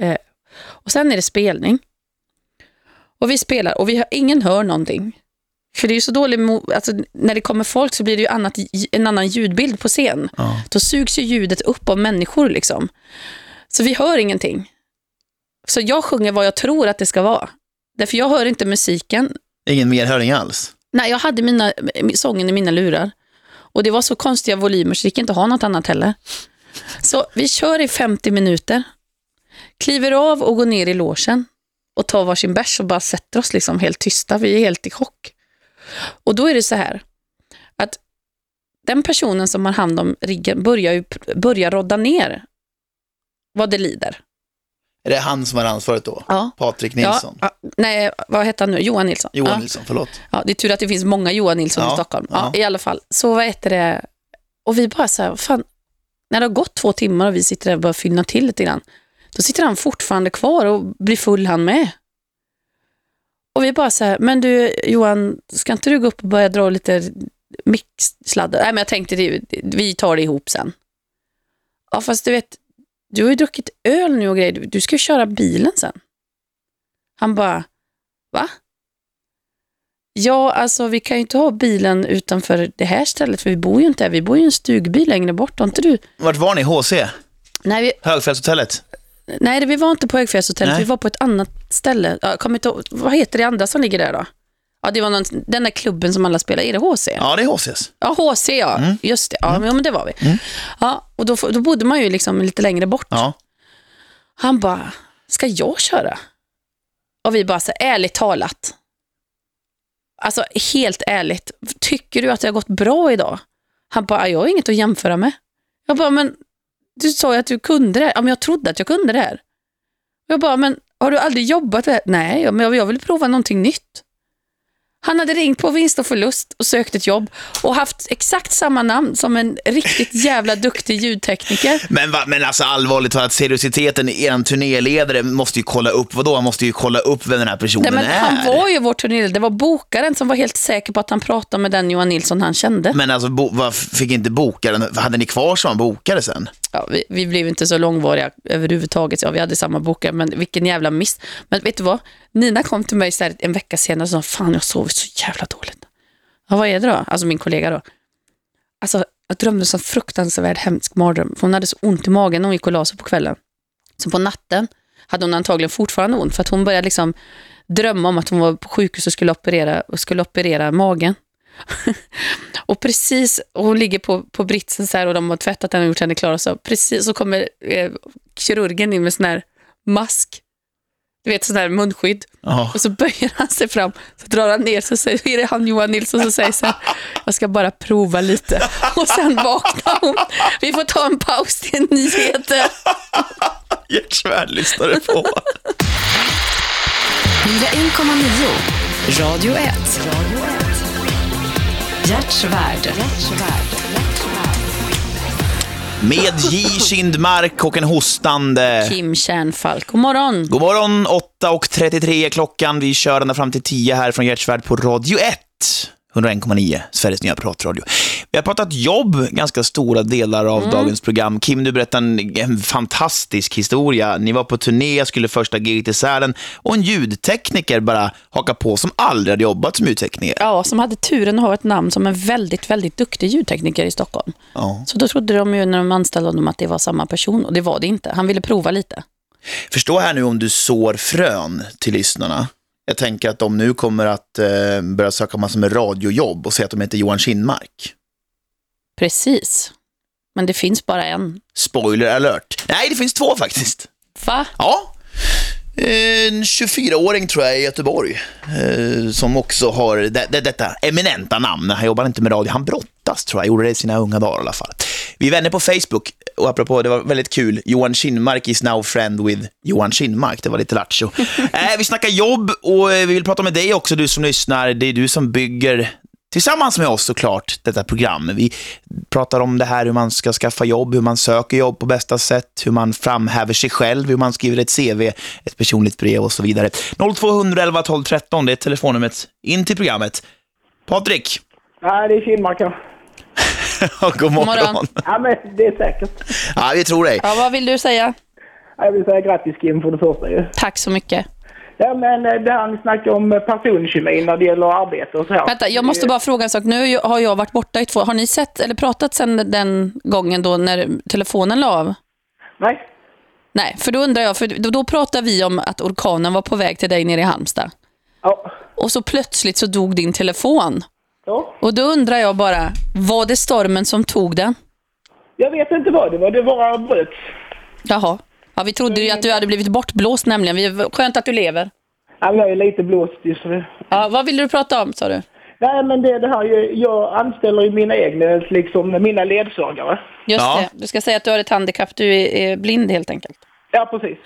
Eh, och sen är det spelning. Och vi spelar och vi har, ingen hör någonting. För det är ju så dåligt, alltså, när det kommer folk så blir det ju annat, en annan ljudbild på scen. Ja. Då sugs ju ljudet upp av människor liksom. Så vi hör ingenting. Så jag sjunger vad jag tror att det ska vara. Därför jag hör inte musiken. Ingen merhöring alls? Nej, jag hade mina, eh, sången i mina lurar. Och det var så konstiga volymer så det gick inte att ha något annat heller. Så vi kör i 50 minuter. Kliver av och går ner i logen och tar varsin bärs och bara sätter oss liksom helt tysta. Vi är helt i chock. Och då är det så här att den personen som har hand om riggen börjar, ju, börjar rodda ner vad det lider. Är det han som har ansvaret då? Ja. Patrik Nilsson? Ja, nej, vad heter han nu? Johan Nilsson. Johan ja. Nilsson, förlåt. Ja, det är tur att det finns många Johan Nilsson Ja, i Stockholm. Ja. I alla fall. Så vad heter det? Och vi bara så här, fan, när det har gått två timmar och vi sitter där och börjar fylla till lite grann, då sitter han fortfarande kvar och blir full han med. Och vi bara så här, men du Johan, ska inte du gå upp och börja dra lite mixsladdar? Nej, men jag tänkte, vi tar det ihop sen. Ja, fast du vet, du har ju druckit öl nu och grejer, du, du ska ju köra bilen sen. Han bara, va? Ja, alltså vi kan ju inte ha bilen utanför det här stället för vi bor ju inte här. Vi bor ju i en stugby längre bort. Har inte du? Vart var ni? HC? Nej, vi, Högfjällshotellet? nej, vi var inte på Högfjällshotellet. Nej. Vi var på ett annat ställe. Jag kommer inte ihåg- vad heter det andra som ligger där då? Ja, det var någon, den där klubben som alla spelar. Är det HC? Ja, det är HCs. Ja, HC ja. Just det. Ja, ja, men det var vi. Ja, och då, då bodde man ju liksom lite längre bort. Ja. Han bara, ska jag köra? Och vi bara, så ärligt talat. Alltså helt ärligt, tycker du att det har gått bra idag? Han bara, jag har inget att jämföra med. Jag bara, men du sa ju att du kunde det här. Ja, men jag trodde att jag kunde det här. Jag bara, men har du aldrig jobbat med det? här? Nej, men jag vill prova någonting nytt. Han hade ringt på vinst och förlust och sökt ett jobb och haft exakt samma namn som en riktigt jävla duktig ljudtekniker. Men, va, men alltså allvarligt talat, seriositeten i er turnéledare måste ju kolla upp, vadå? Han måste ju kolla upp vem den här personen Nej, men är. han var ju vår turnéledare. Det var bokaren som var helt säker på att han pratade med den Johan Nilsson han kände. Men alltså, bo, vad, fick inte bokaren, hade ni kvar som bokare sen? Ja, vi, vi blev inte så långvariga överhuvudtaget. Ja, vi hade samma bokare, men vilken jävla miss. Men vet du vad? Nina kom till mig så här en vecka senare och sa, fan jag sovit så jävla dåligt. Ja, vad är det då? Alltså min kollega då. Alltså, jag drömde en sån fruktansvärd hemsk mardröm. Hon hade så ont i magen när hon gick och la sig på kvällen. Så på natten hade hon antagligen fortfarande ont för att hon började liksom drömma om att hon var på sjukhus och skulle operera, och skulle operera magen. och precis, och hon ligger på, på britsen så här och de har tvättat henne och gjort henne klar och så precis så kommer eh, kirurgen in med sån här mask du vet sån här munskydd. Oh. Och så böjer han sig fram, så drar han ner, så säger, är det han Johan Nilsson som säger så här, jag ska bara prova lite. Och sen vaknar hon, vi får ta en paus till nyheter. Gert Svärd lyssnade på. 101,9 Radio 1. Radio 1. Hjärtsvärd. Med J Kindmark och en hostande... Kim Kärnfalk. God morgon. God morgon, 8.33 klockan. Vi kör ända fram till 10 här från Hjärtsvärd på Radio 1. 101,9, Sveriges nya pratradio. Vi har pratat jobb ganska stora delar av Mm. dagens program. Kim, du berättade en, en fantastisk historia. Ni var på turné, skulle första giget i Sälen och en ljudtekniker bara haka på som aldrig hade jobbat som ljudtekniker. Ja, som hade turen att ha ett namn som en väldigt, väldigt duktig ljudtekniker i Stockholm. Ja. Så då trodde de ju när de anställde honom att det var samma person och det var det inte. Han ville prova lite. Förstå här nu om du sår frön till lyssnarna. Jag tänker att de nu kommer att eh, börja söka massor med radiojobb och säga att de heter Johan Kindmark. Precis. Men det finns bara en. Spoiler alert. Nej, det finns två faktiskt. Va? Ja. En 24-åring tror jag i Göteborg eh, som också har det, det, detta eminenta namn. Han jobbar inte med radio, han brottas tror jag, gjorde det i sina unga dagar i alla fall. Vi är vänner på Facebook och apropå, det var väldigt kul. Johan Kindmark is now friend with Johan Kindmark. Det var lite lattjo. eh, vi snackar jobb och eh, vi vill prata med dig också, du som lyssnar. Det är du som bygger tillsammans med oss såklart detta program. Vi pratar om det här hur man ska skaffa jobb, hur man söker jobb på bästa sätt, hur man framhäver sig själv, hur man skriver ett CV, ett personligt brev och så vidare. 0211 12 13, det är telefonnumret in till programmet. Patrik, Nej, det är Kindmark ja. god morgon. morgon. Ja, men det är säkert. Ja, vi tror dig. Ja, vad vill du säga? Jag vill säga grattis Kim för det första ju. Tack så mycket. Ja, men eh, det här ni snackar om eh, personkemin när det gäller arbete och så här. Vänta, jag måste bara fråga en sak. Nu har jag varit borta i två... Har ni sett eller pratat sen den gången då när telefonen la av? Nej. Nej, för då undrar jag, för då, då pratade vi om att orkanen var på väg till dig nere i Halmstad. Ja. Och så plötsligt så dog din telefon. Ja. Och då undrar jag bara, var det stormen som tog den? Jag vet inte vad det var, det bara bröts. Jaha. Ja, vi trodde ju att du hade blivit bortblåst nämligen. Vi, skönt att du lever. Ja, jag är lite blåst just nu. Ja, vad vill du prata om, sa du? Nej, men det, det här jag anställer ju mina egna, liksom mina ledsagare. Just det. Du ska säga att du har ett handikapp. Du är, är blind helt enkelt. Ja, precis.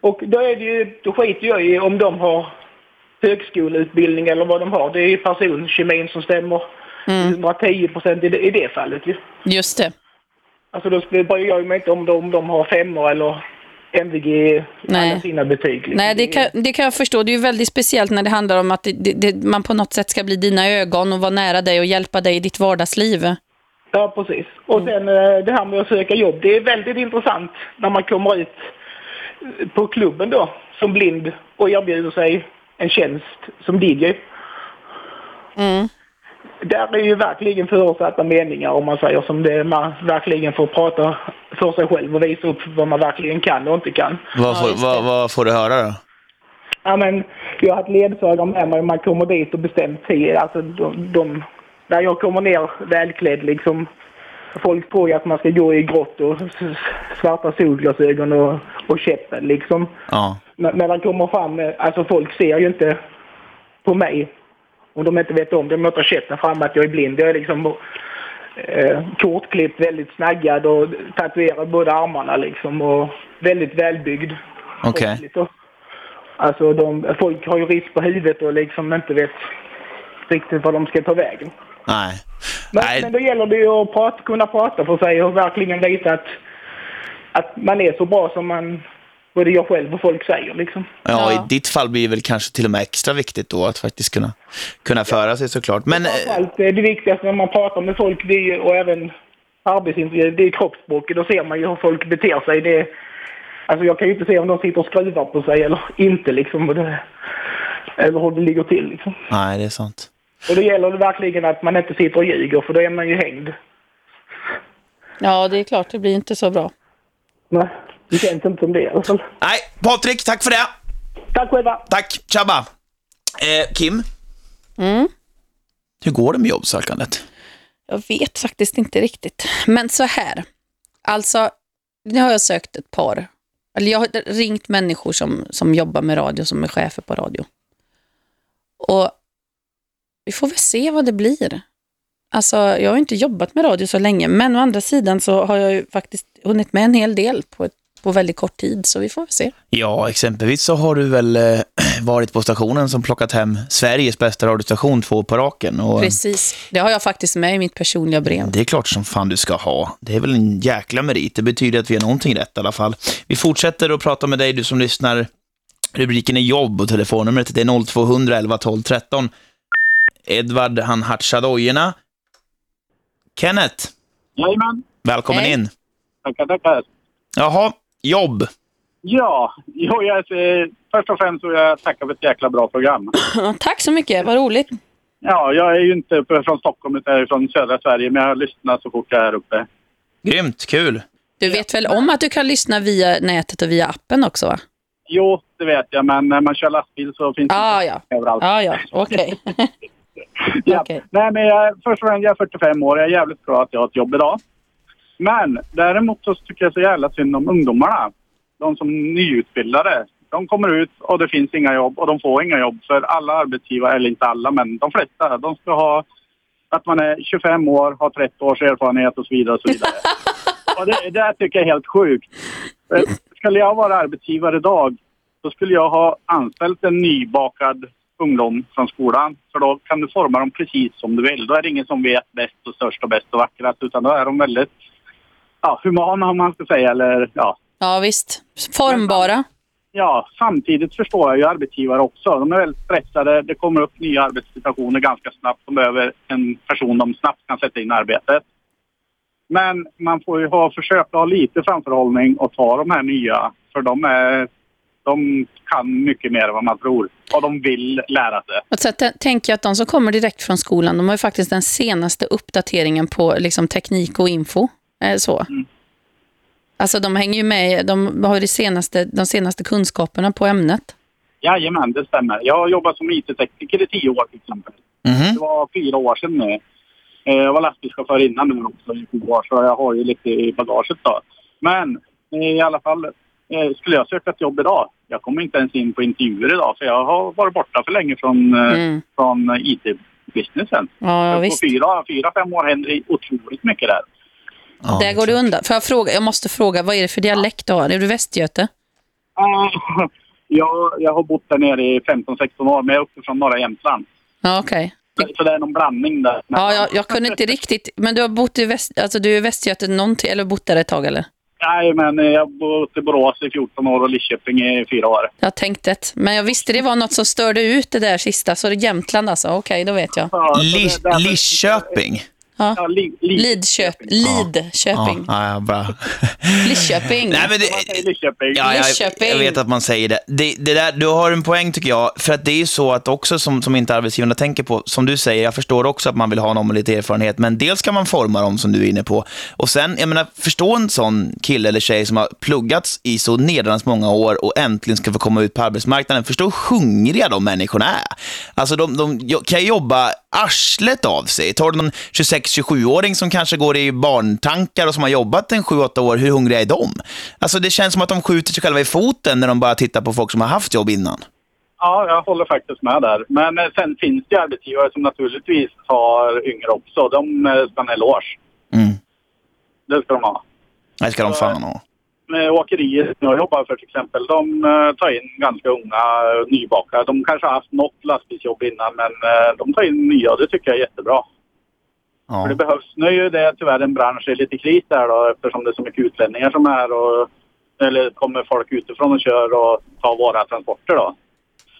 Och då, är det ju, då skiter jag i om de har högskoleutbildning eller vad de har. Det är ju personkemin som stämmer. 110 procent i, det- i det fallet ju. Just det. Alltså då bryr jag mig inte om de, om de har femmor eller MVG i alla sina betyg. Liksom. Nej, det kan, det kan jag förstå. Det är ju väldigt speciellt när det handlar om att det, det, man på något sätt ska bli dina ögon och vara nära dig och hjälpa dig i ditt vardagsliv. Ja, precis. Och sen eh, det här med att söka jobb. Det är väldigt intressant när man kommer ut på klubben då som blind och erbjuder sig en tjänst som DJ. Mm. Där är ju verkligen förutsatta meningar om man säger som det man verkligen får prata för sig själv och visa upp vad man verkligen kan och inte kan. Vad, får, vad, vad får du höra då? Ja, men jag har haft ledsagare med mig man kommer dit och bestämt tid. Alltså de, de, när jag kommer ner välklädd liksom. Folk tror ju att man ska gå i grått och svarta solglasögon och, och käppen liksom. Ja. Men när man kommer fram, alltså folk ser ju inte på mig. Om de inte vet om det, de möter käppen fram att jag är blind. Jag är liksom eh, kortklippt, väldigt snaggad och tatuerad båda armarna liksom och väldigt välbyggd. Okej. Lite. Alltså de, folk har ju risk på huvudet och liksom inte vet riktigt vad de ska ta vägen. Nej. Men, men då gäller det ju att prata, kunna prata för sig och verkligen visa att, att man är så bra som man, både jag själv och folk säger liksom. Ja, i ditt fall blir det väl kanske till och med extra viktigt då att faktiskt kunna, kunna föra sig såklart. Men eh, Allt, det viktigaste när man pratar med folk det är, ju- och även arbetsintervjuer, det är kroppsspråket. Då ser man ju hur folk beter sig. Det, är- alltså jag kan ju inte se om de sitter och skruvar på sig eller inte liksom. Det, eller hur det ligger till liksom. nej, det är sant. Och då gäller det verkligen att man inte sitter och ljuger för då är man ju hängd. Ja, det är klart, det blir inte så bra. Nej, det känns inte som det i alla fall. Nej, Patrik, tack för det. Tack själva. Tack, tjabba. Eh, Kim, Mm. hur går det med jobbsökandet? Jag vet faktiskt inte riktigt. Men så här. Alltså, nu har jag sökt ett par. Eller jag har ringt människor som, som jobbar med radio, som är chefer på radio. Och vi får väl se vad det blir. Alltså, jag har inte jobbat med radio så länge, men å andra sidan så har jag ju faktiskt hunnit med en hel del på, ett, på väldigt kort tid, så vi får väl se. Ja, exempelvis så har du väl eh, varit på stationen som plockat hem Sveriges bästa radiostation två på raken. Och, Precis. Det har jag faktiskt med i mitt personliga brev. Det är klart som fan du ska ha. Det är väl en jäkla merit. Det betyder att vi har någonting rätt i alla fall. Vi fortsätter att prata med dig, du som lyssnar. Rubriken är jobb och telefonnumret är 0200 11 12 13. Edvard, han hartsar dojorna. Kenneth, Jajamän. välkommen Hej. in. Tackar, tackar. Jaha, jobb. Ja, jo, jag, eh, först och främst vill jag tacka för ett jäkla bra program. Tack så mycket, vad roligt. Ja, jag är ju inte från Stockholm utan jag är från södra Sverige, men jag lyssnar så fort jag är här uppe. Grymt, kul. Du vet väl om att du kan lyssna via nätet och via appen också va? Jo, det vet jag, men när man kör lastbil så finns Ah, det ja. överallt. Ja, ja, okej. ja. Nej, men jag, först och främst, jag är 45 år. Jag är jävligt bra att jag har ett jobb idag. Men däremot så tycker jag så jävla synd om ungdomarna. De som är nyutbildade. De kommer ut och det finns inga jobb och de får inga jobb. För alla arbetsgivare, eller inte alla, men de flesta, de ska ha att man är 25 år, har 30 års erfarenhet och så vidare. Och så vidare. och det, det tycker jag är helt sjukt. Eh, Skulle jag vara arbetsgivare idag, då skulle jag ha anställt en nybakad ungdom från skolan. För då kan du forma dem precis som du vill. Då är det ingen som vet bäst och störst och bäst och vackrast. Utan då är de väldigt ja, humana om man ska säga. Eller, ja. Ja, visst. Formbara. ja, samtidigt förstår jag ju arbetsgivare också. De är väldigt stressade. Det kommer upp nya arbetssituationer ganska snabbt. De behöver en person de snabbt kan sätta in arbetet. Men man får ju ha, försöka ha lite framförhållning och ta de här nya. För de, är, de kan mycket mer än vad man tror. Och de vill lära sig. Och så tänker jag att de som kommer direkt från skolan, de har ju faktiskt den senaste uppdateringen på liksom, teknik och info. Eh, så. Alltså de hänger ju med, de har det senaste, de senaste kunskaperna på ämnet. Jajamän, det stämmer. Jag har jobbat som IT-tekniker i tio år till exempel. Det var fyra år sedan nu. Eh, Jag var lastbilschaufför innan nu också i sju år, så jag har ju lite i bagaget då. Men eh, i alla fall, skulle jag söka ett jobb idag, jag kommer inte ens in på intervjuer idag, för jag har varit borta för länge från, Mm. från IT-businessen. Ja, på visst. fyra, fyra, fem år händer det otroligt mycket där. Där går det undan. Får jag, fråga, jag måste fråga, vad är det för dialekt du har? Är du västgöte? Ah, ja, jag har bott där nere i 15-16 år, men jag är uppe från norra Jämtland. Ja, okej. Så, så det är någon blandning där. Ja, jag, jag kunde inte riktigt, men du har bott i väst, alltså du är i Västergötland någonting, eller bott där ett tag eller? Nej, men jag har bott i Borås i 14 år och Lidköping i 4 år. Jag tänkte det, men jag visste det var något som störde ut det där sista, så det är Jämtland alltså, okej, då vet jag. Li- Lidköping. Ja. Ja, li, li, Lidköp, Lidköping. Ja, ja, bra. Lidköping. Nej, men det, Lidköping. Ja, jag, Lidköping. jag vet att man säger det. det, det där, du har en poäng tycker jag, för att det är ju så att också som, som inte arbetsgivarna tänker på, som du säger, jag förstår också att man vill ha någon med lite erfarenhet, men dels kan man forma dem som du är inne på. Och sen, jag menar, förstå en sån kille eller tjej som har pluggats i så nedrans många år och äntligen ska få komma ut på arbetsmarknaden. Förstå hur hungriga de människorna är. Alltså de, de kan jobba arslet av sig. Tar du någon 26-27-åring som kanske går i barntankar och som har jobbat en 7-8 år, hur hungriga är de? Alltså det känns som att de skjuter sig själva i foten när de bara tittar på folk som har haft jobb innan. Ja, jag håller faktiskt med där. Men eh, sen finns det arbetsgivare som naturligtvis har yngre också. De eh, ska ha en eloge. Mm. Det ska de ha. Det ska de fan ha. Med åkerier jag jobbar för till exempel, de eh, tar in ganska unga eh, nybakare. De kanske har haft något lastbilsjobb innan men eh, de tar in nya och det tycker jag är jättebra. För det behövs. Nu är ju det tyvärr en bransch i lite kris där då eftersom det är så mycket utlänningar som är och eller kommer folk utifrån och kör och tar våra transporter då.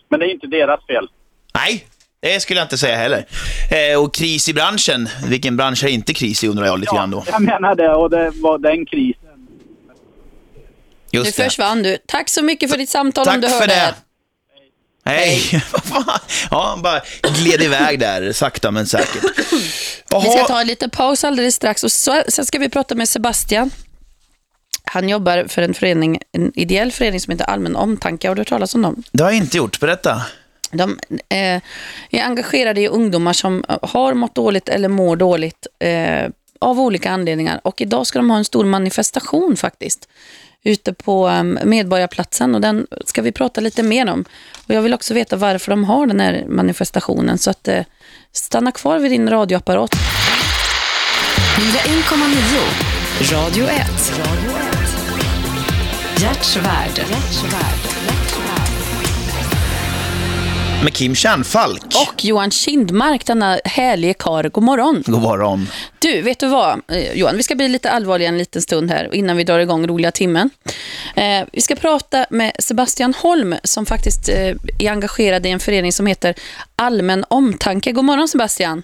Men det är inte deras fel. Nej, det skulle jag inte säga heller. Eh, och kris i branschen, vilken bransch är inte kris i undrar jag lite grann då. Jag menar det och det var den krisen. Just nu det. försvann du. Tack så mycket för ditt samtal Tack om du för hör det. här. Hej! Fan? ja, han bara gled iväg där, sakta men säkert. Vi ska ta en liten paus alldeles strax och så, sen ska vi prata med Sebastian. Han jobbar för en förening, en ideell förening som heter Allmän Omtanke. Har du hört talas om dem? Det har jag inte gjort, berätta. De eh, är engagerade i ungdomar som har mått dåligt eller mår dåligt eh, av olika anledningar. Och idag ska de ha en stor manifestation faktiskt ute på ehm, Medborgarplatsen och den ska vi prata lite mer om. Och jag vill också veta varför de har den här manifestationen så att eh, stanna kvar vid din radioapparat. 1,9 Radio 1. Radio 1 Hjärtsvärd. Hjärtsvärd. Med Kim Kärnfalk. Och Johan Kindmark, denna härlige karl. God morgon. God morgon. Du, vet du vad eh, Johan? Vi ska bli lite allvarliga en liten stund här innan vi drar igång roliga timmen. Eh, vi ska prata med Sebastian Holm som faktiskt eh, är engagerad i en förening som heter Allmän Omtanke. God morgon Sebastian.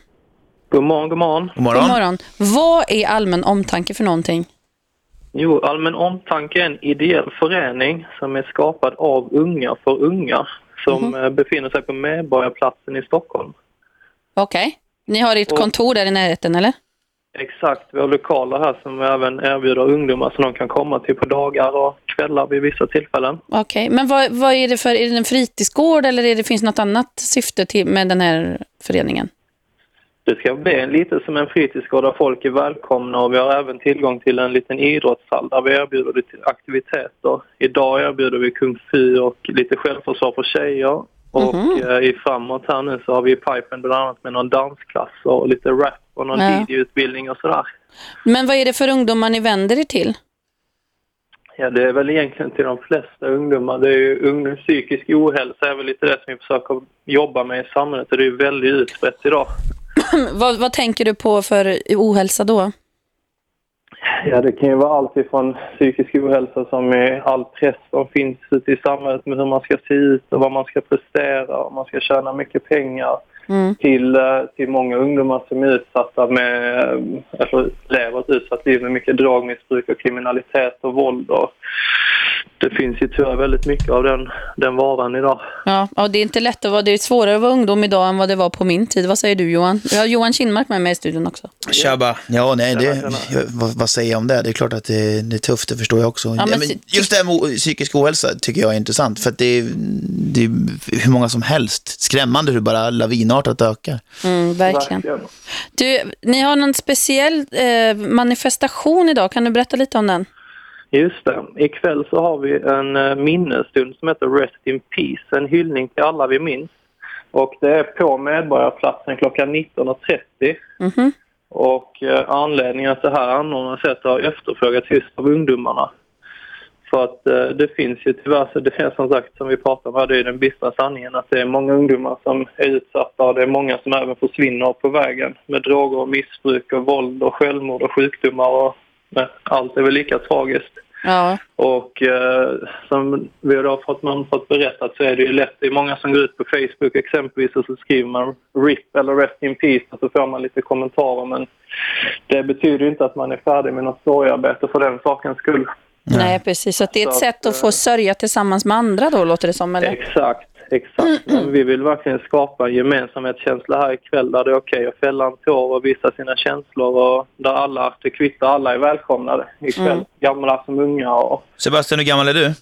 God morgon, god morgon. God God morgon. Vad är Allmän Omtanke för någonting? Jo, Allmän Omtanke är en ideell förening som är skapad av unga för unga som eh, befinner sig på Medborgarplatsen i Stockholm. Okej. Ni har ert kontor där i närheten, eller? Exakt, vi har lokaler här som vi även erbjuder ungdomar som de kan komma till på dagar och kvällar vid vissa tillfällen. Okej, men vad, vad är det för, är det en fritidsgård eller är det, finns något annat syfte till, med den här föreningen? Det ska bli lite som en fritidsgård där folk är välkomna och vi har även tillgång till en liten idrottshall där vi erbjuder lite aktiviteter. Idag erbjuder vi kung fu och lite självförsvar för tjejer. Och Mhm. eh, i framåt här nu så har vi i pipen bland annat med någon dansklass och lite rap och någon Ja. DJ-utbildning och sådär. Men vad är det för ungdomar ni vänder er till? Ja, det är väl egentligen till de flesta ungdomar. Det är ju ungdom, psykisk ohälsa är väl lite det som vi försöker jobba med i samhället och det är ju väldigt utbrett idag. vad, vad tänker du på för ohälsa då? Ja, det kan ju vara allt ifrån psykisk ohälsa som är all press som finns ute i samhället med hur man ska se ut och vad man ska prestera och man ska tjäna mycket pengar Mm. till, eh, till många ungdomar som är utsatta med, eller lever ett utsatt liv med mycket drogmissbruk och kriminalitet och våld. Och det finns ju tyvärr väldigt mycket av den, den varan idag. Ja, ja, det är inte lätt att vara, det är svårare att vara ungdom idag än vad det var på min tid. Vad säger du Johan? Vi har Johan Kindmark med mig i studion också. Tjaba. Ja, nej, det, jag, vad, vad säger jag om det? Det är klart att det, det är tufft, det förstår jag också. men Ja, men just det här med psykisk ohälsa tycker jag är intressant, för att det är, det är hur många som helst. Skrämmande hur bara lavinartat ökar. Mm, verkligen. Du, ni har någon speciell eh, manifestation idag. Kan du berätta lite om den? Just det. Ikväll så har vi en eh, minnesstund som heter Rest in Peace. En hyllning till alla vi minns. Och det är på Medborgarplatsen klockan 19.30. Mhm. Och eh, anledningen att det här anordnas är att det har efterfrågats just av ungdomarna. För att eh, det finns ju tyvärr, så det är som sagt som vi pratar om här, det är den bistra sanningen att det är många ungdomar som är utsatta och det är många som även försvinner på vägen med droger och missbruk och våld och självmord och sjukdomar och men allt är väl lika tragiskt. Ja. Och eh, som vi har fått, man fått berättat så är det ju lätt. Det är många som går ut på Facebook exempelvis och så skriver man RIP eller Rest in Peace och så får man lite kommentarer. Men det betyder inte att man är färdig med något sorgarbete för den sakens skull. Nej, precis. Så att det är ett Så sätt att få sörja tillsammans med andra då, låter det som. Eller? Exakt, exakt. Men vi vill verkligen skapa en gemensamhetskänsla här ikväll där det är okej att fälla en tår och visa sina känslor och där alla, det kvittar, alla är välkomnade ikväll. Mm. Gamla som unga och Sebastian, hur gammal är du?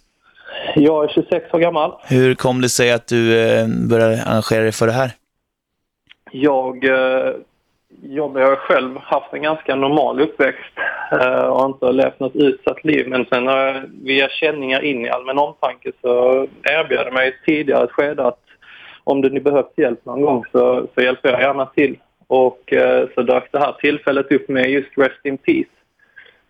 jag är 26 år gammal. Hur kom det sig att du eh, började engagera dig för det här? Jag eh, jobbar, jag har själv haft en ganska normal uppväxt eh, och inte levt något utsatt liv. Men sen har jag via känningar in i allmän omtanke så erbjöd jag mig tidigare ett skede att om det nu behövs hjälp någon gång så, så hjälper jag gärna till. Och eh, så dök det här tillfället upp med just Rest in Peace.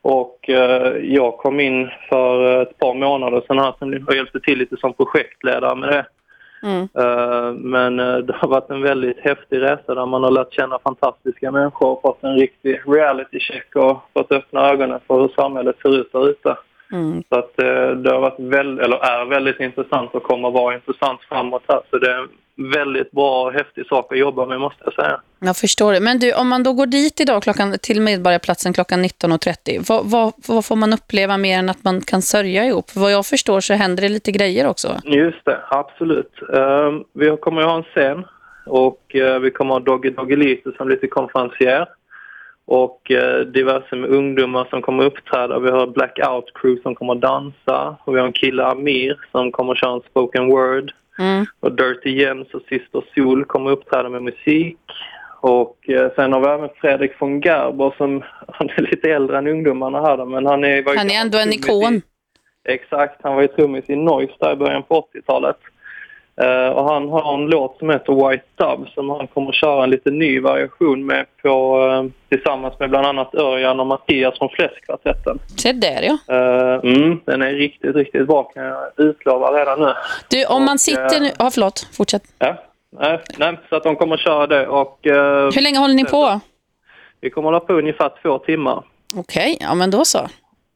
Och eh, jag kom in för ett par månader sedan här och hjälpte till lite som projektledare med det. Mm. Eh, men eh, det har varit en väldigt häftig resa där man har lärt känna fantastiska människor och fått en riktig reality check och fått öppna ögonen för hur samhället ser ut där ute. Mm. Så att eh, det har varit väl, eller är väldigt intressant och kommer att vara intressant framåt här. Så det är en väldigt bra och häftig sak att jobba med måste jag säga. Jag förstår det. Men du, om man då går dit idag klockan, till Medborgarplatsen klockan 19.30, vad, vad, vad får man uppleva mer än att man kan sörja ihop? För vad jag förstår så händer det lite grejer också. Just det, absolut. Eh, vi kommer att ha en scen och eh, vi kommer att ha Doggy Doggelito som lite konferencier och eh, diverse med ungdomar som kommer uppträda. Vi har Blackout Crew som kommer dansa och vi har en kille Amir som kommer köra en spoken word Mm. och Dirty Jens och Syster Sol kommer uppträda med musik. Och eh, sen har vi även Fredrik von Gerber som, han är lite äldre än ungdomarna här men han är... Han är ändå en trummis i- ikon. Exakt, han var ju trummis i Noise där i början på 80-talet. Eh, och han har en låt som heter White Dove som han kommer att köra en lite ny variation med på, eh, tillsammans med bland annat Örjan och Mattias från Fläskkvartetten. Se där ja. Eh, mm, den är riktigt, riktigt bra kan jag utlova redan nu. Du, om man sitter nu... Ja, förlåt. Fortsätt. Ja, nej, nej, så att de kommer att köra det och... Hur länge håller ni på? Vi kommer att ha på ungefär två timmar. Okej, ja men då så.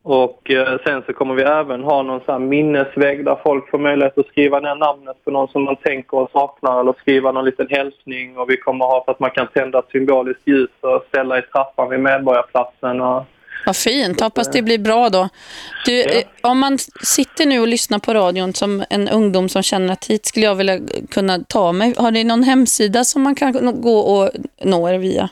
Och eh, sen så kommer vi även ha någon sån här minnesvägg där folk får möjlighet att skriva ner namnet på någon som man tänker och saknar eller skriva någon liten hälsning. Och vi kommer ha för att man kan tända ett symboliskt ljus och ställa i trappan vid Medborgarplatsen. Och, Vad fint. Hoppas det blir bra då. Du, eh, om man sitter nu och lyssnar på radion som en ungdom som känner att hit skulle jag vilja kunna ta mig. Har ni någon hemsida som man kan gå och nå er via?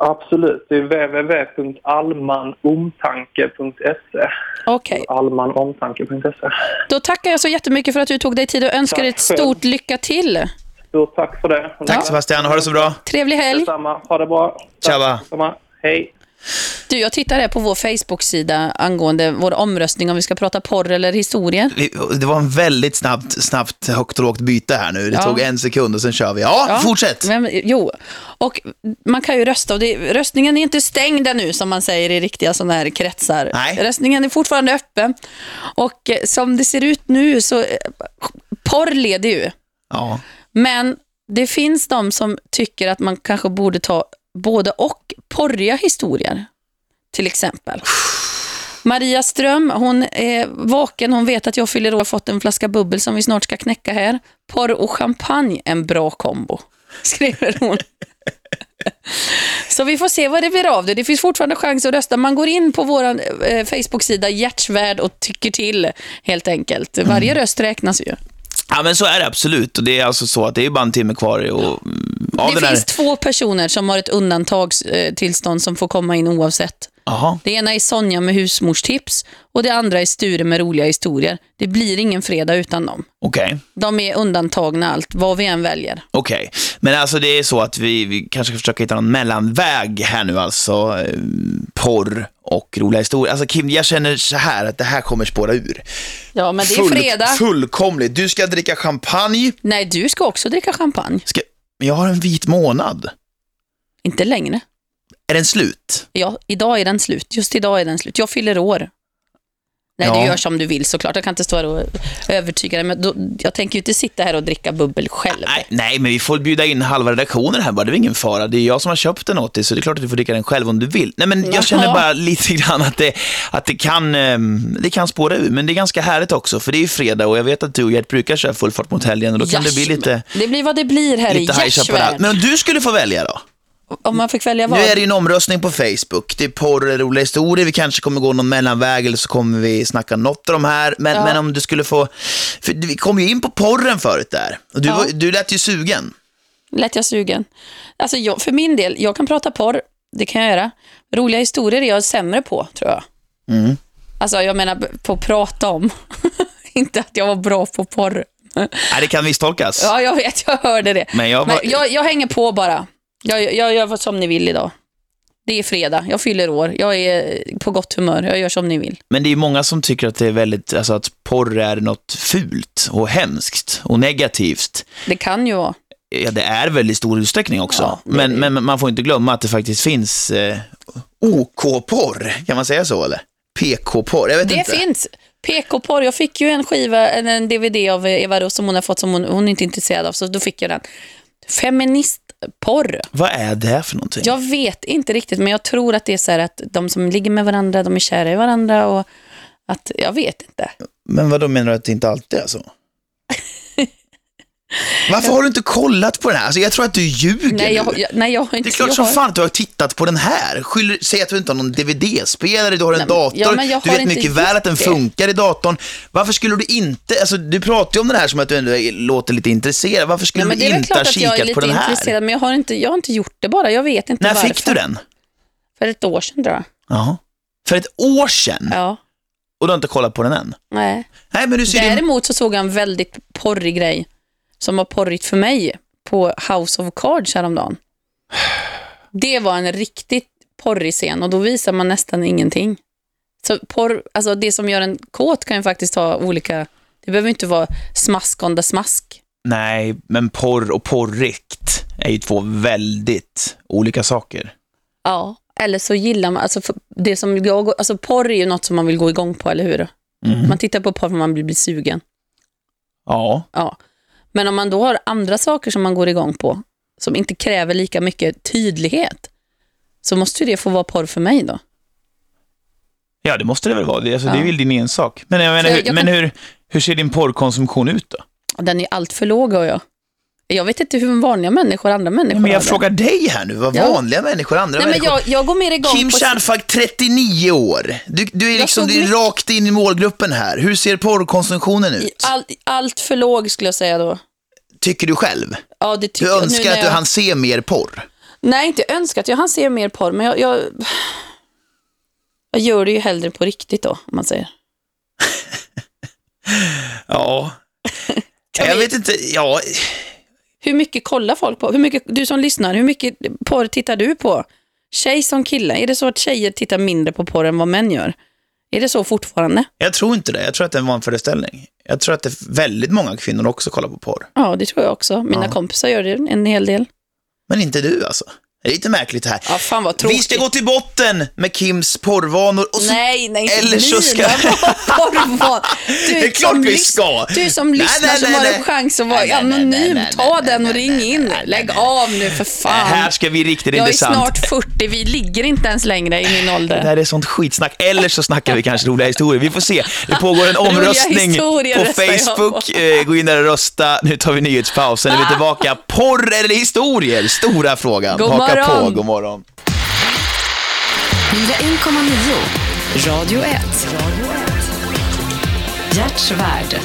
Absolut, det är www.allmanomtanke.se. Okej. Allmanomtanke.se. Då tackar jag så jättemycket för att du tog dig tid och önskar dig ett själv. stort lycka till. Stort tack för det. Tack Sebastian, ha det så bra. Trevlig helg. Detsamma, ha det bra. Tjaba. Hej. Du, jag tittar här på vår Facebook-sida angående vår omröstning om vi ska prata porr eller historia. Det var en väldigt snabbt, snabbt högt och lågt byte här nu. Det Ja. tog en sekund och sen kör vi. Ja, fortsätt. Men, jo, och man kan ju rösta och det, röstningen är inte stängd ännu som man säger i riktiga sådana här kretsar. Nej. Röstningen är fortfarande öppen och eh, som det ser ut nu så eh, porr leder ju. Ja. Men det finns de som tycker att man kanske borde ta både och porriga historier. Till exempel. Maria Ström, hon är vaken, hon vet att jag fyller år och har fått en flaska bubbel som vi snart ska knäcka här. Porr och champagne, en bra kombo, skriver hon. Så vi får se vad det blir av det. Det finns fortfarande chans att rösta. Man går in på vår eh, Facebook-sida Hjärtsvärd och tycker till helt enkelt. Varje röst räknas ju. Ja, men så är det absolut. Och det är alltså så att det är bara en timme kvar. Och, av det den här... finns två personer som har ett undantagstillstånd som får komma in oavsett. Jaha. Det ena är Sonja med husmorstips och det andra är Sture med roliga historier. Det blir ingen fredag utan dem. Okej. De är undantagna allt, vad vi än väljer. Okej, men alltså det är så att vi, vi kanske ska försöka hitta någon mellanväg här nu alltså. Eh, porr och roliga historier. Alltså Kim, jag känner så här att det här kommer spåra ur. Ja, men det är fredag. Fullkomligt. Du ska dricka champagne. Nej, du ska också dricka champagne. Ska, jag har en vit månad. Inte längre. Är den slut? Ja, idag är den slut. Just idag är den slut. Jag fyller år. Nej, Ja. du gör som du vill såklart. Jag kan inte stå här och övertyga dig. Men då, jag tänker ju inte sitta här och dricka bubbel själv. Nej, nej, men vi får bjuda in halva redaktionen här bara. Det är ingen fara. Det är jag som har köpt den åt dig, så det är klart att du får dricka den själv om du vill. Nej, men jag känner bara lite grann att det, att det kan, ehm, det kan spåra ur. Men det är ganska härligt också, för det är ju fredag och jag vet att du och Gert brukar köra full fart mot helgen och då kan det bli lite, Det blir vad det blir här i. Gärsvärd. Men om du skulle få välja då? Om man fick välja vad? Nu är det ju en omröstning på Facebook. Det är porr eller roliga historier. Vi kanske kommer gå någon mellanväg eller så kommer vi snacka något av de här. Men, Ja. men om du skulle få... För vi kom ju in på porren förut där. Och du, Ja. var, du lät ju sugen. Lät jag sugen? Alltså jag, för min del, jag kan prata porr. Det kan jag göra. Roliga historier är jag sämre på, tror jag. Mm. Alltså jag menar på att prata om. inte att jag var bra på porr. Nej, det kan misstolkas. Ja, jag vet, jag hörde det. Men jag var- Men jag, jag hänger på bara. Jag, jag gör vad som ni vill idag. Det är fredag, jag fyller år. Jag är på gott humör, jag gör som ni vill. Men det är många som tycker att det är väldigt, alltså att porr är något fult och hemskt och negativt. Det kan ju vara. Ja, det är väl i stor utsträckning också. Ja, det är men, men man får inte glömma att det faktiskt finns eh, OK-porr, kan man säga så eller? PK-porr, jag vet Det inte. finns. PK-porr. Jag fick ju en skiva, en, en DVD av Eva Russ som hon har fått som hon, hon är inte intresserad av, så då fick jag den. Feministporr. Vad är det för någonting? Jag vet inte riktigt, men jag tror att det är så här att de som ligger med varandra, de är kära i varandra och att, jag vet inte. Men vad då menar du att det inte alltid är så? Varför har du inte kollat på den här? Alltså jag tror att du ljuger Nej, jag, jag, nej, jag har inte... Det är klart jag som har- fan att du har tittat på den här. Skyller, säg att du inte har någon DVD-spelare, du har en Nej, dator, ja, jag du vet inte mycket väl att den det. funkar i datorn. Varför skulle du inte, alltså du pratar ju om den här som att du ändå är- låter lite intresserad. Varför skulle Nej, du det är väl inte ha klart att jag är kikat på lite den här? intresserad, men jag har, inte, jag har inte gjort det bara. Jag vet inte När varför. fick du den? För ett år sedan tror jag. Jaha. För ett år sedan? Ja. Och du har inte kollat på den än? Nej. Nej, men du ser din... Däremot så såg jag en väldigt porrig grej som var porrigt för mig på House of Cards häromdagen. Det var en riktigt porrig scen och då visar man nästan ingenting. Så porr, alltså det som gör en kåt kan ju faktiskt ha olika, det behöver inte vara smask on the smask. Nej, men porr och porrigt är ju två väldigt olika saker. Ja, eller så gillar man, alltså det som jag, alltså porr är ju något som man vill gå igång på, eller hur? Mhm. Man tittar på porr för man blir, blir sugen. Ja. Ja. Men om man då har andra saker som man går igång på, som inte kräver lika mycket tydlighet, så måste ju det få vara porr för mig då. Ja, det måste det väl vara. Det, alltså, det är Ja. väl din ensak. Men, jag menar, hur, jag men kan- hur, hur ser din porrkonsumtion ut då? Den är allt för låg, hör jag. Jag vet inte hur vanliga människor, andra människor Men jag har det. frågar dig här nu, vad Ja. vanliga människor, andra Nej, men människor. jag, jag går mer igång Kim på... Kärnfalk, 39 år. Du, du är liksom du är rakt in i målgruppen här. Hur ser porrkonsumtionen ut? All, allt för låg skulle jag säga då. Tycker du själv? Ja, det tycker Du önskar att du jag... hann se mer porr? Nej, inte önskat. Jag hann se mer porr, men jag, jag... Jag gör det ju hellre på riktigt då, om man säger. Ja. jag vet inte, ja. Hur mycket kollar folk på? Hur mycket, du som lyssnar, hur mycket porr tittar du på? Tjej som kille, är det så att tjejer tittar mindre på porr än vad män gör? Är det så fortfarande? Jag tror inte det. Jag tror att det är en vanföreställning. Jag tror att det är väldigt många kvinnor också kollar på porr. Ja, det tror jag också. Mina Ja. kompisar gör det en hel del. Men inte du alltså. Det är lite märkligt det här. Ja, fan vad Vi tråkigt. ska gå till botten med Kims porrvanor. Och så... Nej, nej, inte Eller så ska... mina porrvan. Du Det är klart vi ska. Du som Nej, lyssnar nej, som nej, har en chans att vara anonym, ta den och ring in. Lägg av nu för fan. Här ska vi riktigt jag är intressant. snart 40, vi ligger inte ens längre i min Det ålder. här är sånt skitsnack. Eller så snackar vi kanske roliga historier. Vi får se. Det pågår en omröstning på jag Facebook. Eh, Gå in där och rösta. Nu tar vi nyhetspaus. Sen är vi tillbaka. Porr eller historier? Stora frågan. God Haka på. morgon. God morgon. 101,9 Radio 1. Hjärtsvärd.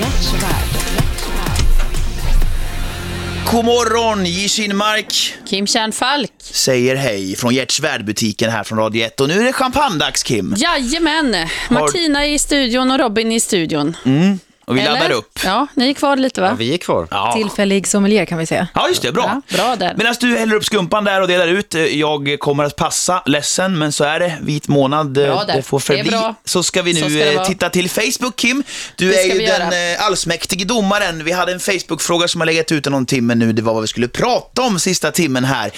God morgon, Gishin Mark. Kim Kärnfalk. Säger hej från Gert Svärd-butiken här från Radio 1. Och nu är det champagnedags, Kim. Jajamän. Martina är i studion och Robin är i studion. Mm. Och vi Eller? laddar upp. Ja, ni är kvar lite va? vi är kvar. Ja. Tillfällig sommelier kan vi säga. Ja, just det. Bra. Bra där. Medan du häller upp skumpan där och delar ut, eh, jag kommer att passa, ledsen, men så är det. Vit månad, eh, Bra där. det får Det är förbli. bra. Så ska vi nu ska det eh, titta till Facebook, Kim. Du Det är ju den göra. allsmäktige domaren. Vi hade en Facebook-fråga som har legat ute någon timme nu. Det var vad vi skulle prata om sista timmen här.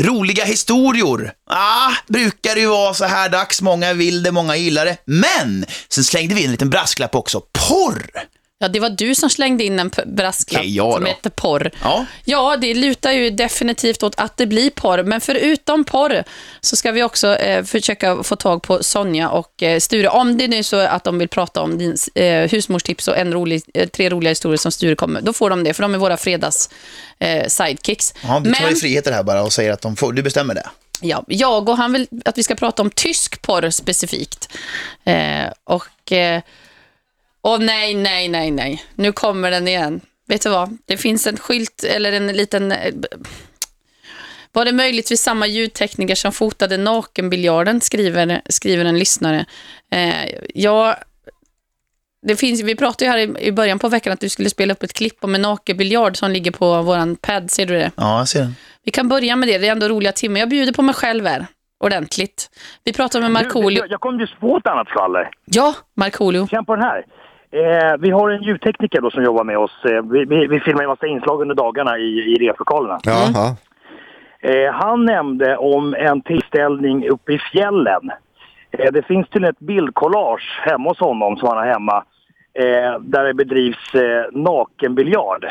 Roliga historier. Ah, brukar det ju vara så här dags. Många vill det, många gillar det. Men sen slängde vi in en liten brasklapp också. Porr! Ja, det var du som slängde in en brasklapp Okej, ja som heter porr. Ja. Ja, det lutar ju definitivt åt att det blir porr, men förutom porr så ska vi också eh, försöka få tag på Sonja och eh, Sture. Om det nu är så att de vill prata om din eh, husmorstips och en rolig, eh, tre roliga historier som Sture kommer, då får de det, för de är våra fredags eh, sidekicks. Ja, du tar Men- ju friheter här bara och säger att de får, du bestämmer det. Ja, jag och han vill att vi ska prata om tysk porr specifikt. Eh, och... Åh nej, nej, nej, nej. Nu kommer den igen. Vet du vad? Det finns en skylt, eller en liten... eh, Var det möjligtvis samma ljudtekniker som fotade nakenbiljarden, skriver, skriver en lyssnare. Eh, ja, det finns, vi pratade ju här i, i början på veckan att du skulle spela upp ett klipp om en nakenbiljard som ligger på våran pad, ser du det? Ja, jag ser den. Vi kan börja med det, det är ändå roliga timmar. Jag bjuder på mig själv här, ordentligt. Vi pratar med Markoolio. Jag kom just på ett annat skvaller. Ja, Markoolio. Känn på den här. Eh, vi har en ljudtekniker då som jobbar med oss. Eh, vi, vi, vi filmar en massa inslag under dagarna i, i replokalerna. Jaha. Eh, han nämnde om en tillställning uppe i fjällen. Eh, det finns till ett bildkollage hemma hos honom som han har hemma. Eh, där det bedrivs eh, nakenbiljard.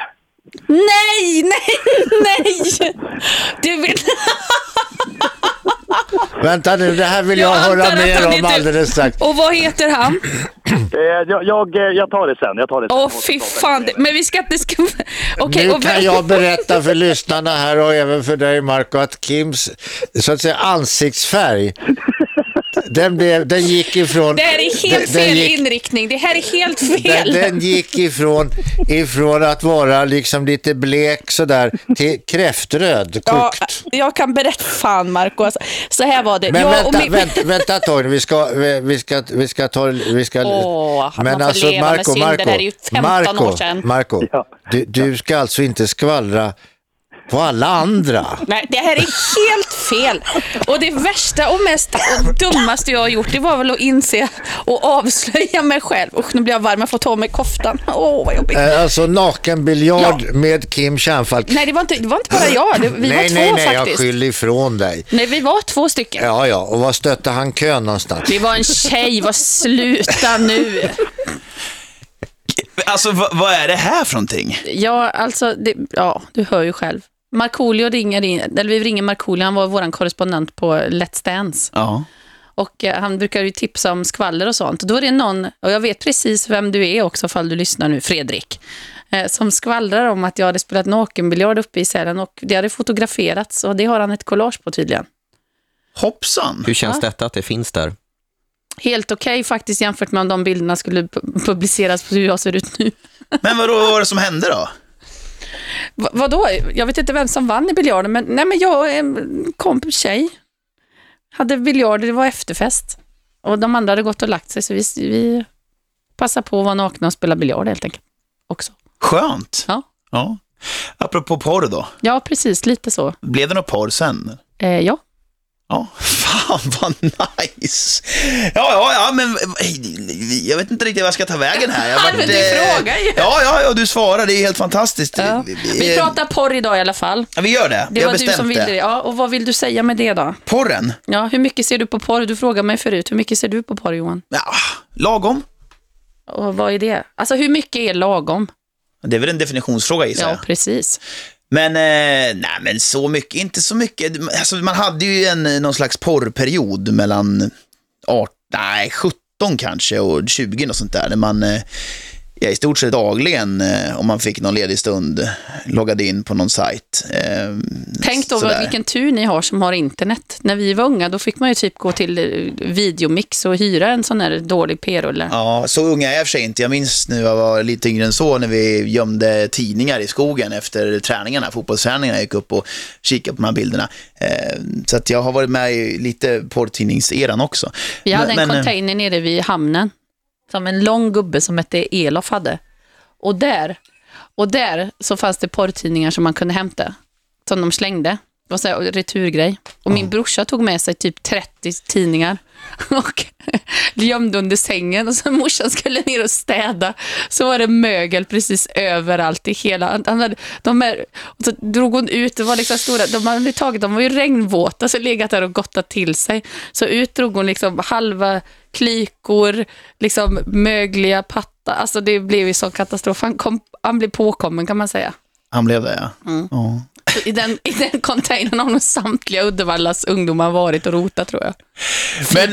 Nej, nej, nej! Du vill... Vänta nu, det här vill jag, Jag höra mer om heter- alldeles strax. Och vad heter han? Eh, jag, jag, eh, jag tar det sen. Jag tar det sen. Åh, fy fan. Men vi ska inte... Ska... Okej, nu kan jag berätta för lyssnarna här och även för dig Marco att Kims så att säga ansiktsfärg den, blev, den gick ifrån... Det här är helt den, den fel gick, inriktning. Det här är helt den, fel. den gick ifrån, ifrån att vara liksom lite blek sådär till kräftröd, Ja, kokt. jag kan berätta. Fan, Marco. Alltså, så här var det. Men jag vänta, min... vänta, vänta ett tag, vi ska, vi, vi ska, vi ska ta, vi ska... Åh, här är ju 15 år sedan. Marco, du, du ska alltså inte skvallra på alla andra. Nej, det här är helt fel. Och det värsta och mest och dummaste jag har gjort, det var väl att inse och avslöja mig själv. Usch, nu blir jag varm. Jag får ta av mig koftan. Åh, vad jobbigt. Eh, Alltså nakenbiljard med Kim Kärnfalk. Nej, det var inte, det var inte bara jag. Det, vi nej, var två nej, nej, jag faktiskt. skyller ifrån dig. Nej, vi var två stycken. Ja, ja, och var stötte han kön någonstans? Det var en tjej. Vad sluta nu. Alltså, vad, vad är det här för någonting? Ja, alltså, det, ja, du hör ju själv. Markoolio ringer in, eller vi ringer Markoolio, han var vår korrespondent på Let's Dance. Ja. Och eh, han brukar ju tipsa om skvaller och sånt. Och då är det någon, och jag vet precis vem du är också, fall du lyssnar nu, Fredrik, eh, som skvallrar om att jag hade spelat nakenbiljard uppe i Sälen och det hade fotograferats och det har han ett collage på tydligen. Hoppsan! Hur känns Ja. detta att det finns där? Helt okej faktiskt jämfört med om de bilderna skulle pu- publiceras på hur jag ser ut nu. Men vad var det som hände då? Va, vadå? Jag vet inte vem som vann i biljarden, men, nej, men jag en kompis tjej hade biljard, det var efterfest. Och de andra hade gått och lagt sig, så vi, vi passade på att vara nakna och spela biljard helt enkelt. Också. Skönt. Ja. ja. Apropå porr då. Ja, precis, lite så. Blev det någon porr sen? Eh, ja. Ja, fan vad nice. Ja, ja, ja, men jag vet inte riktigt vad jag ska ta vägen här. Jag Men du frågar ju. Ja, ja, ja, du svarar. Det är helt fantastiskt. Ja. Vi pratar porr idag i alla fall. Ja, vi gör det. Det har var du bestämt som ville det. Ja, och vad vill du säga med det då? Porren? Ja, hur mycket ser du på porr? Du frågade mig förut. Hur mycket ser du på porr, Johan? Ja, lagom. Och vad är det? Alltså, hur mycket är lagom? Det är väl en definitionsfråga gissar Ja, jag. precis. Men, eh, nej men så mycket, inte så mycket. Alltså, man hade ju en, någon slags porrperiod mellan 18, nej, 17 kanske och 20 och sånt där. När man eh, ja, i stort sett dagligen, eh, om man fick någon ledig stund, loggade in på någon sajt. Eh, Tänk då sådär. vilken tur ni har som har internet. När vi var unga, då fick man ju typ gå till eh, videomix och hyra en sån här dålig p-rulle. Ja, så unga är jag för sig inte. Jag minns nu jag var lite yngre än så när vi gömde tidningar i skogen efter träningarna, fotbollsträningarna. Jag gick upp och kikade på de här bilderna. Eh, så att jag har varit med i lite porrtidningseran också. Vi hade Men- en men, eh, container nere vid hamnen. Som en lång gubbe som hette Elof hade. Och där, och där så fanns det porrtidningar som man kunde hämta. Som de slängde. Var så här returgrej. Och min brorsa tog med sig typ 30 tidningar. Och gömde under sängen. Och så morsan skulle ner och städa så var det mögel precis överallt i hela... Han hade, de här, och så drog hon ut, det var liksom stora... De hade tagit, de var ju regnvåta, så legat där och gottat till sig. Så ut drog hon liksom halva klykor, liksom mögliga pattar. Alltså det blev ju sån katastrof. Han, kom, han blev påkommen kan man säga. Han blev det, ja. Mm. ja. Så I den, I den containern har nog samtliga Uddevallas ungdomar varit och rotat tror jag. Men,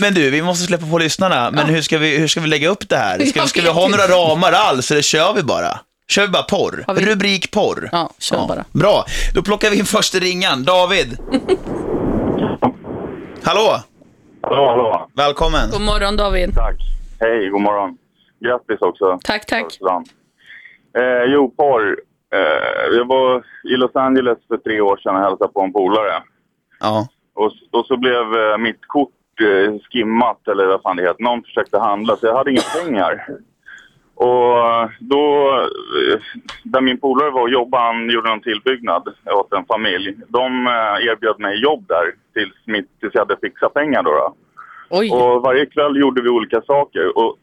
men du, vi måste släppa på lyssnarna. Men hur, ska vi, hur ska vi lägga upp det här? Ska, ska vi ha några ramar alls, eller kör vi bara? Kör vi bara porr? Rubrik porr? Ja, kör bara. Bra, då plockar vi in första ringan. David? Hallå? Hallå, hallå. Välkommen. God morgon David. Tack. Hej, god morgon. Grattis också. Tack, tack. Eh, jo, porr. Eh, jag var i Los Angeles för tre år sedan och hälsade på en polare. Ja. Och, och så blev eh, mitt kort eh, skimmat, eller vad fan det heter. Någon försökte handla, så jag hade inga pengar. Och eh, då, eh, där min polare var och jobbade, han gjorde en tillbyggnad åt en familj. De eh, erbjöd mig jobb där tills, mitt, tills jag hade fixat pengar då. då. Och varje kväll gjorde vi olika saker. Och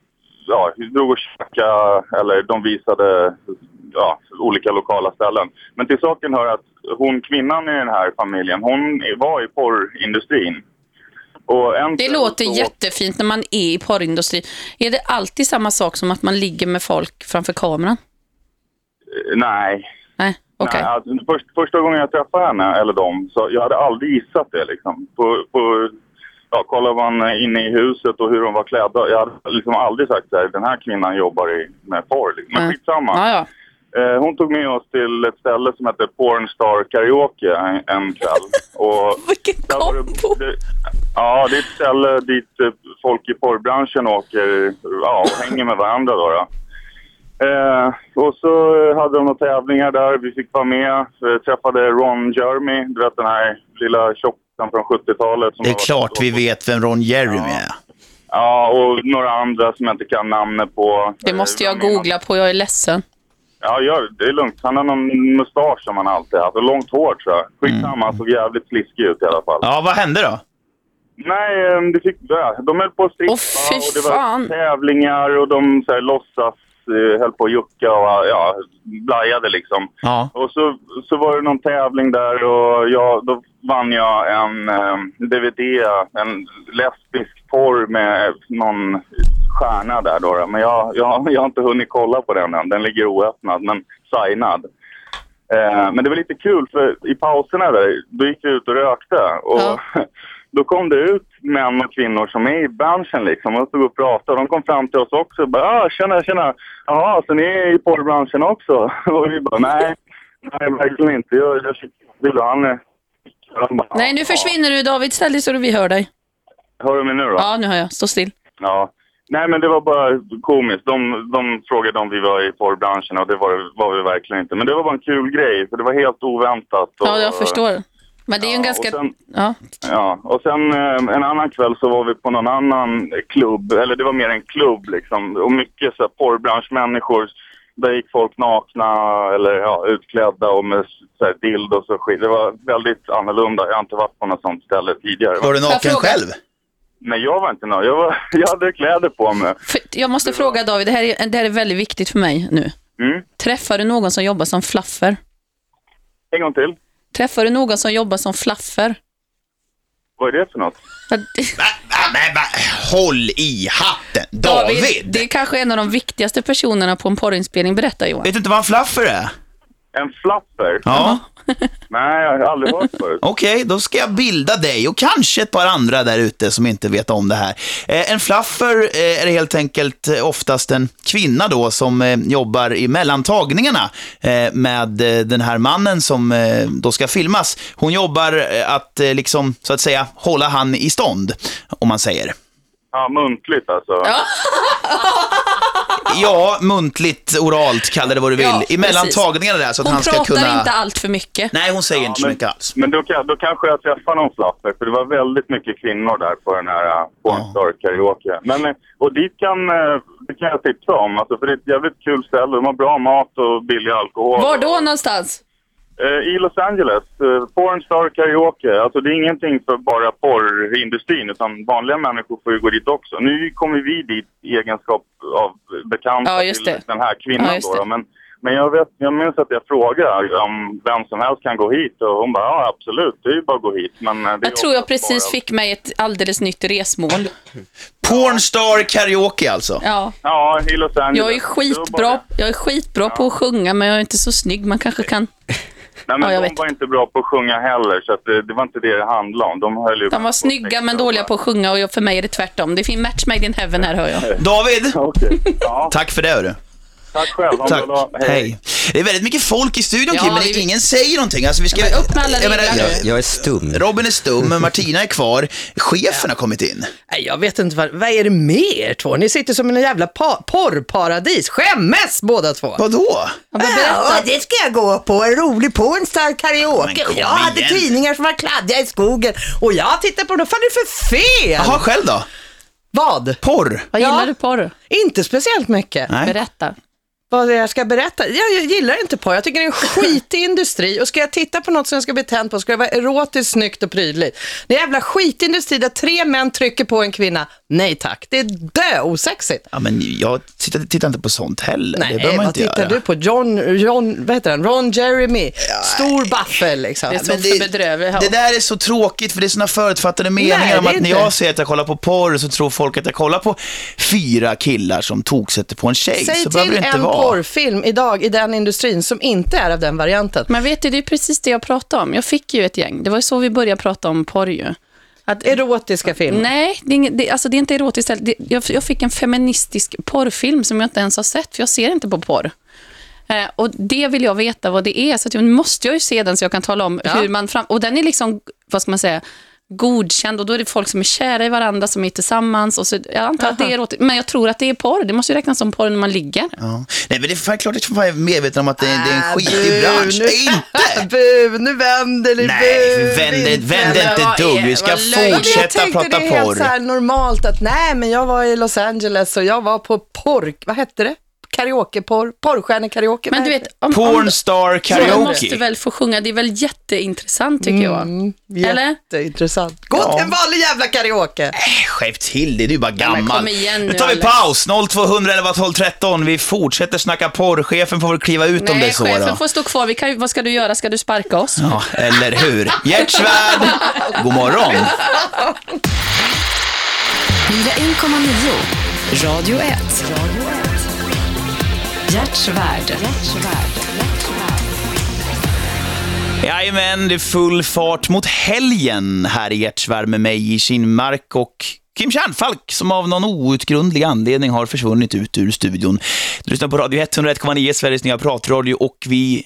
ja, vi drog och käkade, eller de visade ja, olika lokala ställen. Men till saken hör att hon, kvinnan i den här familjen, hon var i porrindustrin. Det låter så- jättefint när man är i porrindustrin. Är det alltid samma sak som att man ligger med folk framför kameran? Eh, Nej. Nej, okej. Nej, alltså, först, första gången jag träffade henne, eller dem, så jag hade aldrig gissat det. Liksom. På, på, ja, kollar man inne i huset och hur de var klädda. Jag hade liksom aldrig sagt så här, den här kvinnan jobbar i, med porr. Liksom. Men skitsamma. Ja, ja. Eh, hon tog med oss till ett ställe som heter Pornstar Karaoke en, en kväll. Och Vilken kombo! Det, ja, det är ett ställe dit eh, folk i porrbranschen åker ja, och hänger med varandra. Då, då. Eh, och så hade de några tävlingar där. Vi fick vara med. Eh, träffade Ron Jeremy, du vet den här lilla tjocken från 70-talet. som Det är klart vi vet vem Ron Jeremy är. Ja, och några andra som jag inte kan namnet på. Det måste jag googla på, jag är ledsen. Ja, gör, det är lugnt. Han har någon mustasch som han alltid haft och långt hår tror jag. Skitsamma, han såg jävligt sliskig ut i alla fall. Ja, vad hände då? Nej, eh, det fick, ja, de höll på att strippa fy och det var fan. tävlingar och de så här, låtsas höll på att jucka och ja, blajade liksom. Ja. Och så, så var det någon tävling där och jag, då vann jag en eh, DVD, en lesbisk porr med någon stjärna där då. Men jag, jag, jag har inte hunnit kolla på den än. Den ligger oöppnad men signad. Eh, men det var lite kul för i pauserna där, då gick vi ut och rökte. Och då kom det ut män och kvinnor som är i branschen liksom och stod och pratade. De kom fram till oss också och bara ah, “tjena, tjena, jaha, så ni är i porrbranschen också?” Och vi bara “nej, nej verkligen inte. Jag, jag vill ha han är...” Bara, Nej, nu försvinner du David. Ställ dig så vi hör dig. Hör du mig nu då? Ja, nu hör jag. Stå still. Ja. Nej, men det var bara komiskt. De, de frågade om vi var i porrbranschen och det var, var vi verkligen inte. Men det var bara en kul grej, för det var helt oväntat. Och, Ja, jag förstår. Men det är ju en ganska... och sen- Ja. Ja, och sen eh, en annan kväll så var vi på någon annan klubb, eller det var mer en klubb liksom. Och mycket så här porrbranschmänniskor. Där gick folk nakna eller ja, utklädda och med så här dildos och skit. Det var väldigt annorlunda. Jag har inte varit på något sånt ställe tidigare. Var du naken själv? Nej, jag var inte naken. Jag, var, jag hade kläder på mig. För, jag måste fråga David, det här, är, det här är väldigt viktigt för mig nu. Mm. Träffar du någon som jobbar som flaffer? En gång till. Träffar du någon som jobbar som flaffer? Vad är det för något? Men håll i hatten! David! Det är kanske en av de viktigaste personerna på en porrinspelning. Berätta Johan. Vet du inte vad en flaffer är? En flapper? Ja. Nej, jag har aldrig hört förut. Okej, då ska jag bilda dig och kanske ett par andra där ute som inte vet om det här. Eh, en fluffer eh, är helt enkelt eh, oftast en kvinna då som jobbar i mellantagningarna med den här mannen som då ska filmas. Hon jobbar att liksom, så att säga, hålla han i stånd, om man säger. Ja, muntligt alltså. Ja, muntligt, oralt, kalla det vad du vill. Ja, I mellantagningarna där så att Hon han ska pratar kunna... inte allt för mycket. Nej, hon säger Ja, inte så men- mycket alls. Men då, kan, då kanske jag träffar någon flapper, för det var väldigt mycket kvinnor där på den här uh, Pornstar karaoke. Men, eh, och dit kan, uh, det kan jag tipsa om. Alltså, för det är ett jävligt kul ställe. De har bra mat och billig alkohol. Var då någonstans? Eh, I Los Angeles. Eh, Pornstar Karaoke. Alltså det är ingenting för bara porrindustrin utan vanliga människor får ju gå dit också. Nu kommer vi dit i egenskap av bekanta Ja, till den här kvinnan Ja, då. Men, men jag, vet, jag minns att jag frågade om vem som helst kan gå hit och hon bara ja absolut, det är ju bara att gå hit. Men eh, Jag tror jag precis bara- fick mig ett alldeles nytt resmål. Pornstar karaoke alltså? Ja. Ja, i Los Angeles. Jag är skitbra, jag är skitbra på att sjunga, men jag är inte så snygg. Man kanske kan... Nej, men Ja, jag de vet. var inte bra på att sjunga heller, så att det, det var inte det det handlade om. De höll ju De var snygga men dåliga på att sjunga och jag- för mig är det tvärtom. Det finns match made in heaven här hör jag. David! Ja. Tack för det hörru. Tack själv. En Tack. dag. Hej. Det är väldigt mycket folk i studion Ja, Kim, men vi- ingen säger någonting. Alltså, vi ska... Ja, men upp med alla Jag menar, jag- Jag är stum. Robin är stum, men Martina är kvar. Chefen har kommit in. Nej, jag vet inte vad, vad är det med er två? Ni sitter som en jävla pa- porrparadis. Skämmes båda två. Vadå? Ja, det ska jag gå på. En rolig pornstar karaoke. Och jag hade igen. tidningar som var kladdiga i skogen. Och jag tittar på dem. Vad fan är det för fel? Jaha, själv då? Vad? Porr? Vad gillar du porr? Inte speciellt mycket. Nej. Berätta. Vad jag ska berätta? Jag, jag gillar inte porr. Jag tycker det är en skitig industri. Och ska jag titta på något som jag ska bli tänd på ska det vara erotiskt, snyggt och prydligt. Det är en jävla skitindustri där tre män trycker på en kvinna. Nej tack, det är dö osexigt. Ja, men jag tittar, tittar inte på sånt heller. det Nej, man vad inte tittar göra. du på? John, John, vad heter han? Ron Jeremy. Stor baffel liksom. Det är så men det- bedrövligt. Det där är så tråkigt för det är såna förutfattade meningar Nej, om det att är när inte. jag säger att jag kollar på porr så tror folk att jag kollar på fyra killar som toksätter på en tjej. Säg så behöver det inte vara. Porrfilm idag i den industrin som inte är av den varianten. Men vet du, det är precis det jag pratade om. Jag fick ju ett gäng. Det var ju så vi började prata om porr ju. Att, Erotiska filmer. nej, det är, inget- det, alltså det är inte erotiskt. Det, jag, jag fick en feministisk porrfilm som jag inte ens har sett, för jag ser inte på porr. Eh, och det vill jag veta vad det är, så att nu måste jag ju se den så jag kan tala om Ja. hur man fram... Och den är liksom, vad ska man säga, godkänd och då är det folk som är kära i varandra som är tillsammans och så, jag antar att det är erotiskt, men jag tror att det är porr. Det måste ju räknas som porr när man ligger. Ja. Nej, men det är klart att jag är medveten om att det, är- det är en skitig bu, bransch. nu- Inte! Bu, nu vänder det. Nej, bu, vänder inte. ett dugg. Vi ska vad löjligt. fortsätta jag tänkte prata det är helt porr. så här normalt att nej, men jag var i Los Angeles och jag var på porr, vad hette det? Karaoke-porr, porrstjärnekaraoke. Men du vet, om, Pornstar Så du måste karaoke. väl få sjunga, det är väl jätteintressant tycker jag. Mm, Eller? Jätteintressant. Gå Ja. till en vanlig jävla karaoke. Skärp till det, du är bara men gammal. igen nu nu, tar vi Alex. paus, 0211 12 13. Vi fortsätter snacka porr. Chefen får väl kliva ut om det är Nej, så chefen då. får stå kvar. Vi kan, vad ska du göra? Ska du sparka oss? Ja, eller hur? Gert Svärd, god morgon. 1,9. Radio 1. Gert Svärd. Jajamän, det är full fart mot helgen här i Gert med mig i Kinmark och Kim Kärnfalk som av någon outgrundlig anledning har försvunnit ut ur studion. Du lyssnar på Radio 101,9, Sveriges nya pratradio och vi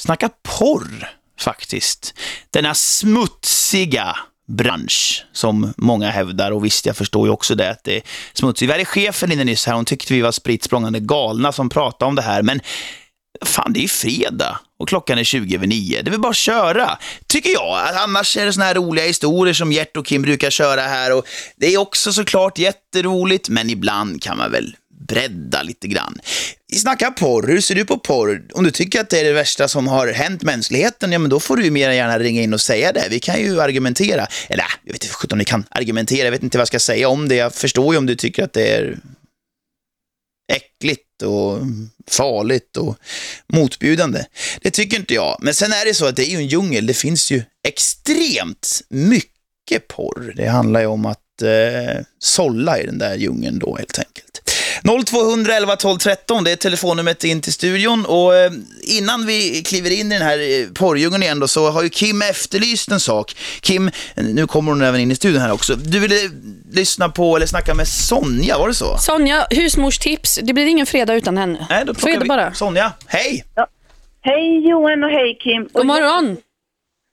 snackar porr faktiskt. Denna smutsiga bransch som många hävdar och visst, jag förstår ju också det att det är smutsigt. Vi hade chefen inne nyss här, hon tyckte vi var spritt språngande galna som pratade om det här, men Fan, det är ju fredag och klockan är 20 över 9. Det är väl bara att köra, tycker jag. Annars är det såna här roliga historier som Gert och Kim brukar köra här och det är också såklart jätteroligt, men ibland kan man väl bredda lite grann. Vi snackar porr, hur ser du på porr? Om du tycker att det är det värsta som har hänt mänskligheten, ja men då får du ju mer än gärna ringa in och säga det. Vi kan ju argumentera, eller äh, jag vet inte sjutton om ni kan argumentera, jag vet inte vad jag ska säga om det. Jag förstår ju om du tycker att det är äckligt och farligt och motbjudande. Det tycker inte jag. Men sen är det så att det är ju en djungel. Det finns ju extremt mycket porr. Det handlar ju om att eh, sålla i den där djungeln då helt enkelt. 0211 12 13, det är telefonnumret in till studion och eh, innan vi kliver in i den här eh, porrdjungeln igen då så har ju Kim efterlyst en sak. Kim, nu kommer hon även in i studion här också. Du ville lyssna på eller snacka med Sonja, var det så? Sonja, husmorstips. Det blir ingen fredag utan henne. Nej, då det vi bara. Sonja. Hej! Hej Johan och hej Kim. God morgon.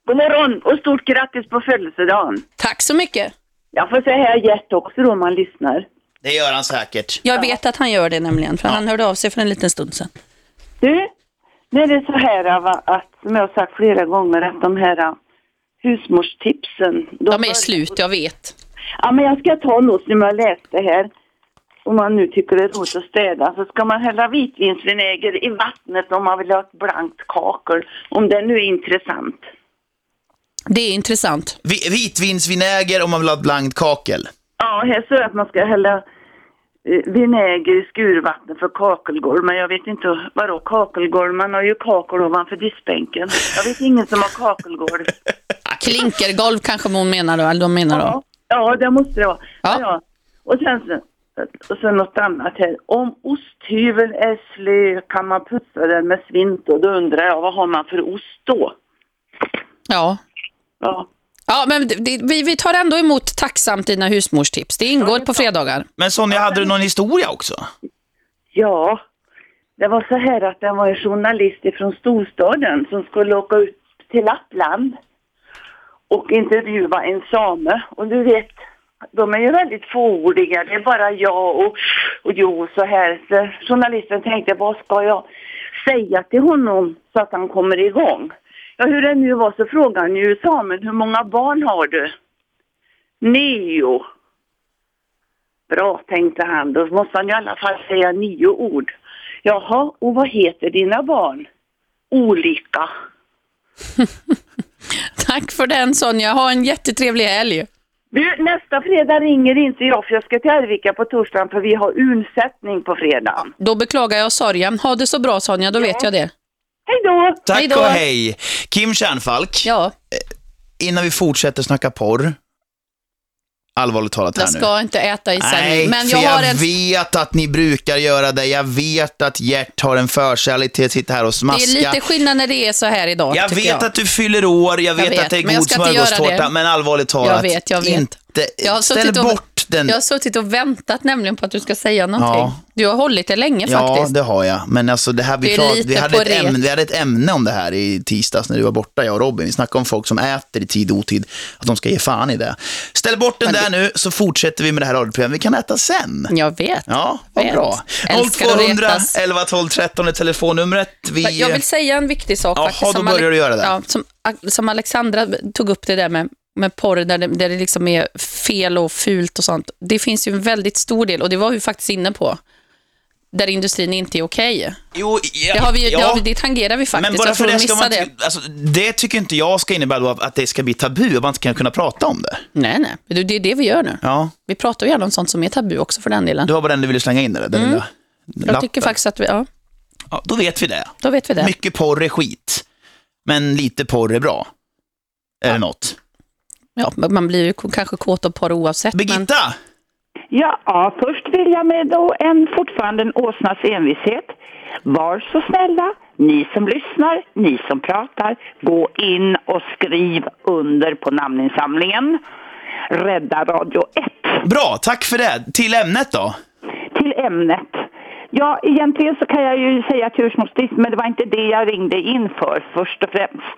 God morgon och stort grattis på födelsedagen. Tack så mycket. Jag får säga här Gert också då om man lyssnar. Det gör han säkert. Jag vet att han gör det nämligen, för han hörde av sig för en liten stund sedan. Du, nu är det så här va, att, som jag har sagt flera gånger, att de här uh, husmorstipsen. De är slut, jag vet. Ja, men jag ska ta något som jag läste här. om man nu tycker det är roligt att städa, så ska man hälla vitvinsvinäger i vattnet om man vill ha ett blankt kakel. Om det nu är intressant. Det är intressant. Vi, vitvinsvinäger om man vill ha ett blankt kakel. Ja, här står det att man ska hälla vinäger i skurvattnet för kakelgolv. Men jag vet inte vadå kakelgolv. Man har ju kakel ovanför diskbänken. Jag vet ingen som har kakelgolv. Klinkergolv kanske hon menar då, eller de menar då. Ja, det måste det vara. Ja. Ja. Och sen och så något annat här. Om osthyveln är slö kan man putsa den med svint och då undrar jag vad har man för ost då? Ja. Ja. Ja, men det, vi, vi tar ändå emot tacksamt dina husmorstips. Det ingår på fredagar. Men Sonja, hade du någon historia också? Ja, det var så här att det var en journalist från storstaden som skulle åka ut till Lappland och intervjua en same. Och du vet, de är ju väldigt fåordiga. Det är bara jag och, och jo så här. Så journalisten tänkte, vad ska jag säga till honom så att han kommer igång? Ja, hur det nu var så frågade han ju samen, hur många barn har du? Nio. Bra, tänkte han. Då måste han i alla fall säga nio ord. Jaha, och vad heter dina barn? Olika. Tack för den Sonja. Ha en jättetrevlig helg. Du, nästa fredag ringer inte jag för jag ska till Arvika på torsdagen för vi har unsättning på fredagen. Då beklagar jag sorgen. Ha det så bra Sonja, då vet jag det. Hej då! Tack Hej då. och hej. Kim Kärnfalk. Ja. Innan vi fortsätter snacka porr. Allvarligt talat här Jag nu. ska inte äta i sändning. Nej, Men för jag jag, har en... vet att ni brukar göra det. Jag vet att Gert har en förkärlek till att sitta här och Det smaska. är lite skillnad när det är så här idag, jag vet jag. att du fyller år, jag vet, vet, att det är jag god smörgåstårta, det. men allvarligt talat, Jag vet, jag vet. inte... Jag har, Ställ och, bort den. jag har suttit och väntat nämligen på att du ska säga någonting. Ja. Du har hållit det länge Ja, faktiskt. det har jag. Men alltså det här, Det vi, är prat, vi, hade ett ämne, vi hade ett ämne om det här i tisdags när du var borta, jag och Robin. Vi snackade om folk som äter i tid och otid, att de ska ge fan i det. Ställ bort den där nu så fortsätter vi med det här radioprogrammet. Vi kan äta sen. Jag vet. Ja, vad Vet. bra. Älskar att 0200 retas. 11 12 13 är telefonnumret. Vi, Jag vill säga en viktig sak Jaha, då börjar du göra det. Ja, som, som Alexandra tog upp det där med, med porr, där det, där det liksom är fel och fult och sånt. Det finns ju en väldigt stor del, och det var vi faktiskt inne på, där industrin inte är okej. Jo, ja, det, har vi, ja. det, har vi, det tangerar vi faktiskt. Men bara jag för det de ska man inte, alltså, det tycker inte jag ska innebära att det ska bli tabu, att man inte kan kunna prata om det. Nej, nej. Det det är det vi gör nu. Ja. Vi pratar ju gärna om sånt som är tabu också för den delen. Du var bara den du ville slänga in där, den Mm. lilla Jag tycker lappen. faktiskt att vi, ja, Ja, då vet vi det. då vet vi det. Mycket porr är skit, men lite porr är bra. Är det något? Ja, men man blir ju kanske kåt av porr oavsett. Birgitta! Ja, ja, först vill jag med då en fortfarande en åsnas envishet. Var så snälla, ni som lyssnar, ni som pratar, gå in och skriv under på namninsamlingen. Rädda Radio 1 Bra, tack för det. Till ämnet då? till ämnet. Ja, egentligen så kan jag ju säga tursmålsdisk, men det var inte det jag ringde in för först och främst.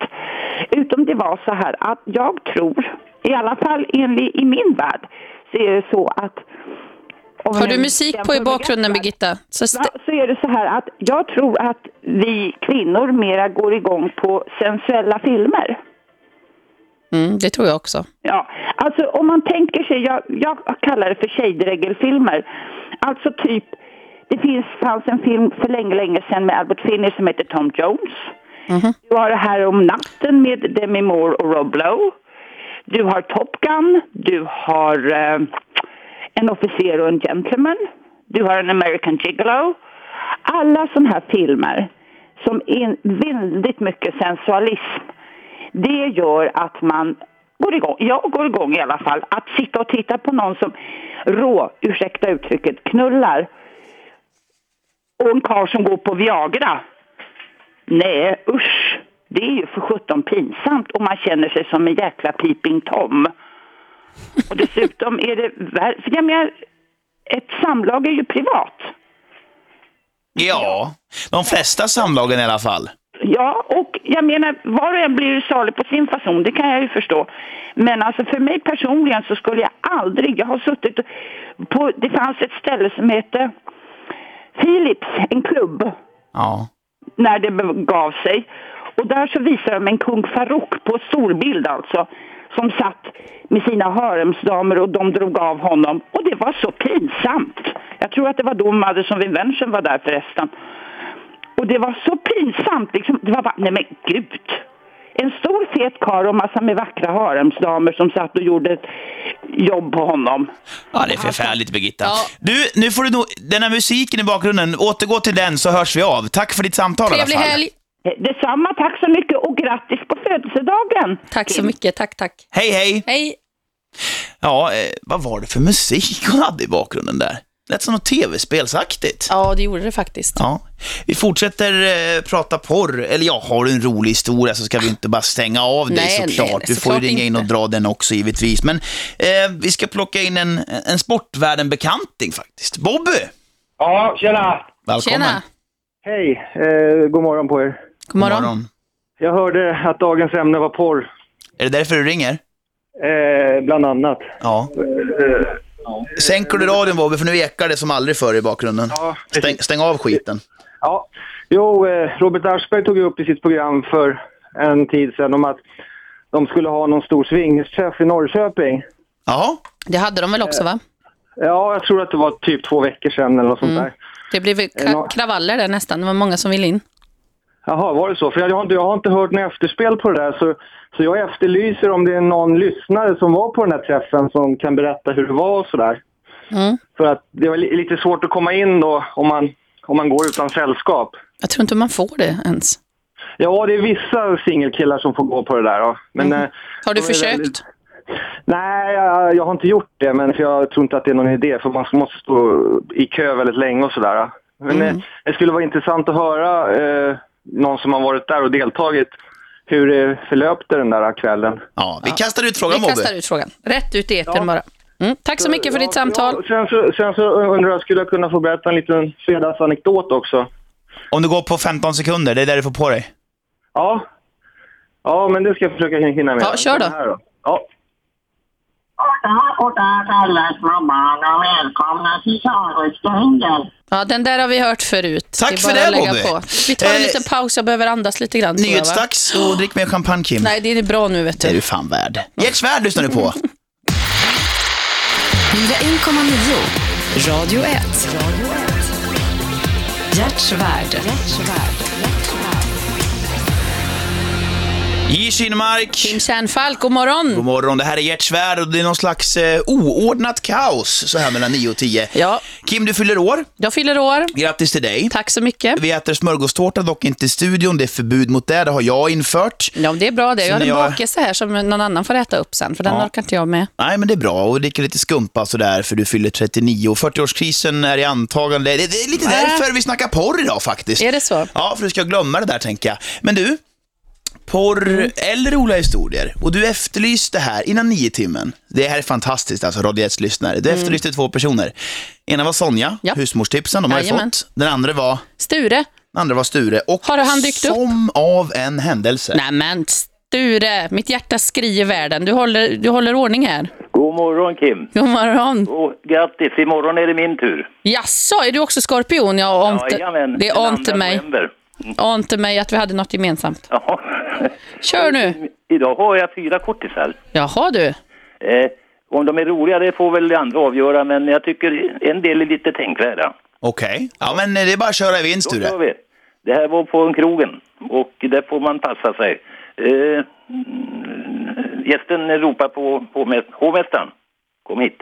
Utom det var så här att jag tror, i alla fall enligt i min värld, så är det så att Har du musik på i bakgrunden, Birgitta? Så så är det så här att jag tror att vi kvinnor mera går igång på sensuella filmer. mm, det tror jag också. Ja, alltså om man tänker sig, jag, jag kallar det för tjejdregelfilmer. Alltså typ, det finns, fanns en film för länge, länge sedan med Albert Finney som heter Tom Jones. Du har det här om natten med Demi Moore och Rob Lowe. Du har Top Gun, du har eh, en officer och en gentleman. Du har en American Gigolo. Alla sådana här filmer som är väldigt mycket sensualism. Det gör att man går igång, jag går igång i alla fall, att sitta och titta på någon som rå, ursäkta uttrycket, knullar och en karl som går på Viagra. Nej, usch. Det är ju för sjutton pinsamt och man känner sig som en jäkla peeping tom. Och dessutom är det, vär- för jag menar, ett samlag är ju privat. Ja, de flesta samlagen i alla fall. Ja, och jag menar, var och en blir ju salig på sin fason, det kan jag ju förstå. Men alltså för mig personligen så skulle jag aldrig, jag har suttit på, det fanns ett ställe som hette Philips, en klubb, Ja. när det begav sig. Och där så visar de en kung Farouk på storbild alltså, som satt med sina haremsdamer och de drog av honom. Och det var så pinsamt. Jag tror att det var då of Invention var där förresten. Och det var så pinsamt. Liksom. Det var bara, nej men gud. En stor fet karl och massa med vackra haremsdamer som satt och gjorde ett jobb på honom. Ja, det är förfärligt Birgitta. Du, nu får du nog, den här musiken i bakgrunden, återgå till den så hörs vi av. Tack för ditt samtal i alla fall. Detsamma, tack så mycket och grattis på födelsedagen. Tack så mycket, tack, tack. Hej, hej. Hej. Ja, eh, vad var det för musik hon hade i bakgrunden där? Lät som något tv-spelsaktigt. Ja, det gjorde det faktiskt. Ja. Vi fortsätter eh, prata porr. Eller ja, har du en rolig historia så ska vi inte bara stänga av dig Nej, såklart. nej, du får ju ringa in och inte. dra den också givetvis. Men eh, vi ska plocka in en, en sportvärlden-bekanting faktiskt. Bobby! Ja, tjena! Välkommen. Tjena. Hej, eh, god morgon på er. God morgon. Jag hörde att dagens ämne var porr. Är det därför du ringer? Eh, bland annat. Ja. Eh, Sänker du radion Bobby, för nu ekar det som aldrig förr i bakgrunden. stäng, stäng av skiten. Ja, jo, eh, Robert Aschberg tog upp i sitt program för en tid sedan om att de skulle ha någon stor swingträff i Norrköping. Ja. Det hade de väl också, va? Ja, jag tror att det var typ två veckor sedan eller något sånt Mm. där. Det blev ka- kravaller där nästan. Det var många som ville in. Jaha, var det så? För jag har inte, jag har inte hört något efterspel på det där. Så, så jag efterlyser om det är någon lyssnare som var på den här träffen som kan berätta hur det var och sådär. Mm. För att det var li- lite svårt att komma in då om man, om man går utan sällskap. Jag tror inte man får det ens. Ja, det är vissa singelkillar som får gå på det där. Då. Men, Mhm. eh, Har du försökt? väldigt- Nej, jag, jag har inte gjort det. Men jag tror inte att det är någon idé. För man måste stå i kö väldigt länge och sådär. Men Mm. eh, det skulle vara intressant att höra eh, någon som har varit där och deltagit hur det förlöpte den där kvällen. Ja, vi kastar ut frågan Vi kastar ut frågan. Rätt ut i etern bara. Mm. Tack så mycket för ditt samtal. Ja, sen, så, sen så undrar jag, skulle jag kunna få berätta en liten fredagsanekdot också? Om du går på 15 sekunder, det är där du får på dig. Ja. Ja, men det ska jag försöka hinna med. Ja, kör då. Här då. Ja. Goddag alla små barn och välkomna till sagostunden. Ja, den där har vi hört förut. Tack är för det, Bobby. På. Vi tar en Eh, liten paus, jag behöver andas lite grann. Nyhetsdags och drick mer champagne Kim. Nej, det är bra nu vet du. Det är du fan värd. Gert Svärd lyssnar du på. 101,9. Radio 1. Gert Svärd. J. Kinmark. Kim Kärnfalk, god morgon. God morgon, det här är Gert Svärd och det är någon slags eh, oordnat kaos så här mellan 9 och 10. Ja. Kim, du fyller år. Jag fyller år. Grattis till dig. Tack så mycket. Vi äter smörgåstårta, dock inte i studion. Det är förbud mot det, det har jag infört. Ja, det är bra det. Så Jag har en jag- bakelse här som någon annan får äta upp sen, för den Ja. orkar inte jag med. Nej, men det är bra. Och dricka lite skumpa sådär, för du fyller 39. Och 40-årskrisen är i antagande. Det, det är lite Äh. därför vi snackar porr idag faktiskt. Är det så? Ja, för du ska glömma det där tänker jag. Men du, porr Mm. eller roliga historier. Och du efterlyste här innan nio timmen. Det här är fantastiskt alltså, Radio 1 lyssnare. Du Mm. efterlyste två personer. Ena var Sonja, husmorstipsen, de har Jajamän. fått. Den andra var? Sture. Den andra var Sture. Och Har han dykt upp? som av en händelse. Nej men Sture, mitt hjärta skriver världen. Du håller, du håller ordning här. God morgon Kim. God morgon. Och grattis, imorgon är det min tur. Jaså, är du också skorpion? Jag ante, Jajamän, det andra mig. november. Ante mig att vi hade något gemensamt. Ja. Kör nu. Idag har jag fyra kortisar. Jaha du. Eh, om de är roliga det får väl andra avgöra men jag tycker en del är lite tänkvärda. Okej. Ja, men det är bara att köra i vinst, Då kör vi. Det här var på en krogen och där får man passa sig. Eh, gästen ropar på hovmäst- hovmästaren. Kom hit.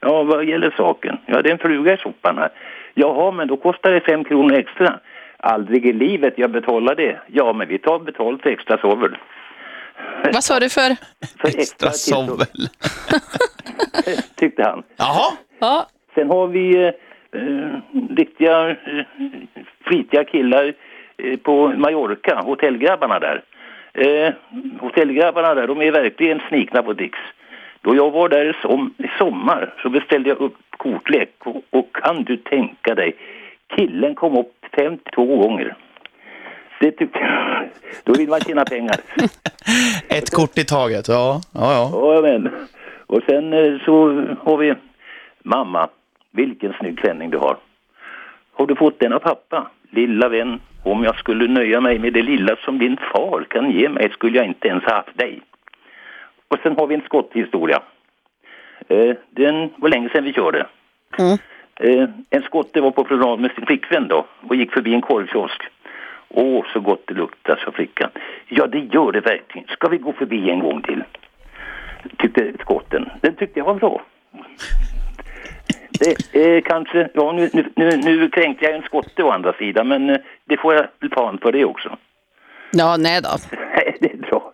Ja, vad gäller saken? Ja, det är en fluga i sopan här. Jaha, men då kostar det fem kronor extra. Aldrig i livet jag betalar det. Ja, men vi tar betalt för extra sovel. Vad sa du för? För extra sovel. Tyckte han. Jaha. Ja. Sen har vi eh, eh, riktiga eh, flitiga killar eh, på Mallorca, hotellgrabbarna där. Eh, hotellgrabbarna där, de är verkligen snikna på Dix. Då jag var där som, i sommar så beställde jag upp kortlek och, och kan du tänka dig, killen kom upp 52 gånger. Det tyckte jag, då vill man tjäna pengar. Ett kort i taget, ja. Ja, ja. Ja, men. Och sen eh, så har vi mamma, vilken snygg klänning du har. Har du fått den av pappa? Lilla vän, om jag skulle nöja mig med det lilla som din far kan ge mig skulle jag inte ens ha haft dig. Och sen har vi en skotthistoria. Eh, den var länge sedan vi körde. Eh, en skotte var på promenad med sin flickvän då och gick förbi en korvkiosk. Åh, så gott det luktar, sa flickan. Ja, det gör det verkligen. Ska vi gå förbi en gång till? Tyckte skotten. Den tyckte jag var bra. Det är kanske, ja nu, nu, nu, kränkte jag en skotte å andra sidan, men eh, det får jag väl fan för det också. Ja, nej då. Nej, det är bra.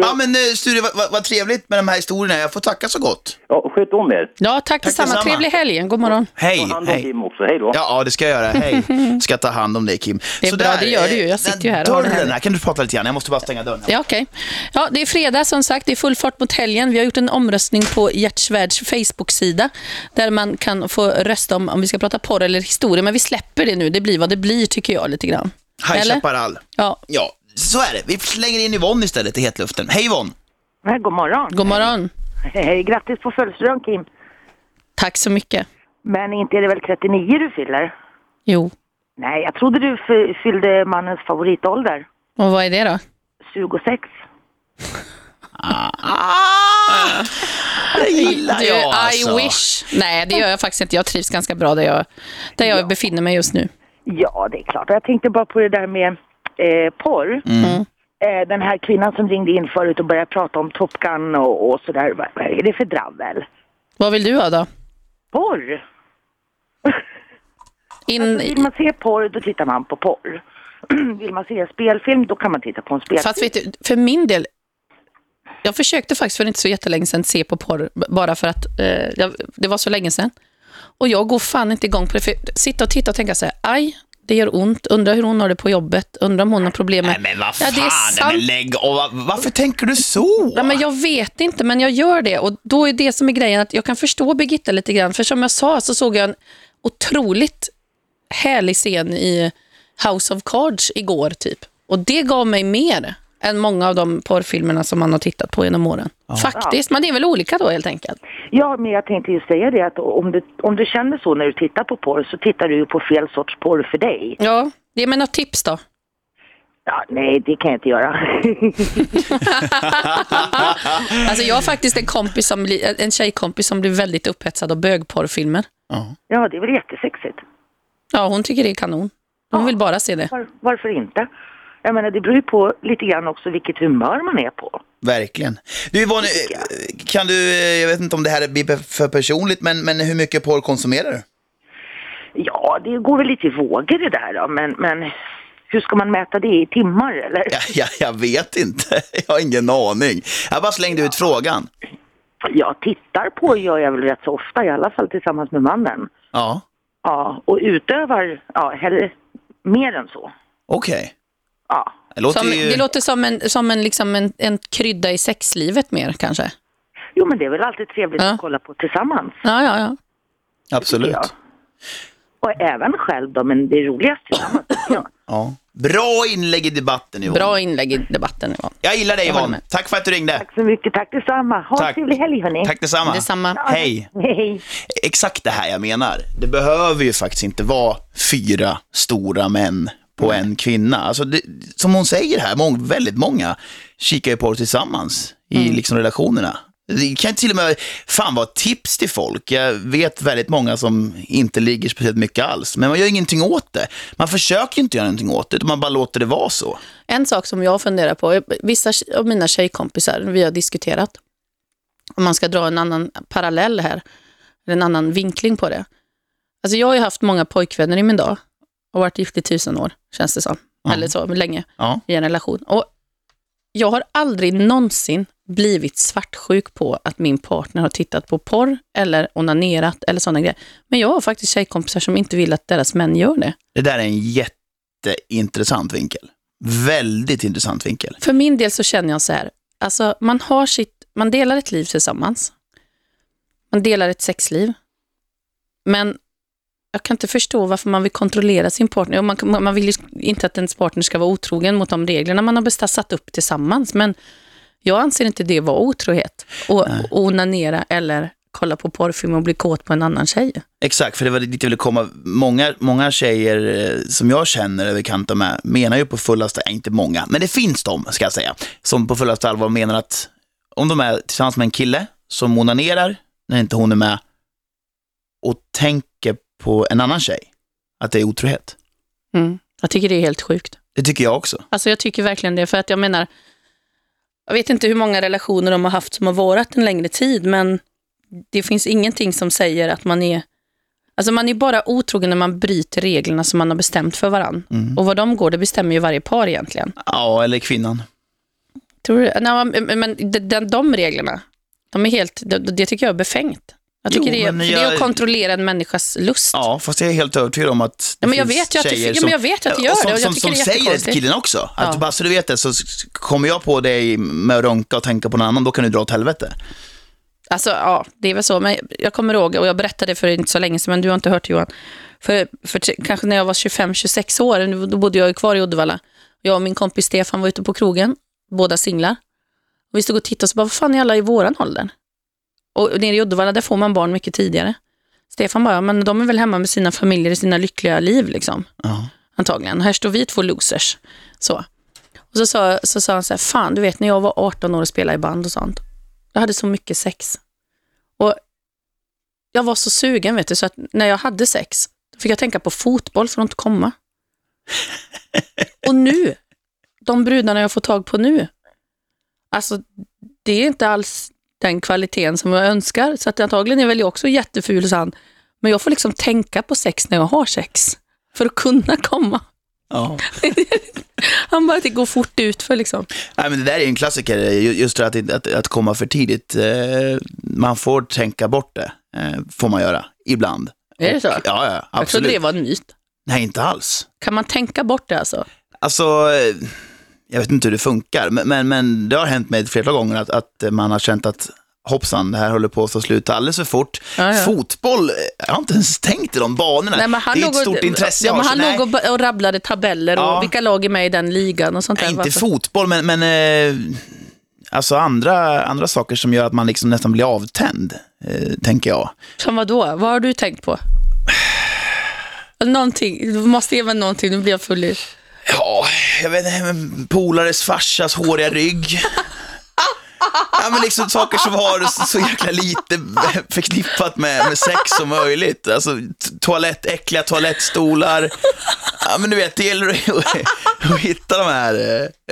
Ja men eh, Sture, vad, vad, trevligt med de här historierna. Jag får tacka så gott. Ja, sköt om er. Ja, tack, detsamma. detsamma. Trevlig helg. God morgon. Hej, Ta hand om hej. Kim också. Hej då. Ja, ja, det ska jag göra. Hej. Ska ta hand om dig Kim. Det är Så bra, där, det gör du ju. Jag eh, sitter den ju här och Dörren här. här, kan du prata lite grann? Jag måste bara stänga dörren. Ja, okej. Ja, det är fredag som sagt. Det är full fart mot helgen. Vi har gjort en omröstning på Gert Svärds Facebook-sida där man kan få rösta om om vi ska prata porr eller historia. Men vi släpper det nu. Det blir vad det blir tycker jag lite grann. High? Chaparral. Ja. Ja, så är det. Vi slänger in Yvonne istället i hetluften. Hej Yvonne! Nej, god morgon. God morgon. Hej, grattis på födelsedagen Kim. Tack så mycket. Men inte är det väl 39 du fyller? Jo. Nej, jag trodde du fyllde mannens favoritålder. Och vad är det då? 26. Det gillar Du, jag I alltså. wish. Nej, det gör jag faktiskt inte. Jag trivs ganska bra där jag, där jag befinner mig just nu. Ja, det är klart. Jag tänkte bara på det där med eh, porr. Mm. Eh, den här kvinnan som ringde in förut och började prata om Top Gun och, och sådär. Vad vad är det för dravel? Vad vill du ha då? Porr? In... Alltså, vill man se porr, då tittar man på porr. vill man se en spelfilm, då kan man titta på en spelfilm. Fast vet du, för min del, jag försökte faktiskt för inte så jättelänge sedan se på porr, bara för att eh, det var så länge sedan. Och jag går fan inte igång på det, för sitta och titta och tänka så här, aj, det gör ont, undrar hur hon har det på jobbet, undrar om hon har problem med... Nej men vad Ja, fan, det är sant. men lägg. Va- Varför tänker du så? Ja, men jag vet inte, men jag gör det. Och då är det som är grejen att jag kan förstå Birgitta lite grann. För som jag sa så såg jag en otroligt härlig scen i House of Cards igår typ. Och det gav mig mer än många av de porrfilmerna som man har tittat på genom åren. Faktiskt, men det är väl olika då helt enkelt. Ja, men jag tänkte ju säga det att om du, om du känner så när du tittar på porr så tittar du ju på fel sorts porr för dig. Ja, ge mig något tips då. Ja, nej, det kan jag inte göra. Alltså jag har faktiskt en kompis som blir, en tjejkompis som blir väldigt upphetsad av bögporrfilmer. ja, det är väl jättesexigt. Ja, hon tycker det är kanon. Hon vill bara se det. Var, varför inte? Jag menar, det beror ju på lite grann också vilket humör man är på. Verkligen. Du Yvonne, eh, kan du, eh, jag vet inte om det här blir för personligt, men, men hur mycket porr konsumerar du? Ja, det går väl lite i vågor det där då, men, men hur ska man mäta det i timmar eller? Ja, ja, jag vet inte. Jag har ingen aning. Jag bara slängde ut frågan. Jag tittar på gör jag väl rätt så ofta, i alla fall tillsammans med mannen. Ja, Ja, och utövar, ja, hellre mer än så. okej. Ja. Det låter Som, ju... Det låter som, en, som en, liksom en, en krydda i sexlivet mer kanske. Jo, men det är väl alltid trevligt att kolla på tillsammans. Ja, ja, ja. Absolut. Ja. Och även själv då, men det är roligast tillsammans. ja. Ja. Bra inlägg i debatten Yvonne. Bra inlägg i debatten Yvonne. Jag gillar dig Yvonne. Tack för att du ringde. Tack så mycket, tack detsamma. Ha Tack. en trevlig helg hörni. Tack detsamma. Detsamma. Hej. Hej. Exakt det här jag menar. Det behöver ju faktiskt inte vara fyra stora män på en kvinna. Alltså det, som hon säger här, mång, väldigt många kikar ju på det tillsammans i Mm. liksom relationerna. Det kan till och med fan vara tips till folk. Jag vet väldigt många som inte ligger speciellt mycket alls, men man gör ingenting åt det. Man försöker inte göra någonting åt det, utan man bara låter det vara så. En sak som jag funderar på, vissa av mina tjejkompisar, vi har diskuterat, om man ska dra en annan parallell här, eller en annan vinkling på det. Alltså jag har ju haft många pojkvänner i min dag och varit gift i tusen år, känns det som. Eller så, länge Ja. i en relation. Och jag har aldrig någonsin blivit svartsjuk på att min partner har tittat på porr eller onanerat eller sådana grejer. Men jag har faktiskt tjejkompisar som inte vill att deras män gör det. Det där är en jätteintressant vinkel. Väldigt intressant vinkel. För min del så känner jag så här, alltså man har sitt, man delar ett liv tillsammans. Man delar ett sexliv. Men jag kan inte förstå varför man vill kontrollera sin partner. Man, man vill ju inte att ens partner ska vara otrogen mot de reglerna man har satt upp tillsammans. Men jag anser inte det vara otrohet. Och, och onanera eller kolla på porrfilm och bli kåt på en annan tjej. Exakt, för det var dit jag ville komma. Många, många tjejer eh, som jag känner är bekanta med menar ju på fullaste, nej, inte många, men det finns de, ska jag säga, som på fullaste allvar menar att om de är tillsammans med en kille som onanerar när inte hon är med och tänker på en annan tjej, att det är otrohet. Mm. Jag tycker det är helt sjukt. Det tycker jag också. Alltså jag tycker verkligen det, för att jag menar, jag vet inte hur många relationer de har haft som har varat en längre tid, men det finns ingenting som säger att man är, alltså man är bara otrogen när man bryter reglerna som man har bestämt för varann. Mm. Och vad de går, det bestämmer ju varje par egentligen. Ja, eller kvinnan. Tror du? Nej, men- de, de, de reglerna, de är helt, det, det tycker jag är befängt. Jag tycker Jo, det, är, för det är jag- att kontrollera en människas lust. Ja, fast jag är helt övertygad om att Ja, men jag vet ju att det- tjejer ja, men jag vet att det gör som, det, och jag Som, som det säger det till killen också. Att Ja. bara så du vet det, så kommer jag på dig med att runka och tänka på någon annan, då kan du dra åt helvete. Alltså, ja, det är väl så. Men jag kommer ihåg, och jag berättade för inte så länge sedan, men du har inte hört Johan. För, för kanske när jag var 25-26 år, då bodde jag kvar i Uddevalla. Jag och min kompis Stefan var ute på krogen, båda singlar. Och vi stod och tittade och så bara, vad fan är alla i våran ålder? Och nere i Uddevalla, där får man barn mycket tidigare. Stefan bara, men de är väl hemma med sina familjer i sina lyckliga liv liksom. Antagligen. Här står vi två losers. Så. Och så sa, så sa han så här, fan du vet när jag var 18 år och spelade i band och sånt. Jag hade så mycket sex. Och jag var så sugen vet du, så att när jag hade sex, då fick jag tänka på fotboll för att inte komma. och nu, de brudarna jag får tag på nu, alltså det är inte alls den kvaliteten som jag önskar. Så att antagligen är väl jag också jätteful, sa han. Men jag får liksom tänka på sex när jag har sex. För att kunna komma. Ja. Han bara, det går fort ut för liksom. Nej, men det där är en klassiker, ju- just det att, att, att komma för tidigt. Eh, Man får tänka bort det, eh, får man göra, ibland. Är det så? Ja, ja, Jag trodde absolut. det var en myt. Nej, inte alls. Kan man tänka bort det alltså? Alltså, eh, jag vet inte hur det funkar, men, men, men det har hänt mig ett flertal gånger att, att man har känt att hoppsan, det här håller på att ta slut alldeles för fort. Ja, ja. Fotboll, jag har inte ens tänkt i de banorna. Nej, det är ett stort och, intresse ja, men Han nej. låg och, och rabblade tabeller Ja. och vilka lag är med i den ligan och sånt där. Nej, inte Varför? fotboll, men, men eh, alltså andra, andra saker som gör att man liksom nästan blir avtänd, eh, tänker jag. Som vad då? Vad har du tänkt på? Någonting, du måste ge mig någonting, nu blir jag full i... Ja, jag vet inte, polares farsas håriga rygg. Ja, men liksom saker som har så, så jäkla lite förknippat med, med sex som möjligt. Alltså toalett, äckliga toalettstolar. Ja, men du vet, det gäller att, att hitta de här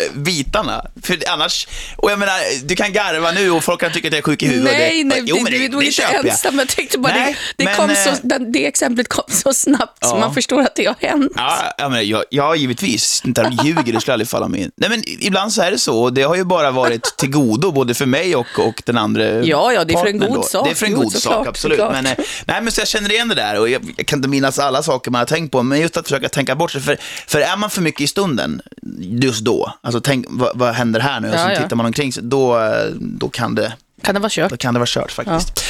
eh, bitarna. För annars, och jag menar, du kan garva nu och folk kan tycka att jag är sjuk i huvudet. Nej, nej, jo, men du det, är nog det inte köper jag. ensam. Jag tänkte bara, Nej, det, det, men, kom så, eh, det exemplet kom så snabbt så Ja. man förstår att det har hänt. Ja, ja, men jag, jag givetvis inte de ljuger, det skulle aldrig falla mig in. Nej, men ibland så är det så och det har ju bara varit till godo både för mig och, och den andra Ja, ja, det är för en god då. sak. Det är för en Jo, god sak, absolut. såklart. Men, eh, nej, men så jag känner igen det där och jag, jag kan inte minnas alla saker man har tänkt på, men just att försöka tänka bort sig. För, för är man för mycket i stunden, just då, alltså tänk, vad, vad händer här nu? Och Ja, så ja. tittar man omkring sig, då, eh, då kan det Kan det vara kört? Då kan det vara kört faktiskt.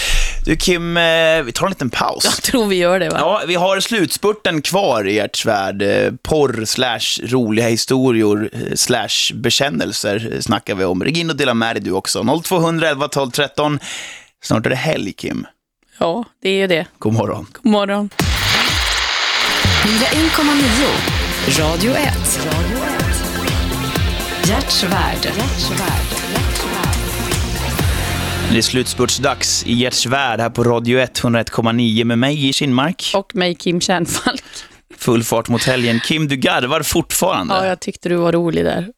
Du Kim, eh, vi tar en liten paus. Jag tror vi gör det va? Ja, vi har slutspurten kvar i ert svärd. Eh, Porr slash roliga historier eh, slash bekännelser snackar vi om. Ring och dela med dig du också. 0200 11 12 13. Snart är det helg, Kim. Ja, det är ju det. God morgon. God morgon. 101,9 Radio 1. Hjärtsvärd. Det är slutspurtsdags i Gerts värld här på Radio 101,9 med mig i Kinmark. Och mig Kim Kärnfalk. Full fart mot helgen. Kim, du garvar fortfarande. Ja, jag tyckte du var rolig där.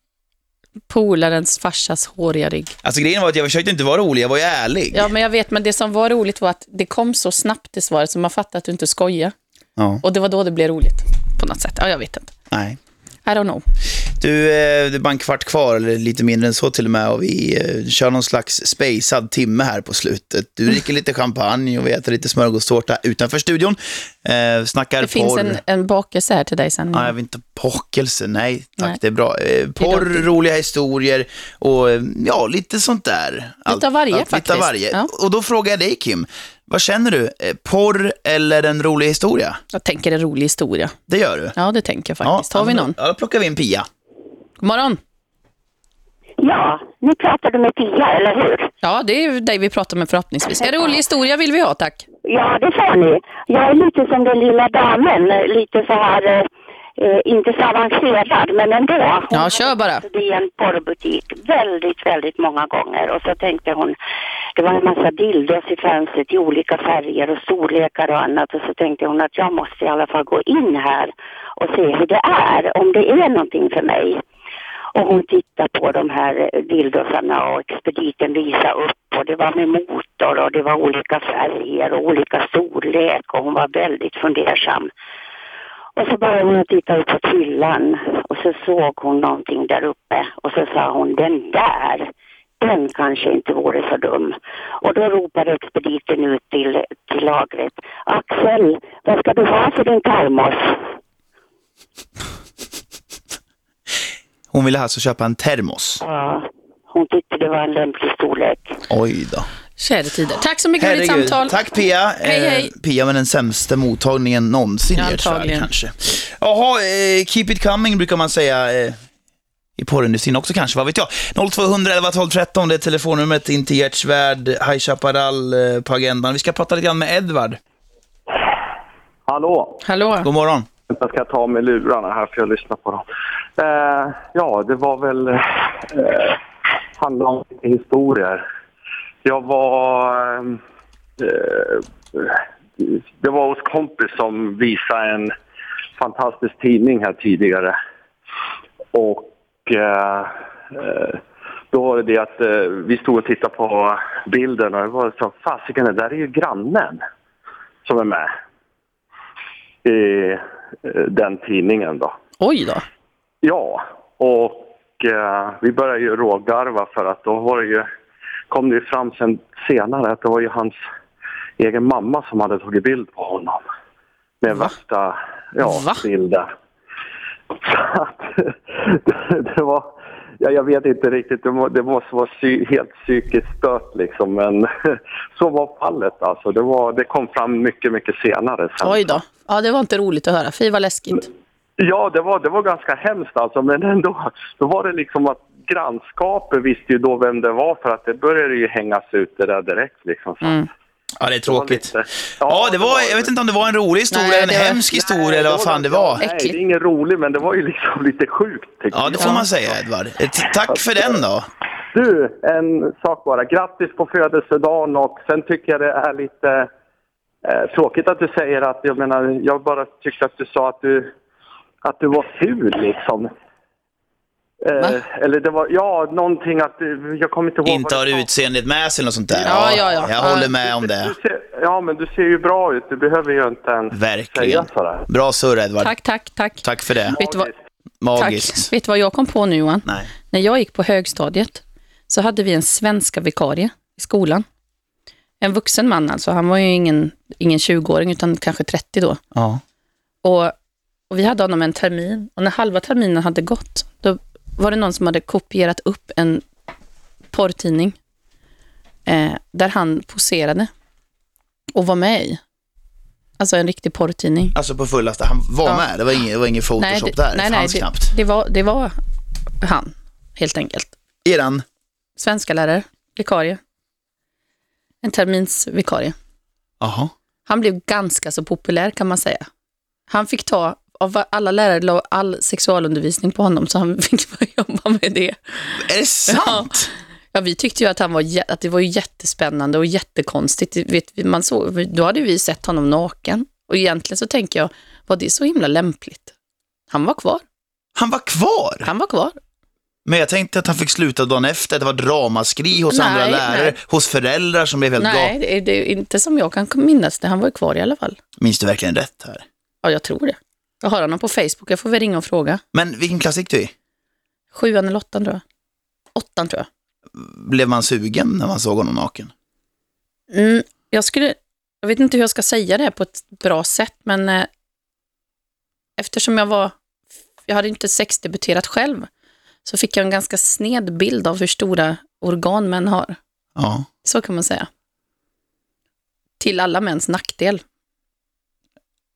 Polarens farsas håriga rygg. Alltså grejen var att jag försökte inte vara rolig, jag var ju ärlig. Ja, men jag vet, men det som var roligt var att det kom så snabbt det svaret så man fattade att du inte skojar. Ja. Och det var då det blev roligt. På något sätt. Ja, jag vet inte. Nej. I don't know. Du, eh, det är bara en kvart kvar, eller lite mindre än så till och med, och vi eh, kör någon slags spacad timme här på slutet. Du dricker lite champagne och vi äter lite smörgåstårta utanför studion. Eh, snackar Det finns porr. en, en bakelse här till dig sen. Ja, jag vill inte pockelse, nej tack, Nej. det är bra. Eh, porr, roliga historier och eh, ja, lite sånt där. Lite av varje, Lite av faktiskt. varje. Ja. Och då frågar jag dig Kim, vad känner du? Porr eller en rolig historia? Jag tänker en rolig historia. Det gör du? Ja, det tänker jag faktiskt. Har vi någon? Ja, då plockar vi in Pia. God morgon. Ja, nu pratar du med Pia, eller hur? Ja, det är dig vi pratar med förhoppningsvis. En rolig historia vill vi ha, tack. Ja, det sa ni. Jag är lite som den lilla damen, lite så här... eh, inte så avancerad, men ändå. Hon Ja, kör bara. i en porrbutik väldigt, väldigt många gånger. Och så tänkte hon, det var en massa dildos i fönstret i olika färger och storlekar och annat. Och så tänkte hon att jag måste i alla fall gå in här och se hur det är, om det är någonting för mig. Och hon tittade på de här eh, dildosarna och expediten visade upp och det var med motor och det var olika färger och olika storlek och hon var väldigt fundersam. Och så började hon titta upp på hyllan och så såg hon någonting där uppe och så sa hon den där, den kanske inte vore så dum. Och då ropade expediten ut till, till lagret, Axel, vad ska du ha för din termos? Hon ville alltså köpa en termos. Ja, hon tyckte det var en lämplig storlek. Oj då. Tjädertider. Tack så mycket för ditt Herregud. samtal. Tack Pia. Hej, Eh, hej. Pia med den sämsta mottagningen någonsin Ja, i antagligen. kanske. Jaha, eh, keep it coming brukar man säga eh, i porrindustrin också kanske, vad vet jag. 0200 11 12 13, det är telefonnumret in till Gerts värld, High Chaparral eh, på agendan. Vi ska prata lite grann med Edvard. Hallå? Hallå? God morgon. Jag ska ta med lurarna här för jag lyssnar på dem. Eh, ja, det var väl... Eh, handlade om historier. Jag var... Eh, det var hos kompis som visade en fantastisk tidning här tidigare. Och eh, eh då var det det att eh, vi stod och tittade på bilden och det var så fasiken, det där är ju grannen som är med eh, den tidningen då. Oj då. Ja, och eh, vi började ju rågarva för att då var det ju, kom det ju fram sen senare att det var ju hans egen mamma som hade tagit bild på honom. Med värsta ja, bilden. Så att, det, det var, ja, jag vet inte riktigt, det, må, det måste vara psy, helt psykiskt stört liksom men så var fallet alltså. Det, var, det kom fram mycket, mycket senare sen. Oj då. Ja, det var inte roligt att höra. Fy vad läskigt. Ja, det var, det var ganska hemskt alltså, men ändå, då var det liksom att grannskapet visste ju då vem det var för att det började ju hängas ut det där direkt liksom. Så. Mm. Ja, det är tråkigt. Ja, det var, jag vet inte om det var en rolig historia, Nej, en var- hemsk historia eller vad fan det var. Nej, det är ingen rolig, men det var ju liksom lite sjukt. Ja, det får jag. man säga Edvard. Eh, Tack för den då. Du, en sak bara. Grattis på födelsedagen och sen tycker jag det är lite eh, tråkigt att du säger att, jag menar, jag bara tyckte att du sa att du, att du var ful liksom. Eh, eller det var, ja, någonting att du, jag kommer inte ihåg Inte har utseendet med sig eller något sånt där. Ja, ja, ja. Jag Ja. håller med om det. Du ser, ja, men du ser ju bra ut. Du behöver ju inte ens Verkligen. säga sådär. Bra surr Edvard. Tack, tack, tack. Tack för det. Vet du vad, Magiskt. Tack. Vet du vad jag kom på nu Johan? Nej. När jag gick på högstadiet så hade vi en svenska vikarie i skolan. En vuxen man alltså. Han var ju ingen, ingen 20-åring utan kanske 30 då. Ja. Och, och vi hade honom en termin. Och när halva terminen hade gått, var det någon som hade kopierat upp en porrtidning eh, där han poserade och var med i. Alltså en riktig porrtidning. Alltså på fullaste, han var Ja. med. Det var ingen, det var ingen photoshop det, där. nej, det nej, fanns det, knappt. det, var, det var han, helt enkelt. Eran? Svenska lärare, vikarie. En terminsvikarie. Jaha. Han blev ganska så populär kan man säga. Han fick ta, av alla lärare la all sexualundervisning på honom så han fick börja jobba med det. Är det sant? Ja, ja vi tyckte ju att, han var, att det var jättespännande och jättekonstigt. Vet, man såg, då hade vi sett honom naken. Och egentligen så tänker jag, var det så himla lämpligt? Han var kvar. Han var kvar? Han var kvar. Men jag tänkte att han fick sluta dagen efter. Det var dramaskri hos Nej, andra lärare, nej. hos föräldrar som blev helt Nej, galna. det är, det är inte som jag kan minnas det. Han var ju kvar i alla fall. Minns du verkligen rätt här? Ja, jag tror det. Jag har honom på Facebook. Jag får väl ringa och fråga. Men vilken klass gick du i? Sjuan eller åttan tror jag. Åttan tror jag. Blev man sugen när man såg honom naken? Mm, jag skulle, jag vet inte hur jag ska säga det på ett bra sätt, men eh, eftersom jag var, jag hade inte sexdebuterat själv, så fick jag en ganska sned bild av hur stora organ män har. Ja. Så kan man säga. Till alla mäns nackdel.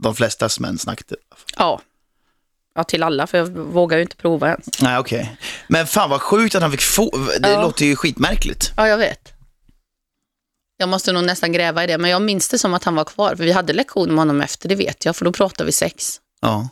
De flestas män snackade. Ja. Ja, till alla, för jag vågar ju inte prova ens. Nej, okej. Men fan vad sjukt att han fick få... Det Ja. låter ju skitmärkligt. Ja, jag vet. Jag måste nog nästan gräva i det, men jag minns det som att han var kvar. För vi hade lektion med honom efter, det vet jag, för då pratade vi sex. Ja.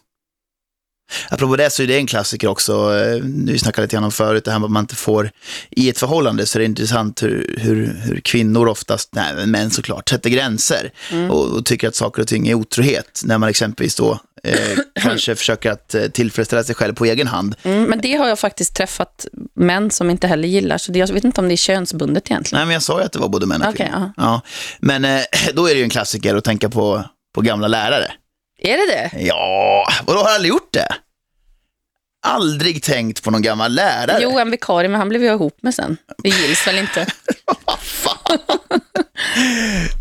Apropå det så är det en klassiker också, eh, vi snackade lite grann om förut, det här med att man inte får, i ett förhållande så är det intressant hur, hur, hur kvinnor oftast, nej men män såklart, sätter gränser Mm. och, och tycker att saker och ting är otrohet. När man exempelvis då eh, kanske försöker att eh, tillfredsställa sig själv på egen hand. Mm, men det har jag faktiskt träffat män som inte heller gillar, så det, jag vet inte om det är könsbundet egentligen. Nej men jag sa ju att det var både män och kvinnor. Ja. Men eh, då är det ju en klassiker att tänka på, på gamla lärare. Är det det? Ja, och då har jag aldrig gjort det. Aldrig tänkt på någon gammal lärare. Jo, en vikarie, men han blev jag ihop med sen. Vi gills väl inte?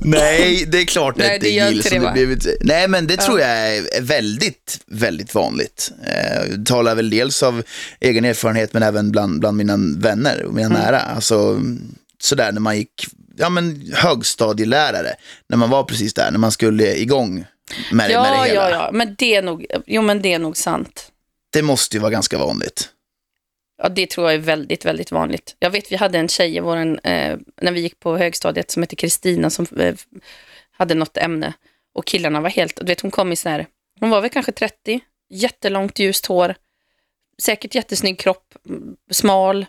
Nej, det är klart Nej, att det det gills. det, blivit... Nej, men det Ja. tror jag är väldigt, väldigt vanligt. Eh, talar väl dels av egen erfarenhet, men även bland, bland mina vänner och mina Mm. nära. Alltså, sådär när man gick, ja men högstadielärare, när man var precis där, när man skulle igång med, ja, med det hela. ja, ja, men det är nog, jo, men det är nog sant. Det måste ju vara ganska vanligt. Ja, det tror jag är väldigt, väldigt vanligt. Jag vet, vi hade en tjej i våran, eh, när vi gick på högstadiet som hette Kristina som eh, hade något ämne. Och killarna var helt, du vet hon kom i sån här, hon var väl kanske 30, jättelångt ljust hår, säkert jättesnygg kropp, smal,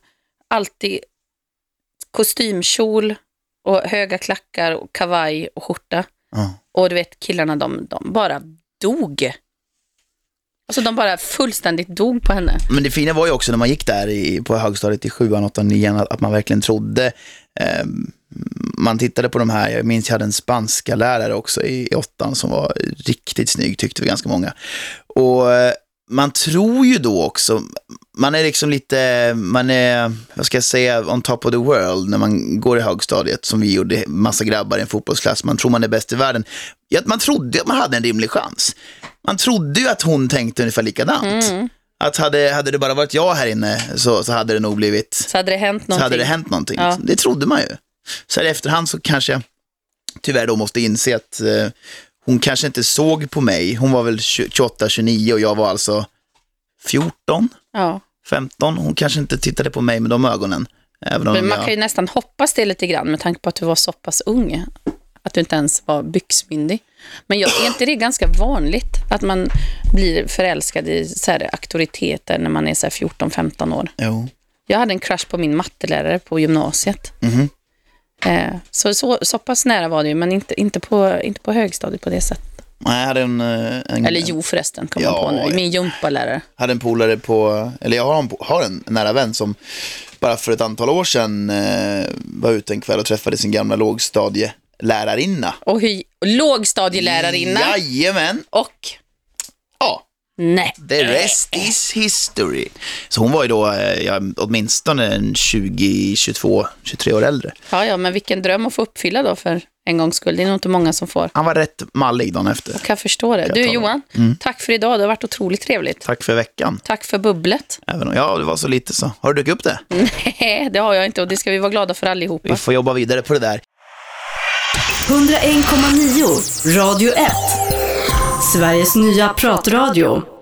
alltid kostymkjol och höga klackar och kavaj och skjorta. Ja. Och du vet killarna de, de bara dog. Alltså de bara fullständigt dog på henne. Men det fina var ju också när man gick där i, på högstadiet i sjuan, åttan, nian, att, att man verkligen trodde. Eh, man tittade på de här, jag minns jag hade en spanska lärare också i, i åttan som var riktigt snygg, tyckte vi ganska många. Och eh, man tror ju då också, man är liksom lite, man är, vad ska jag säga, on top of the world när man går i högstadiet, som vi gjorde, massa grabbar i en fotbollsklass, man tror man är bäst i världen. Ja, man trodde att man hade en rimlig chans. Man trodde ju att hon tänkte ungefär likadant. Mm. Att hade, hade det bara varit jag här inne så, så hade det nog blivit, Så hade det hänt så någonting. hade det hänt någonting. Ja. Det trodde man ju. Så här i efterhand så kanske jag tyvärr då måste inse att eh, hon kanske inte såg på mig. Hon var väl 28, 29 och jag var alltså 14, Ja. 15. Hon kanske inte tittade på mig med de ögonen. Även om Men man jag... kan ju nästan hoppas det lite grann med tanke på att du var så pass ung. Att du inte ens var byxmyndig. Men jag, är inte det ganska vanligt att man blir förälskad i så här, auktoriteter när man är så här 14-15 år? Jo. Jag hade en crush på min mattelärare på gymnasiet. Mhm. Eh, så, så, så pass nära var det ju, men inte, inte, på, inte på högstadiet på det sättet. Nej, jag hade en, eh, en, Eller jo förresten, kom jag Ja, på nu. Min gympalärare. hade en polare på, eller jag har en, har en nära vän som bara för ett antal år sedan eh, var ute en kväll och träffade sin gamla lågstadielärarinna. Och hur, lågstadielärarinna. Jajamän. Och? Nej. The rest is history. Så hon var ju då eh, ja, åtminstone en 20, 22, 23 år äldre. Ja, ja, men vilken dröm att få uppfylla då för en gångs skull. Det är nog inte många som får. Han var rätt mallig dagen efter. Jag kan förstå det. Du. Johan, Mm. tack för idag. Det har varit otroligt trevligt. Tack för veckan. Tack för bubblet. Även om, ja, det var så lite så. Har du druckit upp det? Nej, det har jag inte och det ska vi vara glada för allihopa. Vi får jobba vidare på det där. 101,9 Radio 1. Sveriges nya pratradio.